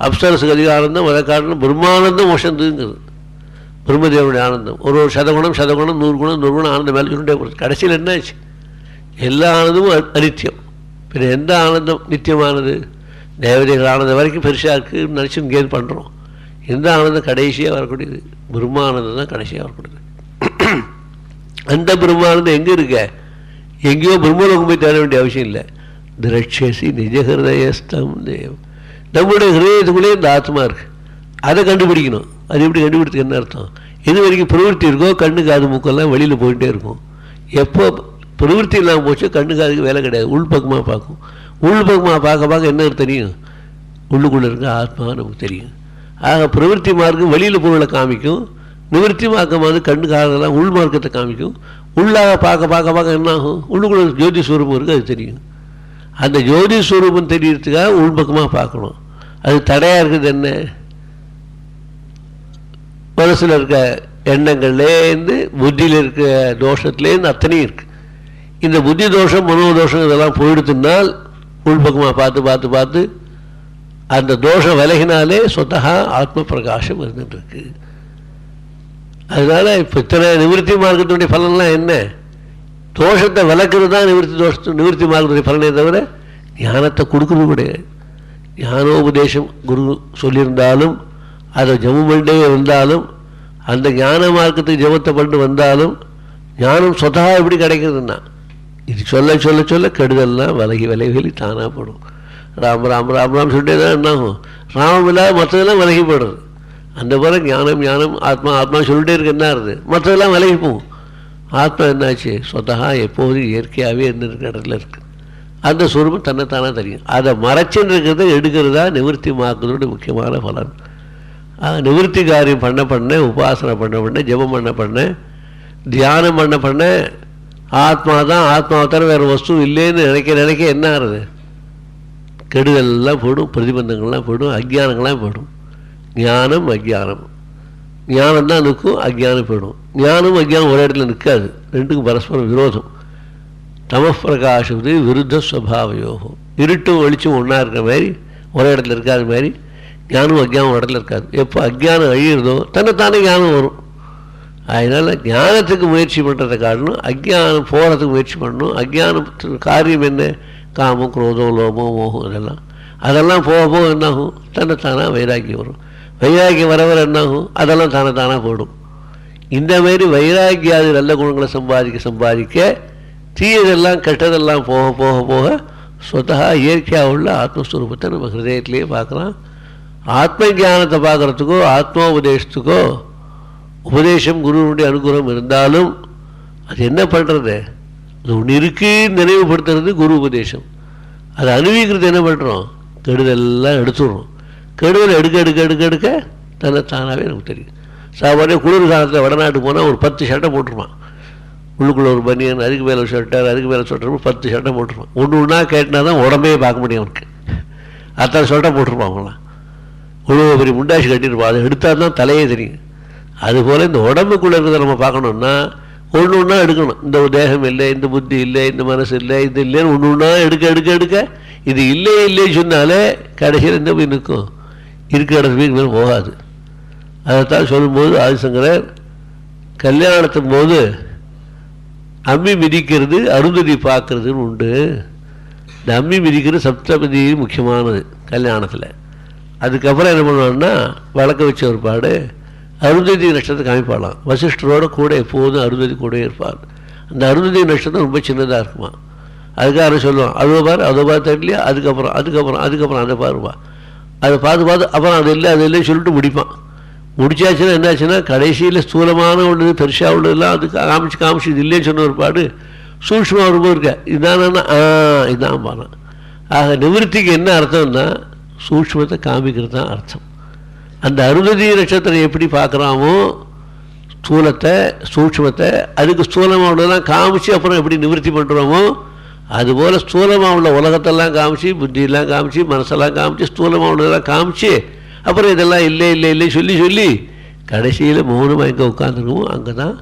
Speaker 1: அப்சரசுக்கு அதிக ஆனந்தம் அதை காட்டணும் பிரம்மானந்தம் வசந்துங்கிறது பிரம்மதேவனுடைய ஆனந்தம். ஒரு ஒரு சதகுணம் சதகுணம் நூறு குணம் நூறு குணம் ஆனந்தம் மேலே சொல்லிட்டே போகிறது கடைசியில் என்னாச்சு? எல்லா ஆனந்தமும் அனித்தியம். பின்ன எந்த ஆனந்தம் நித்தியமானது? தேவதைகள் ஆனந்தம் வரைக்கும் பெருசாக இருக்குன்னு நினச்சி இங்கேருந்து பண்ணுறோம் எந்த ஆனந்தம் கடைசியாக வரக்கூடியது. பிரம்மானந்தம் தான் கடைசியாக வரக்கூடியது. அந்த பிரம்மானந்தம் எங்கே இருக்க? எங்கேயோ பிரம்மலோகம் போய் தேட வேண்டிய அவசியம் இல்லை. திரட்சசி நிஜ ஹிருதயஸ்தம் தேவ். நம்முடைய ஹிருதயத்துக்குள்ளேயே இந்த ஆத்மா இருக்குது அதை கண்டுபிடிக்கணும். அது எப்படி கண்டுபிடித்துக்கு என்ன அர்த்தம்? இது வரைக்கும் பிரவருத்தி இருக்கோ கண்ணு காது மூக்கெல்லாம் வெளியில் போயிட்டே இருக்கும். எப்போ பிரவருத்தி இல்லாமல் போச்சு கண்ணு காதுக்கு வேலை கிடையாது. உள்பக்கமாக பார்க்கும். உள்பக்கமாக பார்க்க பார்க்க என்ன தெரியும்? உள்ளுக்குள்ளே இருக்க ஆத்மா நமக்கு தெரியும். ஆக பிரவருத்தி மார்க்கம் வெளியில் பொருளை காமிக்கும். நிவர்த்தி மார்க்கம் வந்து கண்ணு காலெல்லாம் உள் மார்க்கத்தை காமிக்கும். உள்ளாக பார்க்க பார்க்க பார்க்க என்ன ஆகும்? உள்ளுக்குள்ள ஜோதி ஸ்வரூபம் இருக்குது அது தெரியும். அந்த ஜோதி ஸ்வரூபம் தெரியறதுக்காக உள்பக்கமாக பார்க்கணும். அது தடையாக இருக்குது என்ன? மனசில் இருக்க எண்ணங்கள்லேருந்து புத்தியில் இருக்க தோஷத்துலேருந்து அத்தனையும் இருக்குது இந்த புத்தி தோஷம் மனோதோஷம் இதெல்லாம் போயிடுத்துனால் உள்பக்கமாக பார்த்து பார்த்து பார்த்து அந்த தோஷம் விலகினாலே சொத்தகா ஆத்ம பிரகாசம் இருந்துட்டுருக்கு அதனால இப்போ இத்தனை நிவர்த்தி மார்க்கத்தினுடைய பலன்லாம் என்ன? தோஷத்தை விளக்குறது தான் நிவர்த்தி தோஷத்து நிவர்த்தி மார்க்கத்துடைய பலனே தவிர ஞானத்தை கொடுக்கறது கிடையாது. ஞானோபதேசம் குரு சொல்லியிருந்தாலும் அதை ஜபம் பண்ணிட்டே இருந்தாலும் அந்த ஞான மார்க்கத்துக்கு ஜபத்தை பண்ணிட்டு வந்தாலும் ஞானம் சொத்தகா எப்படி கிடைக்கிறதுன்னா இது சொல்ல சொல்ல சொல்ல கெடுதல்லாம் விலகி விலகி விலகி தானாக போடும். ராம் ராம் ராம் ராம் சொல்லிட்டே தான் என்ன ஆகும் ராமம் இல்லாத மற்றதெல்லாம் விலகி போடுறது அந்த போல ஞானம் ஞானம் ஆத்மா ஆத்மா சொல்லிட்டே இருக்கு என்ன இருது மற்றதெல்லாம் விலகி போகும். ஆத்மா என்னாச்சு? சொத்தகா எப்போதும் இயற்கையாகவே இருந்திருக்க இடத்துல இருக்குது அந்த சுரூபம் தன்னைத்தானே தெரியும். அதை மறைச்சுன்னு இருக்கிறத எடுக்கிறதா நிவர்த்தி மாக்குறதோட முக்கியமான பலன். நிவர்த்தி காரியம் பண்ண பண்ண உபாசனை பண்ண பண்ண ஜெபம் பண்ண பண்ண தியானம் பண்ண பண்ண ஆத்மா தான் ஆத்மாவை தவிர வேறு வஸ்து இல்லைன்னு நினைக்க நினைக்க என்ன ஆகுது கெடுதல்லாம் போடும் பிரதிபந்தங்கள்லாம் போடும் அஜ்ஞானங்கள்லாம் போடும். ஞானம் அஜ்ஞானம். ஞானம் தான் நிற்கும் அஜ்ஞானம் போயிடும். ஞானம் அஜ்ஞானம் ஒரே இடத்துல நிற்காது. ரெண்டுக்கும் பரஸ்பரம் விரோதம். தமப்பிரகாஷத்து விருத்த ஸ்வபாவயோகம் இருட்டும் வெளிச்சம் ஒன்றா இருக்கிற மாதிரி ஒரே இடத்துல இருக்காத மாதிரி ஞானம் அஜ்ஞானம் ஒரு இடத்துல இருக்காது. எப்போ அஜ்ஞானம் அழியிறதோ தன்னைத்தானே ஞானம் வரும். அதனால் ஞானத்துக்கு முயற்சி பண்ணுறதை காரணம் அஜ்ஞானம் போகிறதுக்கு முயற்சி பண்ணணும். அஜ்ஞானத்துக்கு காரியம் என்ன? காமம் குரோதம் லோபம் மோகம் இதெல்லாம். அதெல்லாம் போக போக என்னாகும்? தன்னைத்தானாக வைராக்கியம் வரும். வைராக்கியம் வர வர என்னாகும்? அதெல்லாம் தானே தானாக போடும் இந்த மாதிரி வைராக்கியாதி நல்ல குணங்களை சம்பாதிக்க சம்பாதிக்க தீயதெல்லாம் கெட்டதெல்லாம் போக போக போக சொத்தகா இயற்கையாக உள்ள ஆத்மஸ்வரூபத்தை நம்ம ஹிருதயத்திலேயே பார்க்கலாம். ஆத்ம ஞானத்தை பார்க்குறதுக்கோ ஆத்மோபதேசத்துக்கோ உபதேசம் குருவனுடைய அனுகூலம் இருந்தாலும் அது என்ன பண்ணுறது அது ஒன்று இருக்குன்னு நினைவுபடுத்துறது குரு உபதேசம். அதை அணுவிக்கிறது என்ன பண்ணுறோம் கெடுதல்லாம் எடுத்துடுறோம். கெடுதல் எடுக்க எடுக்க எடுக்க எடுக்க தன்னை தானாகவே நமக்கு தெரியும். சாமானிய குளிர் காலத்தில் வடநாட்டுக்கு போனால் ஒரு பத்து சட்டை போட்டுருவான். உள்ளுக்குள்ளே ஒரு பனியன் அதுக்கு மேலே ஸ்வெட்டர் அதுக்கு மேலே சொல்கிறப்ப பத்து சட்டை போட்டுருவான். ஒன்று ஒன்றா கேட்டினா தான் உடம்பே பார்க்க முடியும் அவனுக்கு. அத்தனை சொட்டை போட்டிருப்பான் அவங்களாம் இவ்வளோ பெரிய முண்டாசி கட்டியிருப்பான். அதை எடுத்தால் தான் தலையே தெரியும். அதுபோல் இந்த உடம்புக்குள்ளே இருக்கிறத நம்ம பார்க்கணுன்னா ஒன்று ஒன்றா எடுக்கணும். இந்த தேகம் இல்லை இந்த புத்தி இல்லை இந்த மனசு இல்லை இது இல்லைன்னு ஒன்று ஒன்றா எடுக்க எடுக்க எடுக்க. இது இல்லை இல்லைன்னு சொன்னாலே கடைசியில் எந்த போய் நிற்கும்? இருக்கிற இடத்துக்கு மேலே போகாது. அதைத்தான் சொல்லும்போது ஆதிசங்கரர் கல்யாணத்தின் போது அம்மி மிதிக்கிறது அருந்ததி பார்க்கறதுன்னு உண்டு. இந்த அம்மி மிதிக்கிறது சப்தபதி முக்கியமானது கல்யாணத்தில். அதுக்கப்புறம் என்ன பண்ணுவாங்கன்னா வழக்க வச்ச ஒரு பாடு அருந்ததி நட்சத்திரத்தை காமிப்பாளாம். வசிஷ்டரோட கூட எப்போதும் அருந்ததி கூட இருப்பார். அந்த அருந்ததி நட்சத்திரம் ரொம்ப சின்னதாக இருக்குமா? அதுக்காக சொல்லுவான் அதோ பாரு அதை பார்த்து தெரியலையா? அதுக்கப்புறம் அதுக்கப்புறம் அதுக்கப்புறம் அதை பாருவா அதை பார்த்து பார்த்து அப்புறம் அது இல்லை அது இல்லைன்னு சொல்லிட்டு முடிப்பான். முடிச்சாச்சுன்னா என்னாச்சுன்னா கடைசியில் ஸ்தூலமான உள்ளது பெருசாக உள்ளதுலாம் அது காமிச்சு காமிச்சு இது இல்லைன்னு சொன்ன ஒரு பாடு சூட்சமாக வரும்போது இருக்க. இதுதான் ஆ இதான் பாடம் ஆக நிவர்த்திக்கு என்ன அர்த்தம்னா சூக்ஷ்மத்தை காமிக்கிறது தான் அர்த்தம். அந்த அருந்ததி நட்சத்திரம் எப்படி பார்க்குறாமோ ஸ்தூலத்தை சூட்சமத்தை அதுக்கு ஸ்தூலமாக உள்ளதெல்லாம் காமிச்சு அப்புறம் எப்படி நிவர்த்தி பண்ணுறோமோ அதுபோல் ஸ்தூலமாக உள்ள உலகத்தெல்லாம் காமிச்சு புத்தியெல்லாம் காமிச்சு மனசெல்லாம் காமிச்சு ஸ்தூலமாக உள்ளதெல்லாம் காமிச்சு அப்புறம் இதெல்லாம் இல்லை இல்லை இல்லை சொல்லி சொல்லி கடைசியில் மௌனமாக எங்கே உட்காந்துருக்கோம் அங்கே தான்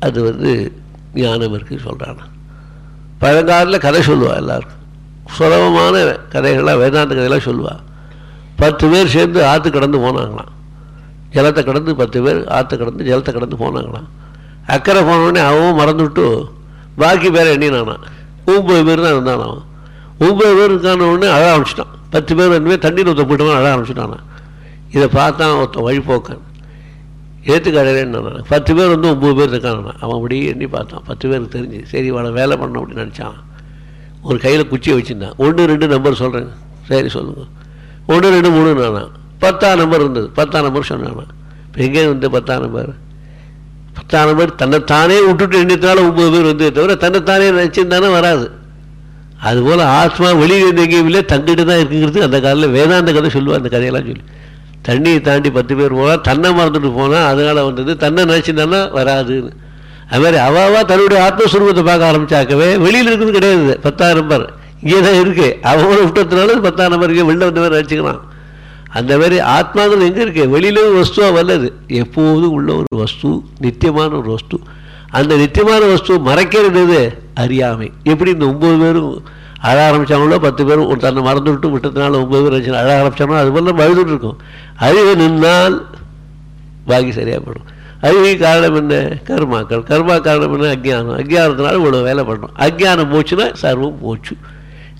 Speaker 1: அது வந்து ஞானம் இருக்குன்னு சொல்கிறாங்க பழங்காலில் கதை சொல்லுவாள் எல்லாருக்கும். சுலபமான கதைகள்லாம் வேதாந்த கதையெல்லாம் சொல்லுவாள் பத்து பேர் சேர்ந்து ஆற்று கடந்து போனாங்களாம். ஜலத்தை கடந்து பத்து பேர் ஆற்று கடந்து ஜலத்தை கடந்து போனாங்களாம். அக்கறை போனவுடனே அவன் மறந்துவிட்டு பாக்கி பேரை எண்ணினானா ஒம்பது பேர் தான் இருந்தான் அவன் ஒம்பது பேர் இருக்கான உடனே அழ ஆரம்பிச்சிட்டான். பத்து பேர் ரெண்டு பேர் தண்ணீர் ஊற்ற போயிட்டவன் அழ ஆரம்பிச்சிட்டானா இதை பார்த்தான் ஒருத்தன் வழிபோக்கன். ஏற்றுக்காடலேன்னு பத்து பேர் வந்து ஒம்பது பேர் இருக்கானா அவன் அப்படியே எண்ணி பார்த்தான். பத்து பேருக்கு தெரிஞ்சு. சரி அவனை வேலை பண்ண அப்படின்னு நினச்சான். ஒரு கையில் குச்சியை வச்சுருந்தான். ஒன்று ரெண்டு நம்பர் சொல்கிறேன் சரி சொல்லுங்கள் ஒன்று ரெண்டு மூணு நானா? பத்தாம் நம்பர் இருந்தது. பத்தாம் நம்பர் சொன்னானா இப்போ எங்கே வந்து பத்தாம் நம்பர் பத்தாம் நம்பர் தன்னைத்தானே விட்டுட்டு எண்ணித்தால ஒம்பது பேர் வந்தே தவிர தன்னைத்தானே நினச்சிருந்தானே வராது. அதுபோல் ஆத்மா வெளியே எங்கேயும் இல்லை தங்கிட்டு தான் இருக்குங்கிறது அந்த காலத்தில் வேதாந்த கதை சொல்லுவாள் அந்த கதையெல்லாம் சொல்லி. தண்ணியை தாண்டி பத்து பேர் போனால் தன்னை மறந்துட்டு போனால் அதனால் வந்தது தன்னை நினச்சிருந்தானா வராதுன்னு. அது மாதிரி அவாவா தன்னுடைய ஆத்மஸ்வரூபத்தை பார்க்க ஆரம்பிச்சாக்கவே வெளியில் இருக்கிறது கிடையாது. பத்தாயிரம் நம்பர் இங்கே தான் இருக்குது அவங்கள விட்டதுனால பத்தாம் நம்பர் இங்கே வெளில வந்த மாதிரி நினச்சிக்கலாம் அந்த மாதிரி ஆத்மாக்கள் எங்கே இருக்கு? வெளியில ஒரு வஸ்துவாக வல்லது. எப்போதும் உள்ள ஒரு வஸ்து நித்தியமான ஒரு வஸ்து. அந்த நித்தியமான வஸ்துவை மறைக்கிறது அறியாமை. எப்படி இந்த ஒம்பது பேரும் அழ ஆரம்பித்தாங்களோ பத்து பேரும் ஒரு தன்னை மறந்து விட்டு விட்டதுனால ஒம்பது பேர் வச்சு அழ ஆரம்பித்தாங்களோ அது போல் நம்ம அழுதுட்டு இருக்கோம். அறிவு நின்னால் பாக்கி சரியாக போடும் அறிவு காரணம் என்ன? கர்மாக்கள். கர்மா காரணம் என்ன? அஜ்ஞானம். அஜ்ஞானத்தினால இவ்வளோ வேலை பண்ணுறோம் அஜ்ஞானம் போச்சுன்னா சர்வம் போச்சு.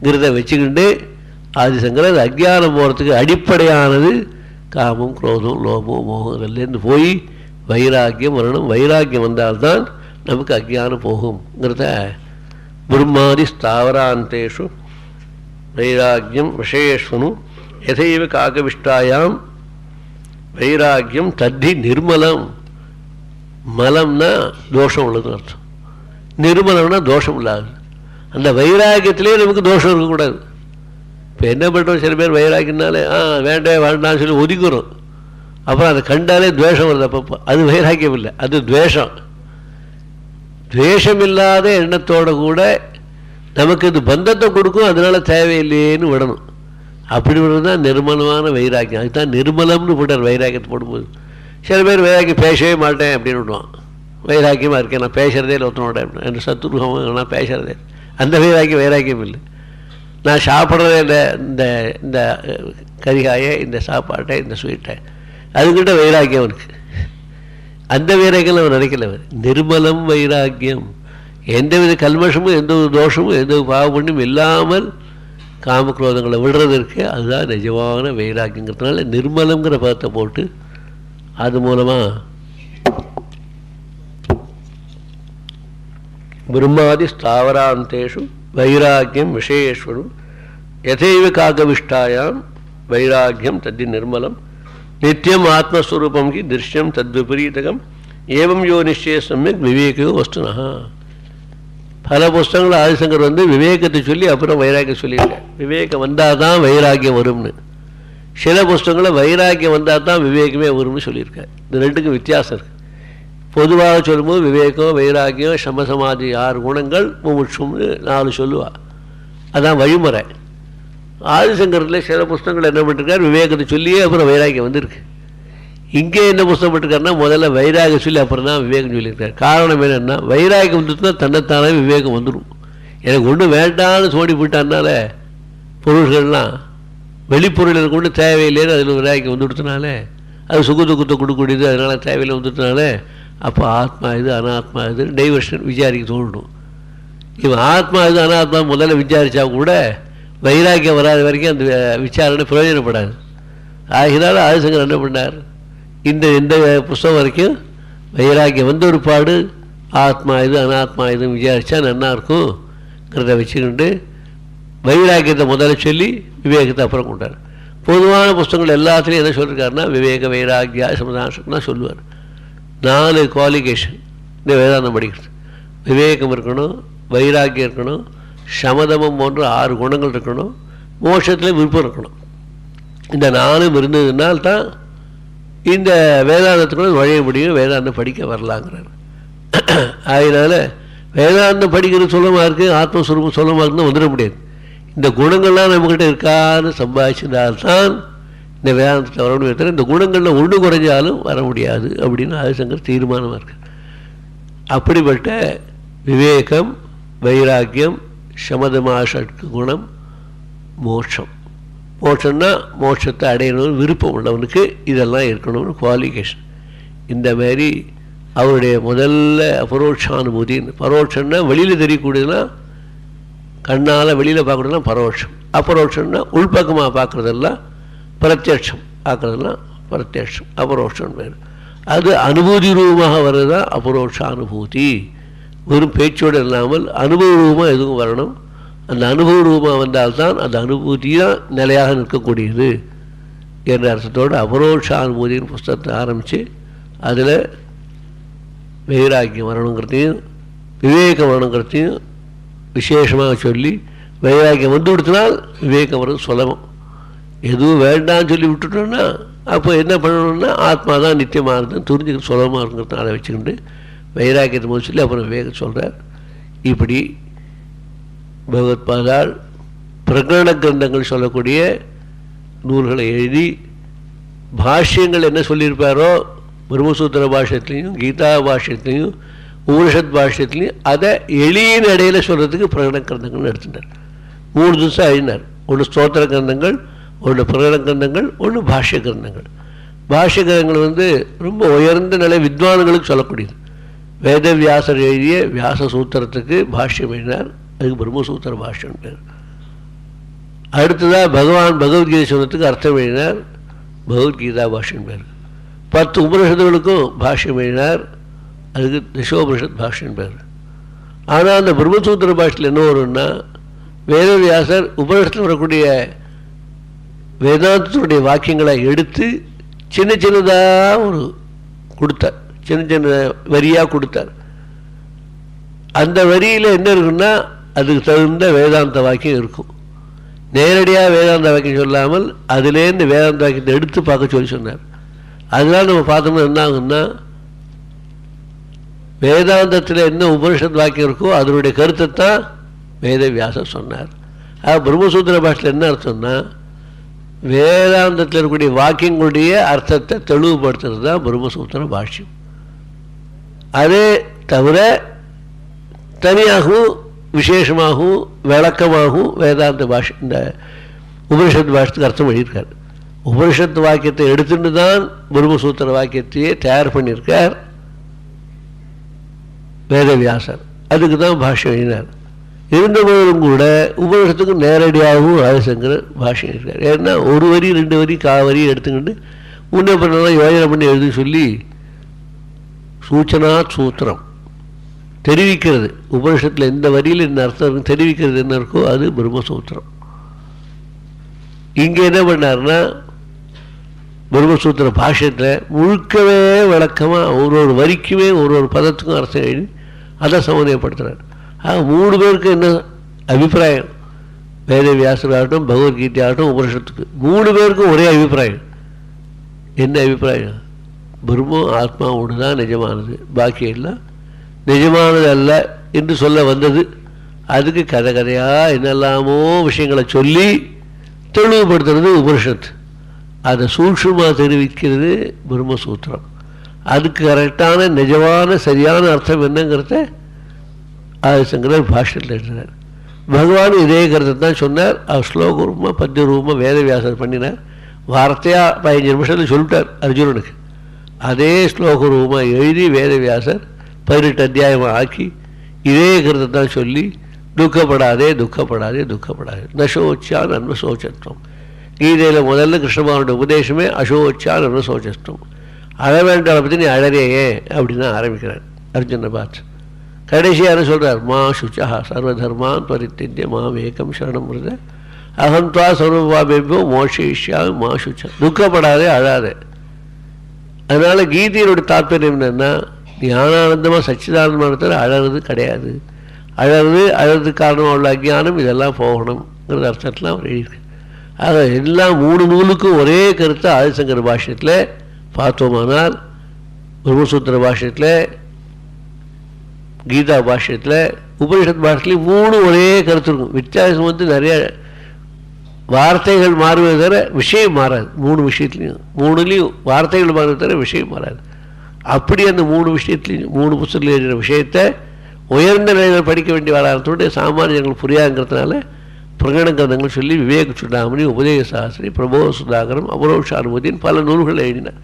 Speaker 1: போச்சுங்கிறத வச்சுக்கிண்டு ஆதிசங்கரர் அது அஜ்ஞானம் போகிறதுக்கு அடிப்படையானது காமம் குரோதம் லோபம் மோகம் இதெல்லாம் போய் வைராக்கியம் வரணும் வைராக்கியம் வந்தால்தான் நமக்கு அஜ்ஞானம் போகுங்கிறத பிரம்மாதி ஸ்தாவராந்தேஷு. வைராக்கியம் விஷயேஸ்வனு எதைவ காகவிஷ்டாயாம். வைராக்கியம் தத்தி நிர்மலம். மலம்னா தோஷம் உள்ளதுன்னு அர்த்தம். நிர்மலம்னா தோஷம் இல்லாது. அந்த வைராக்கியத்திலே நமக்கு தோஷம் இருக்கக்கூடாது. இப்போ என்ன பண்ணுறோம் சில பேர் வைராக்கியனாலே ஆ வேண்டே வேண்டாம்னு சொல்லி ஒதுக்குறோம். அப்புறம் அதை கண்டாலே துவேஷம் வருது. அப்பப்போ அது வைராக்கியம் இல்லை அது துவேஷம். துவேஷம் இல்லாத எண்ணத்தோடு கூட நமக்கு இது பந்தத்தை கொடுக்கும் அதனால தேவையில்லையேன்னு விடணும். அப்படி விடுறது தான் நிர்மலமான வைராக்கியம். அதுதான் நிர்மலம்னு போட்டார் வைராக்கியத்தை போடும்போது. சில பேர் வைராக்கியம் பேசவே மாட்டேன் அப்படின்னு விடுவான். வைராக்கியமாக இருக்கேன் நான் பேசுகிறதே இல்லை ஒருத்தனோட. என்று சத்துருகமாக நான் பேசுகிறதே இல்லை. அந்த வைராக்கியம் வைராக்கியம் இல்லை. நான் சாப்பிட்றதே இல்லை இந்த இந்த கரிகாயை இந்த சாப்பாட்டை இந்த ஸ்வீட்டை. அதுக்கிட்ட வைராக்கியம் அவனுக்கு. அந்த வைராக்கியம் அவன் நினைக்கல அவர் நிர்மலம் வைராக்கியம். எந்தவித கல்மஷமும் எந்த ஒரு தோஷமும் எந்த ஒரு பாவப்புண்ணியும் இல்லாமல் காமக்ரோதங்களை விடுறதற்கு அதுதான் நிஜமான வைராக்கியங்கிறதுனால நிர்மலங்கிற பதத்தை போட்டு அது மூலமாக பிரம்மாதி ஸ்தாவராந்தேஷு வைராக்கியம் விஷயேஸ்வரு எதைவ காகவிஷ்டாயாம் வைராக்கியம் தத்தி நிர்மலம் நித்தியம் ஆத்மஸ்வரூபம் கி திருஷ்யம் தத்விபரீதகம் ஏவம் யோ நிச்சய சமயக் விவேகோ வஸ்துனா பல புஸ்தகங்கள் ஆதிசங்கர் வந்து விவேகத்தை சொல்லி அப்புறம் வைராக்கியம் சொல்லியிருக்கார். விவேகம் வந்தால் தான் வைராக்கியம் வரும்னு. சில புஸ்தகங்களில் வைராக்கியம் வந்தால் தான் விவேகமே வரும்னு சொல்லியிருக்கார். இந்த ரெண்டுக்கும் வித்தியாசம் இருக்குது பொதுவாக சொல்லும்போது விவேகம் வைராக்கியம் சமசமாதி ஆறு குணங்கள் முமுட்சும்னு நாலு சொல்லுவாள் அதான் வழிமுறை. ஆதிசங்கரத்தில் சில புஸ்தகங்கள் என்ன பண்ணிருக்கார்? விவேகத்தை சொல்லியே அப்புறம் வைராக்கியம் வந்திருக்கு. இங்கே என்ன புஸ்தகம் பண்ணிருக்காருன்னா முதல்ல வைராகியம் சொல்லி அப்புறம் தான் விவேகம் சொல்லியிருக்காரு. காரணம் என்னென்னா வைராகியம் வந்துட்டுனா தன்னைத்தானே விவேகம் வந்துடும் எனக்கு ஒன்றும் வேண்டாம்னு சோடி போயிட்டாருனால பொருள்கள்லாம் வெளிப்பொருள் கொண்டு தேவையில்லைன்னு அதில் வைராகியம் வந்துடுத்துனாலே அது சுக துக்கத்தை கொடுக்கக்கூடியது அதனால் தேவையில்லை வந்துட்டனால அப்போ ஆத்மா இது அனாத்மா இது டைவர்ஷன் விசாரிக்க தோணும் இவன் ஆத்மா இது அனாத்மா முதல்ல விசாரித்தா கூட வைராக்கியம் வராத வரைக்கும் அந்த விசாரணை பிரயோஜனப்படாது. ஆகினால ஆதிசங்கர் என்ன பண்ணார்? இந்த இந்த புஸ்தகம் வரைக்கும் வைராக்கியம் வந்த ஒரு பாடு ஆத்மா இது அனாத்மா இது விசாரித்தா நல்லா இருக்கும்ங்கிறத வச்சுக்கிட்டு வைராக்கியத்தை முதல்ல சொல்லி விவேகத்தை அப்புறம் கொண்டார். பொதுவான புஸ்தகங்கள் எல்லாத்துலேயும் என்ன சொல்லியிருக்காருன்னா விவேக வைராக்கியா சமதான சொல்லுவார். நாலு குவாலிஃபிகேஷன் இந்த வேதாந்தம் படிக்கிறது. விவேகம் இருக்கணும் வைராக்கியம் இருக்கணும் சமதமம் போன்ற ஆறு குணங்கள் இருக்கணும் மோஷத்தில் விருப்பம் இருக்கணும். இந்த நாளும் இருந்ததுனால் தான் இந்த வேதாந்தத்துக்குள்ள நுழைய முடியும் வேதாந்தம் படிக்க வரலாங்கிறார். அதனால் வேதாந்தம் படிக்கிறது சொல்லமாக இருக்குது ஆத்மஸ்வரூபம் சொல்லமாக இருக்குன்னு வந்துட முடியாது. இந்த குணங்கள்லாம் நம்மக்கிட்ட இருக்கான்னு சம்பாதிச்சதால்தான் இந்த வேதாந்தத்தை வரணும் இந்த குணங்களில் ஒன்று குறைஞ்சாலும் வர முடியாது அப்படின்னு ஆதிசங்கர் தீர்மானமாக இருக்கு அப்படிப்பட்ட விவேகம் வைராக்கியம் சமதமாஷட்கு குணம் மோட்சம். மோட்சம்னா மோட்சத்தை அடையணும்னு விருப்பம் உள்ளவனுக்கு இதெல்லாம் இருக்கணும்னு குவாலிஃபிகேஷன் இந்த மாதிரி அவருடைய முதல்ல பரோட்சானுபூதின்னு பரோட்சம்னா வெளியில் தெரியக்கூடியதுன்னா கண்ணால் வெளியில் பார்க்குறதுலாம் பரோட்சம். அபரோட்சம்னா உள்பக்கமாக பார்க்குறதெல்லாம் பிரத்யட்சம் ஆக்கிறதுலாம் பிரத்யட்சம் அபரோஷம் பேர் அது அனுபூதி ரூபமாக வர்றது தான் அனுபூதி வெறும் பேச்சோடு இல்லாமல் அனுபவ ரூபமாக எதுவும் வரணும். அந்த அனுபவ ரூபமாக வந்தால்தான் அந்த அனுபூதி தான் நிலையாக நிற்கக்கூடியது என்ற அர்த்தத்தோடு அபரோஷ அனுபூதியின் புஸ்தகத்தை ஆரம்பித்து அதில் வைராக்கியம் வரணுங்கிறதையும் விவேகம் வரணுங்கிறதையும் விசேஷமாக சொல்லி வைராக்கியம் வந்து கொடுத்தனால் விவேகம் வர்றது சுலபம். எதுவும் வேண்டாம்னு சொல்லி விட்டுட்டோம்னா அப்போ என்ன பண்ணணும்னா ஆத்மா தான் நித்தியமானது. துரிஞ்சுக்கிற சுலபமாக இருக்கிறத அதை வச்சுக்கிட்டு வைராக்கியத்தை போது சொல்லி அப்புறம் வேக சொல்கிறார் இப்படி பகவத்பாதால் பிரகடன கிரந்தங்கள் சொல்லக்கூடிய நூல்களை எழுதி பாஷ்யங்கள் என்ன சொல்லியிருப்பாரோ பிரம்மசூத்திர பாஷ்யத்துலேயும் கீதா பாஷ்யத்துலேயும் உபனிஷத் பாஷ்யத்துலேயும் அதை எளிய நடையில் சொல்கிறதுக்கு பிரகடன கிரந்தங்கள் எடுத்துட்டார். மூணு திவசம் அழினார். ஒன்று ஸ்தோத்திர கிரந்தங்கள் ஒன்று பிரகடன கிரந்தங்கள் ஒன்று பாஷ்ய கிரந்தங்கள் பாஷ்யகரங்கள் வந்து ரொம்ப உயர்ந்த நிலை வித்வான்களுக்கு சொல்லக்கூடியது. வேதவியாசர் எழுதிய வியாச சூத்திரத்துக்கு பாஷ்யம் எழுதினார். அதுக்கு பிரம்மசூத்திர பாஷ்யம் பேர். அடுத்ததாக பகவான் பகவத்கீதை சொன்னதுக்கு அர்த்தம் எழுதினார். பகவத்கீதா பாஷ்யம் பேர். பத்து உபனிஷத்துகளுக்கும் பாஷ்யம் எழுதினார். அதுக்கு திசோபனிஷத் பாஷ்யம் பேர். ஆனால் அந்த பிரம்மசூத்திர பாஷையில் என்ன வரும்னா வேதவியாசர் உபனிஷத்தில் வரக்கூடிய வேதாந்தத்துடைய வாக்கியங்களை எடுத்து சின்ன சின்னதாக ஒரு கொடுத்தார். சின்ன சின்ன வரியாக கொடுத்தார். அந்த வரியில் என்ன இருக்குன்னா அதுக்கு தகுந்த வேதாந்த வாக்கியம் இருக்கும். நேரடியாக வேதாந்த வாக்கியம் சொல்லாமல் அதுலேருந்து வேதாந்த வாக்கியத்தை எடுத்து பார்க்க சொல்லி சொன்னார். அதனால் நம்ம பார்த்தோம்னா என்ன வேதாந்தத்தில் என்ன உபனிஷத் வாக்கியம் இருக்கோ அதனுடைய கருத்தை தான் வேதவியாசர் சொன்னார். ஆக பிரம்மசூத்திர பாஷையில் என்ன அர்த்தம்னா வேதாந்தத்தில் இருக்கக்கூடிய வாக்கியங்களுடைய அர்த்தத்தை தெளிவுபடுத்துறது தான் பிரம்மசூத்திர பாஷ்யம். அதே தவிர தனியாகவும் விசேஷமாகவும் விளக்கமாகவும் வேதாந்த பாஷை இந்த உபனிஷத் பாஷத்துக்கு அர்த்தம் எழுதியிருக்கார். உபனிஷத்து வாக்கியத்தை எடுத்துட்டு தான் பிரம்மசூத்திர வாக்கியத்தையே தயார் பண்ணியிருக்கார் வேதவியாசர். அதுக்கு தான் பாஷ்யம் எழுதினார். இருந்தபோதும் கூட உபனிஷத்துக்கு நேரடியாகவும் ஆதிசங்கர் பாஷ்யம் இருக்கார் ஏன்னா ஒரு வரி ரெண்டு வரி கா வரி எடுத்துக்கிட்டு முன்னே பண்ணலாம் யோஜனை பண்ணி எழுதி சொல்லி சூச்சனா சூத்திரம். தெரிவிக்கிறது. உபனிஷத்தில் எந்த வரியில் என்ன அர்த்தம் தெரிவிக்கிறது என்ன இருக்கோ அது பிரம்மசூத்திரம். இங்கே என்ன பண்ணார்னா பிரம்மசூத்திர பாஷத்தில் முழுக்கவே விளக்கமாக ஒரு ஒரு வரிக்குமே ஒரு ஒரு பதத்துக்கும் அர்த்தம் எழுதி அதை சமநிலைப்படுத்துகிறார் ஆக மூணு பேருக்கு என்ன அபிப்பிராயம்? வேத வியாசராகட்டும் பகவத்கீதையாகட்டும் உபனிஷத்துக்கு. மூணு பேருக்கும் ஒரே அபிப்பிராயம். என்ன அபிப்பிராயம்? பிரம்மம் ஆத்மா ஒன்று தான் நிஜமானது. பாக்கி எல்லாம் நிஜமானது அல்ல என்று சொல்ல வந்தது. அதுக்கு கதை கதையாக என்னெல்லாமோ விஷயங்களை சொல்லி தெளிவுபடுத்துறது உபனிஷத்து. அதை சூட்சமாக தெரிவிக்கிறது பிரம்மசூத்திரம். அதுக்கு கரெக்டான நிஜமான சரியான அர்த்தம் என்னங்கிறத ஆதிசங்கரர் பாஷ்யத்தில் எழுதினார். பகவான் இதே கருத்தை தான் சொன்னார். அவர் ஸ்லோக ரூபமாக பத்திய ரூபமாக வேதவியாசர் பண்ணினார். வார்த்தையாக பதினஞ்சு நிமிஷத்தில் சொல்லிட்டார் அர்ஜுனனுக்கு. அதே ஸ்லோக ரூபமாக எழுதி வேதவியாசர் பதினெட்டு அத்தியாயமாக ஆக்கி இதே கருத்தை தான் சொல்லி துக்கப்படாதே துக்கப்படாதே துக்கப்படாதே. நசோச்சா நன்ம சோச்சத்துவம் கீதையில் முதல்ல கிருஷ்ணபகவானுடைய உபதேசமே அசோச்சா நன்ம சோச்சத்துவம் அழ வேண்டாம் பற்றி நீ அழறையே அப்படின்னு ஆரம்பிக்கிறார் அர்ஜுனை பார்த்து கடைசியாக சொல்கிறார் மா சுச்சா சர்வதர்மான் பரித்திய மாம் ஏகம் சரணம் மிருத அகம் துவா சர்வபாபேபியோ மோஷயிஷ்யா மா சுச்சா. துக்கப்படாதே அழாதே. அதனால் கீதையினுடைய தாற்பயம் என்னென்னா ஞானானந்தமாக சச்சிதானந்தமானத்தில் அழறது கிடையாது. அழறது அழகு காரணமாக உள்ள அஜ்ஞானம் இதெல்லாம் போகணுங்கிறது அர்த்தத்தில் அவர் எழுதியிருக்கு. ஆக எல்லா மூணு நூலுக்கும் ஒரே கருத்தை ஆதிசங்கர் பாஷ்யத்தில் பார்த்தோமானால் பிரம்மசூத்திர பாஷ்யத்தில் கீதா பாஷ்யத்தில் உபனிஷத் பாஷத்துலேயும் மூணு ஒரே கருத்து இருக்கும். வித்தியாசம் வந்து நிறைய வார்த்தைகள் மாறுவதை தவிர விஷயம் மாறாது. மூணு விஷயத்துலையும் மூணுலேயும் வார்த்தைகள் மாறுவதை தவிர விஷயம் மாறாது. அப்படி அந்த மூணு விஷயத்துலையும் மூணு புத்தகத்தில் எழுதின விஷயத்தை உயர்ந்த நிலையில் படிக்க வேண்டிய வராதோடு சாமானியங்கள் புரியாங்கிறதுனால பிரகடன கிரந்தங்கள் சொல்லி விவேக சுடாமணி உபதேச சாஸ்திரி பிரபோத சுதாகரம் அபரோஷ அனுமதின்னு பல நூல்கள் எழுதினார்.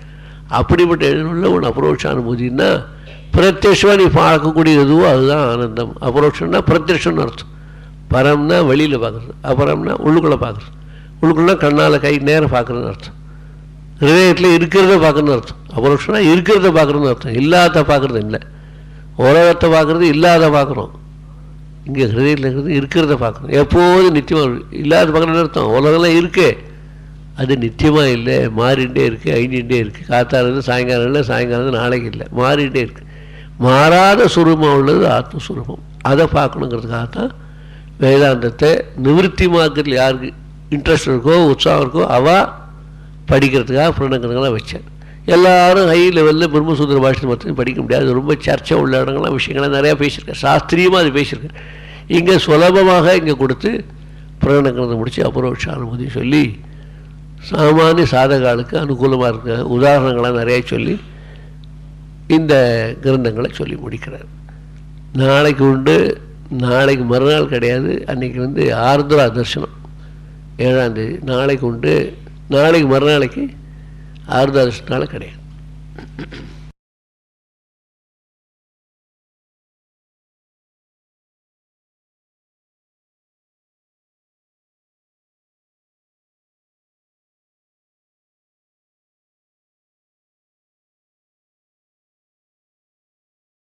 Speaker 1: அப்படிப்பட்ட எழுதினுள்ள ஒன்று அபரோஷ அனுமதினா பிரத்யட்சமாக நீ பார்க்கக்கூடிய எதுவோ அதுதான் ஆனந்தம். அபரோஷம்னா பிரத்யட்சம்னு அர்த்தம். பரம்னா வெளியில் பார்க்குறது. அபரம்னா உள்ளுக்குள்ளே பார்க்குறது. உள்ளுக்குள்ளே கண்ணால் கை நேரம் பார்க்குறதுன்னு அர்த்தம். ஹிருதயத்தில் இருக்கிறத பார்க்குறதுன்னு அர்த்தம். அபரோஷம்னா இருக்கிறத பார்க்குறதுன்னு அர்த்தம். இல்லாத பார்க்குறது இல்லை. உலகத்தை பார்க்குறது இல்லாத பார்க்குறோம். இங்கே ஹிருதயத்தில் இருக்கிறது இருக்கிறத பார்க்குறோம். எப்போதும் நித்தியமாக இல்லாத பார்க்குறதுன்னு அர்த்தம். உலகம்லாம் இருக்கே. அது நித்தியமாக இல்லை. மாறிண்டே இருக்குது அழிஞ்சிகிட்டே இருக்குது காத்தாலேருந்து சாயங்காலம் இல்லை சாயங்காலம் நாளைக்கு இல்லை. மாறிண்டே இருக்குது மாறாத சுரூபம் உள்ளது ஆத்மஸ்வரூபம். அதை பார்க்கணுங்கிறதுக்காகத்தான் வேதாந்தத்தை நிவர்த்தி மார்க்கத்தில் யாருக்கு இன்ட்ரெஸ்ட் இருக்கோ உற்சாகம் இருக்கோ அவள் படிக்கிறதுக்காக புரணங்கிறதுக்கெல்லாம் வச்சேன் எல்லாரும் ஹை லெவலில் பிரம்மசூத்திர பாஷத்தை மட்டும் படிக்க முடியாது. ரொம்ப சர்ச்சை உள்ள இடங்கள்லாம் விஷயங்கள்லாம் நிறையா பேசியிருக்கேன் சாஸ்திரியமாக அது பேசியிருக்கேன் இங்கே சுலபமாக இங்கே கொடுத்து பிரகடனங்கிறத முடித்து அபரோட்ச அனுமதி சொல்லி சாமானிய சாதகாலுக்கு அனுகூலமாக இருக்க உதாரணங்களாக நிறைய சொல்லி இந்த கிரந்தங்களை சொல்லி முடிக்கிறார். நாளைக்கு உண்டு நாளைக்கு மறுநாள் கிடையாது. அன்றைக்கி வந்து ஆர்திரா தரிசனம். ஏழாந்தேதி நாளைக்கு உண்டு நாளைக்கு மறுநாளைக்கு ஆர்திரா அதிர்ஷ்டனால கிடையாது.